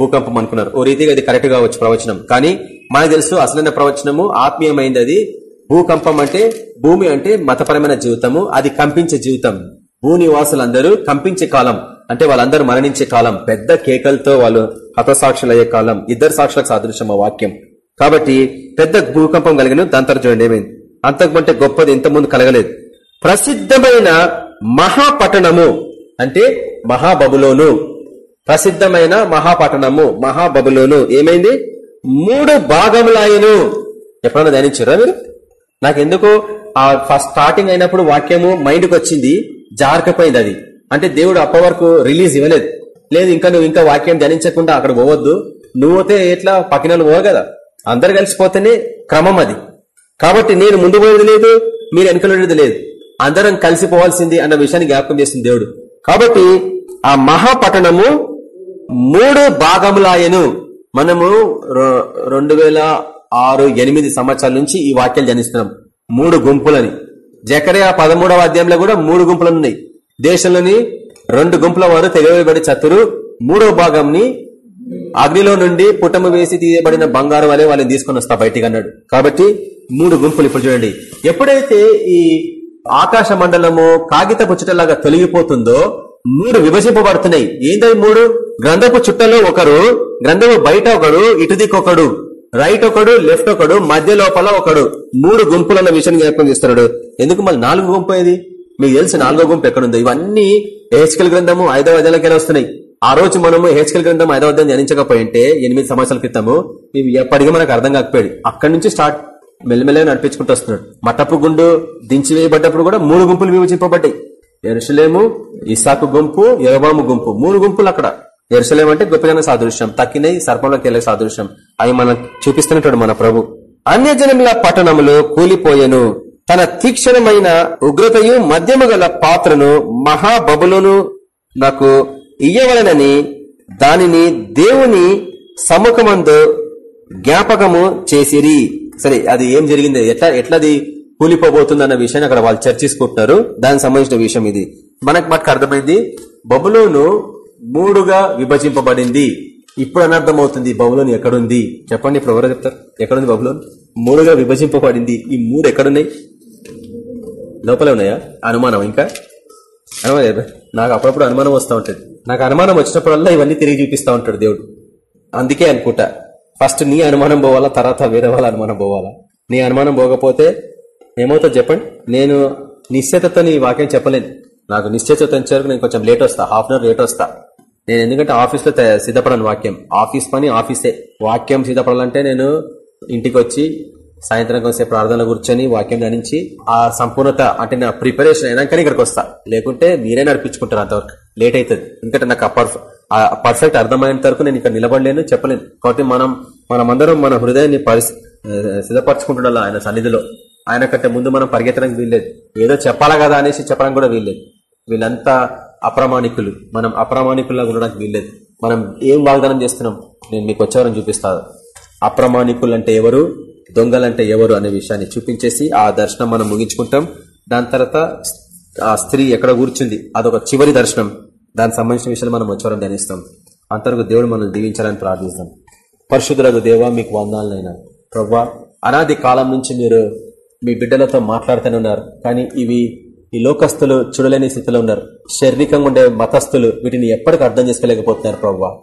A: భూకంపం అనుకున్నారు. ఓ రీతిగా అది కరెక్ట్గా వచ్చి ప్రవచనం. కానీ మనకు తెలుసు అసలైన ప్రవచనము ఆత్మీయమైంది అది భూకంపం అంటే భూమి అంటే మతపరమైన జీవితము. అది కంపించే జీవితం. భూనివాసులందరూ కంపించే కాలం. అంటే వాళ్ళందరూ మరణించే కాలం. పెద్ద కేకలతో వాళ్ళు హతసాక్షులయ్యే కాలం. ఇద్దరు సాక్షులకు సాదృశ్యం వాక్యం. కాబట్టి పెద్ద భూకంపం కలిగిన దాని తర్వాత చూడండి ఏమైంది? అంతకుమంటే గొప్పది ఇంతకుముందు కలగలేదు. ప్రసిద్ధమైన మహాపట్టణము అంటే మహాబబులోను. ప్రసిద్ధమైన మహాపట్టణము మహాబబులోను ఏమైంది? మూడు భాగములాయను ఎప్పుడన్నా ధ్యానించారా మీరు? నాకెందుకు ఆ ఫస్ట్ స్టార్టింగ్ అయినప్పుడు వాక్యము మైండ్కి వచ్చింది జారకపోయింది అది. అంటే దేవుడు అప్ప వరకు రిలీజ్ ఇవ్వలేదు. లేదు ఇంకా నువ్వు ఇంకా వాక్యం ధ్యానించకుండా అక్కడ పోవద్దు. నువ్వుతే ఎట్లా? పక్కన పోవు కదా. అందరు కలిసిపోతేనే క్రమం అది. కాబట్టి నేను ముందు పోయేది లేదు మీరు వెనుకలేది లేదు. అందరం కలిసిపోవాల్సింది అన్న విషయాన్ని జ్ఞాపకం చేసింది దేవుడు. కాబట్టి ఆ మహాపట్టణము మూడు భాగములాయను మనము రెండు వేల ఆరు ఎనిమిది సంవత్సరాల నుంచి ఈ వాక్యాలు జనిస్తున్నాం మూడు గుంపులని. జకరే పదమూడవ అధ్యాయంలో కూడా మూడు గుంపులు ఉన్నాయి దేశంలోని రెండు గుంపుల వారు తెగవేయబడి చతురు. మూడో భాగంని అగ్నిలో నుండి పుటము వేసి తీయబడిన బంగారం వలె వాళ్ళని తీసుకొని వస్తా బయటికి అన్నాడు. కాబట్టి మూడు గుంపులు ఇప్పుడు చూడండి. ఎప్పుడైతే ఈ ఆకాశ మండలము కాగితపు చుట్టలాగా తొలగిపోతుందో మూడు విభజింపబడుతున్నాయి. ఏంటది మూడు? గ్రంథపు చుట్టలో ఒకరు గ్రంథము బయట ఒకడు ఇటుదికొకడు రైట్ ఒకడు లెఫ్ట్ ఒకడు మధ్య లోపల ఒకడు. మూడు గుంపులు అన్న విషయం జ్ఞాపకం చేస్తున్నాడు. ఎందుకు మళ్ళీ నాలుగు గుంపు ఏది? మీకు తెలిసి నాలుగో గుంపు ఎక్కడుందో. ఇవన్నీ హెచ్కల్ గ్రంథము ఐదవ అధ్యాయంలోకి వస్తున్నాయి? ఆ రోజు మనము హెచ్కల్ గ్రంథం ఐదవ అధ్యాయం ధ్యానించకపోయింటే ఎనిమిది సంవత్సరాల క్రితము ఇవి ఎప్పటికీ మనకు అర్థం కాకపోయాడు అక్కడి నుంచి స్టార్ట్ మెల్లమెల్లగా నడిపించుకుంటూ వస్తున్నాడు. మట్టపు గుండు దించి వేయబడ్డప్పుడు కూడా మూడు గుంపులు విభజింపబడ్డాయి ఎరుసలేము ఇసాకు గుంపు యరబాము గుంపు. మూడు గుంపులు అక్కడ. ఎరుసలేం అంటే గొప్పగా సాదృశ్యం. తక్కినై సర్పంలోకి వెళ్ళే సాదృశ్యం. అవి మనం చూపిస్తున్నట్టు మన ప్రభు. అన్యజనముల పట్టణములు కూలిపోయెను. తన తీక్షణమైన ఉగ్రతయు మధ్యము గల పాత్రను మహాబబులోను నాకు ఇయ్యవలనని దానిని దేవుని సముఖమందు జ్ఞాపకము చేసిరి. సరే అది ఏం జరిగింది? ఎట్లా ఎట్లది కూలిపోబోతుంది అన్న విషయాన్ని అక్కడ వాళ్ళు చర్చించుకుంటున్నారు దానికి సంబంధించిన విషయం ఇది. మనకు మటుకు అర్థమైంది బబులోను మూడుగా విభజింపబడింది. ఇప్పుడు అనర్థమవుతుంది బబులోన్ ఎక్కడుంది? చెప్పండి ఇప్పుడు ఎవరో చెప్తారు. ఎక్కడుంది బబులోన్? మూడుగా విభజింపబడింది. ఈ మూడు ఎక్కడున్నాయి? లోపలే ఉన్నాయా? అనుమానం ఇంకా? నాకు అప్పుడప్పుడు అనుమానం వస్తూ ఉంటుంది. నాకు అనుమానం వచ్చినప్పుడల్లా ఇవన్నీ తిరిగి చూపిస్తా ఉంటాడు దేవుడు. అందుకే అనుకుంటా ఫస్ట్ నీ అనుమానం పోవాలా తర్వాత వేరే వాళ్ళ అనుమానం పోవాలా? నీ అనుమానం పోకపోతే ఏమవుతుంది చెప్పండి? నేను నిశ్చేతతో నీ వాక్యం చెప్పలేను. నాకు నిశ్చేత వరకు నేను కొంచెం లేట్ వస్తా హాఫ్ అన్ అవర్ లేట్ వస్తా. నేను ఎందుకంటే ఆఫీస్లో సిద్ధపడను వాక్యం. ఆఫీస్ పని ఆఫీసే వాక్యం సిద్ధపడాలంటే నేను ఇంటికి వచ్చి సాయంత్రం కొంచెం ప్రార్థన కూర్చొని వాక్యం ధ్యానించి ఆ సంపూర్ణత అంటే నా ప్రిపరేషన్ అయినాకనే ఇక్కడికి వస్తా. లేకుంటే మీరే నడిపించుకుంటారు అంతవరకు. లేట్ అవుతుంది ఎందుకంటే నాకు ఆ పర్ఫెక్ట్ అర్థమైనంత వరకు నేను ఇక్కడ నిలబడలేను చెప్పలేను. కాబట్టి మనం మనమందరం మన హృదయాన్ని పరిస్థితి సిద్ధపరచుకుంటుండాలి ఆయన సన్నిధిలో. ఆయన కంటే ముందు మనం పరిగెత్తడానికి వీల్లేదు. ఏదో చెప్పాలా కదా అనేసి చెప్పడానికి కూడా వీల్లేదు. వీళ్ళంతా అప్రమాణికులు. మనం అప్రమాణికుల్లా ఉండడానికి వీల్లేదు. మనం ఏం వాగ్దానం చేస్తున్నాం? నేను మీకు వచ్చేవారని చూపిస్తాను. అప్రమాణికులు అంటే ఎవరు? దొంగలంటే ఎవరు అనే విషయాన్ని చూపించేసి ఆ దర్శనం మనం ముగించుకుంటాం. దాని తర్వాత ఆ స్త్రీ ఎక్కడ కూర్చుంది? అదొక చివరి దర్శనం. దానికి సంబంధించిన విషయాలు మనం వచ్చేవారం ధ్యానిస్తాం. అంతవరకు దేవుడు మనం దీవించాలని ప్రార్థిస్తాం. పరిశుద్ధులకు దేవ మీకు వందాలనైనా. ప్రవ్వా అనాది కాలం నుంచి మీరు మీ బిడ్డలతో మాట్లాడుతూనే ఉన్నారు. కానీ ఇవి ఈ లోకస్తులు చూడలేని స్థితిలో ఉన్నారు. శారీరకంగా ఉండే మతస్థులు వీటిని ఎప్పటికీ అర్థం చేసుకోలేకపోతున్నారు ప్రవ్వా.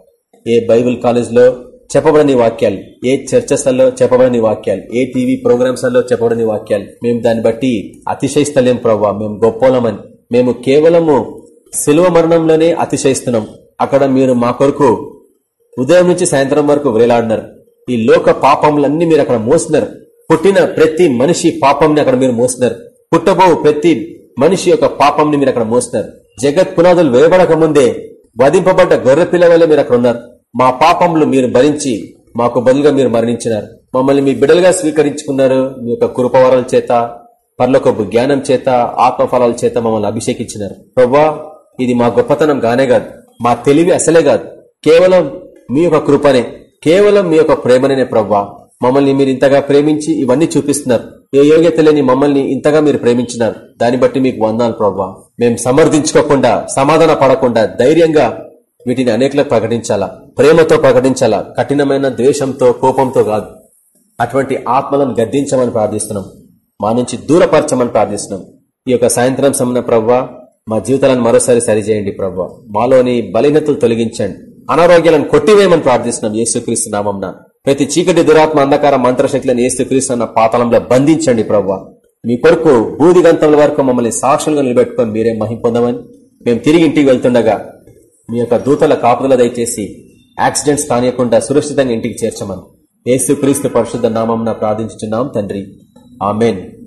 A: ఏ బైబిల్ కాలేజ్లో చెప్పబడని వాక్యాలు ఏ చర్చస్లలో చెప్పబడని వాక్యాలు ఏ టీవీ ప్రోగ్రామ్స్లలో చెప్పబడని వాక్యాలు మేము దాన్ని బట్టి అతిశయిస్తలేం ప్రవ్వా మేము గొప్పలమని. మేము కేవలము శిలువ మరణంలోనే అతిశయిస్తున్నాం. అక్కడ మీరు మా కొరకు ఉదయం నుంచి సాయంత్రం వరకు వేలాడినారు. ఈ లోక పాపములన్నీ మీరు అక్కడ మోసినారు. పుట్టిన ప్రతి మనిషి పాపంని అక్కడ మీరు మోసినారు. పుట్టబో ప్రతి మనిషి యొక్క పాపంని మీరు అక్కడ మోసినారు. జగత్ పునాదులు వేయబడక ముందే వధింపబడ్డ గొర్రె పిల్లవల్ల మీరు అక్కడ ఉన్నారు. మా పాపములు మీరు భరించి మాకు బదులుగా మీరు మరణించినారు. మమ్మల్ని మీ బిడ్డలుగా స్వీకరించుకున్నారు. మీ యొక్క కృపవరాల చేత పర్లకొబ్బు జ్ఞానం చేత ఆత్మఫలాల చేత మమ్మల్ని అభిషేకించినారు. ప్రవ్వా ఇది మా గొప్పతనం గానే కాదు. మా తెలివి అసలే కాదు. కేవలం మీ యొక్క కృపనే కేవలం మీ యొక్క ప్రేమనే ప్రవ్వా. మమ్మల్ని మీరు ఇంతగా ప్రేమించి ఇవన్నీ చూపిస్తున్నారు. ఏ యోగ్యత లేని మమ్మల్ని ఇంతగా మీరు ప్రేమించినారు. దాన్ని బట్టి మీకు వందాలు ప్రవ్వా. మేము సమర్థించుకోకుండా సమాధాన పడకుండా ధైర్యంగా వీటిని అనేకలకు ప్రకటించాలా? ప్రేమతో ప్రకటించాలా? కఠినమైన ద్వేషంతో కోపంతో కాదు. అటువంటి ఆత్మలను గద్దించమని ప్రార్థిస్తున్నాం. మా నుంచి దూరపరచమని ప్రార్థిస్తున్నాం. ఈ యొక్క సాయంత్రం సమన ప్రవ్వా మా జీవితాలను మరోసారి సరిచేయండి ప్రవ్వా. మాలోని బలహీనతలు తొలగించండి. అనారోగ్యాలను కొట్టివేయమని ప్రార్థిస్తున్నాం యేసుక్రీస్తు నామంన. ప్రతి చీకటి దురాత్మ అంధకార మంత్రశక్తులను యేసుక్రీస్తు అన్న పాతలంలో బంధించండి ప్రవ్వా. మీ కొరకు బూది గంతల వరకు మమ్మల్ని సాక్షులుగా నిలబెట్టుకొని మీరే మహిం పొందమని. మేము తిరిగి ఇంటికి వెళ్తుండగా మీ యొక్క దూతల కాపుదల దయచేసి యాక్సిడెంట్స్ కానియకుండా సురక్షితంగా ఇంటికి చేర్చమని. యేసు క్రీస్తు పరిశుద్ధ నామం ప్రార్థించుతున్నాం తండ్రి. ఆమెన్.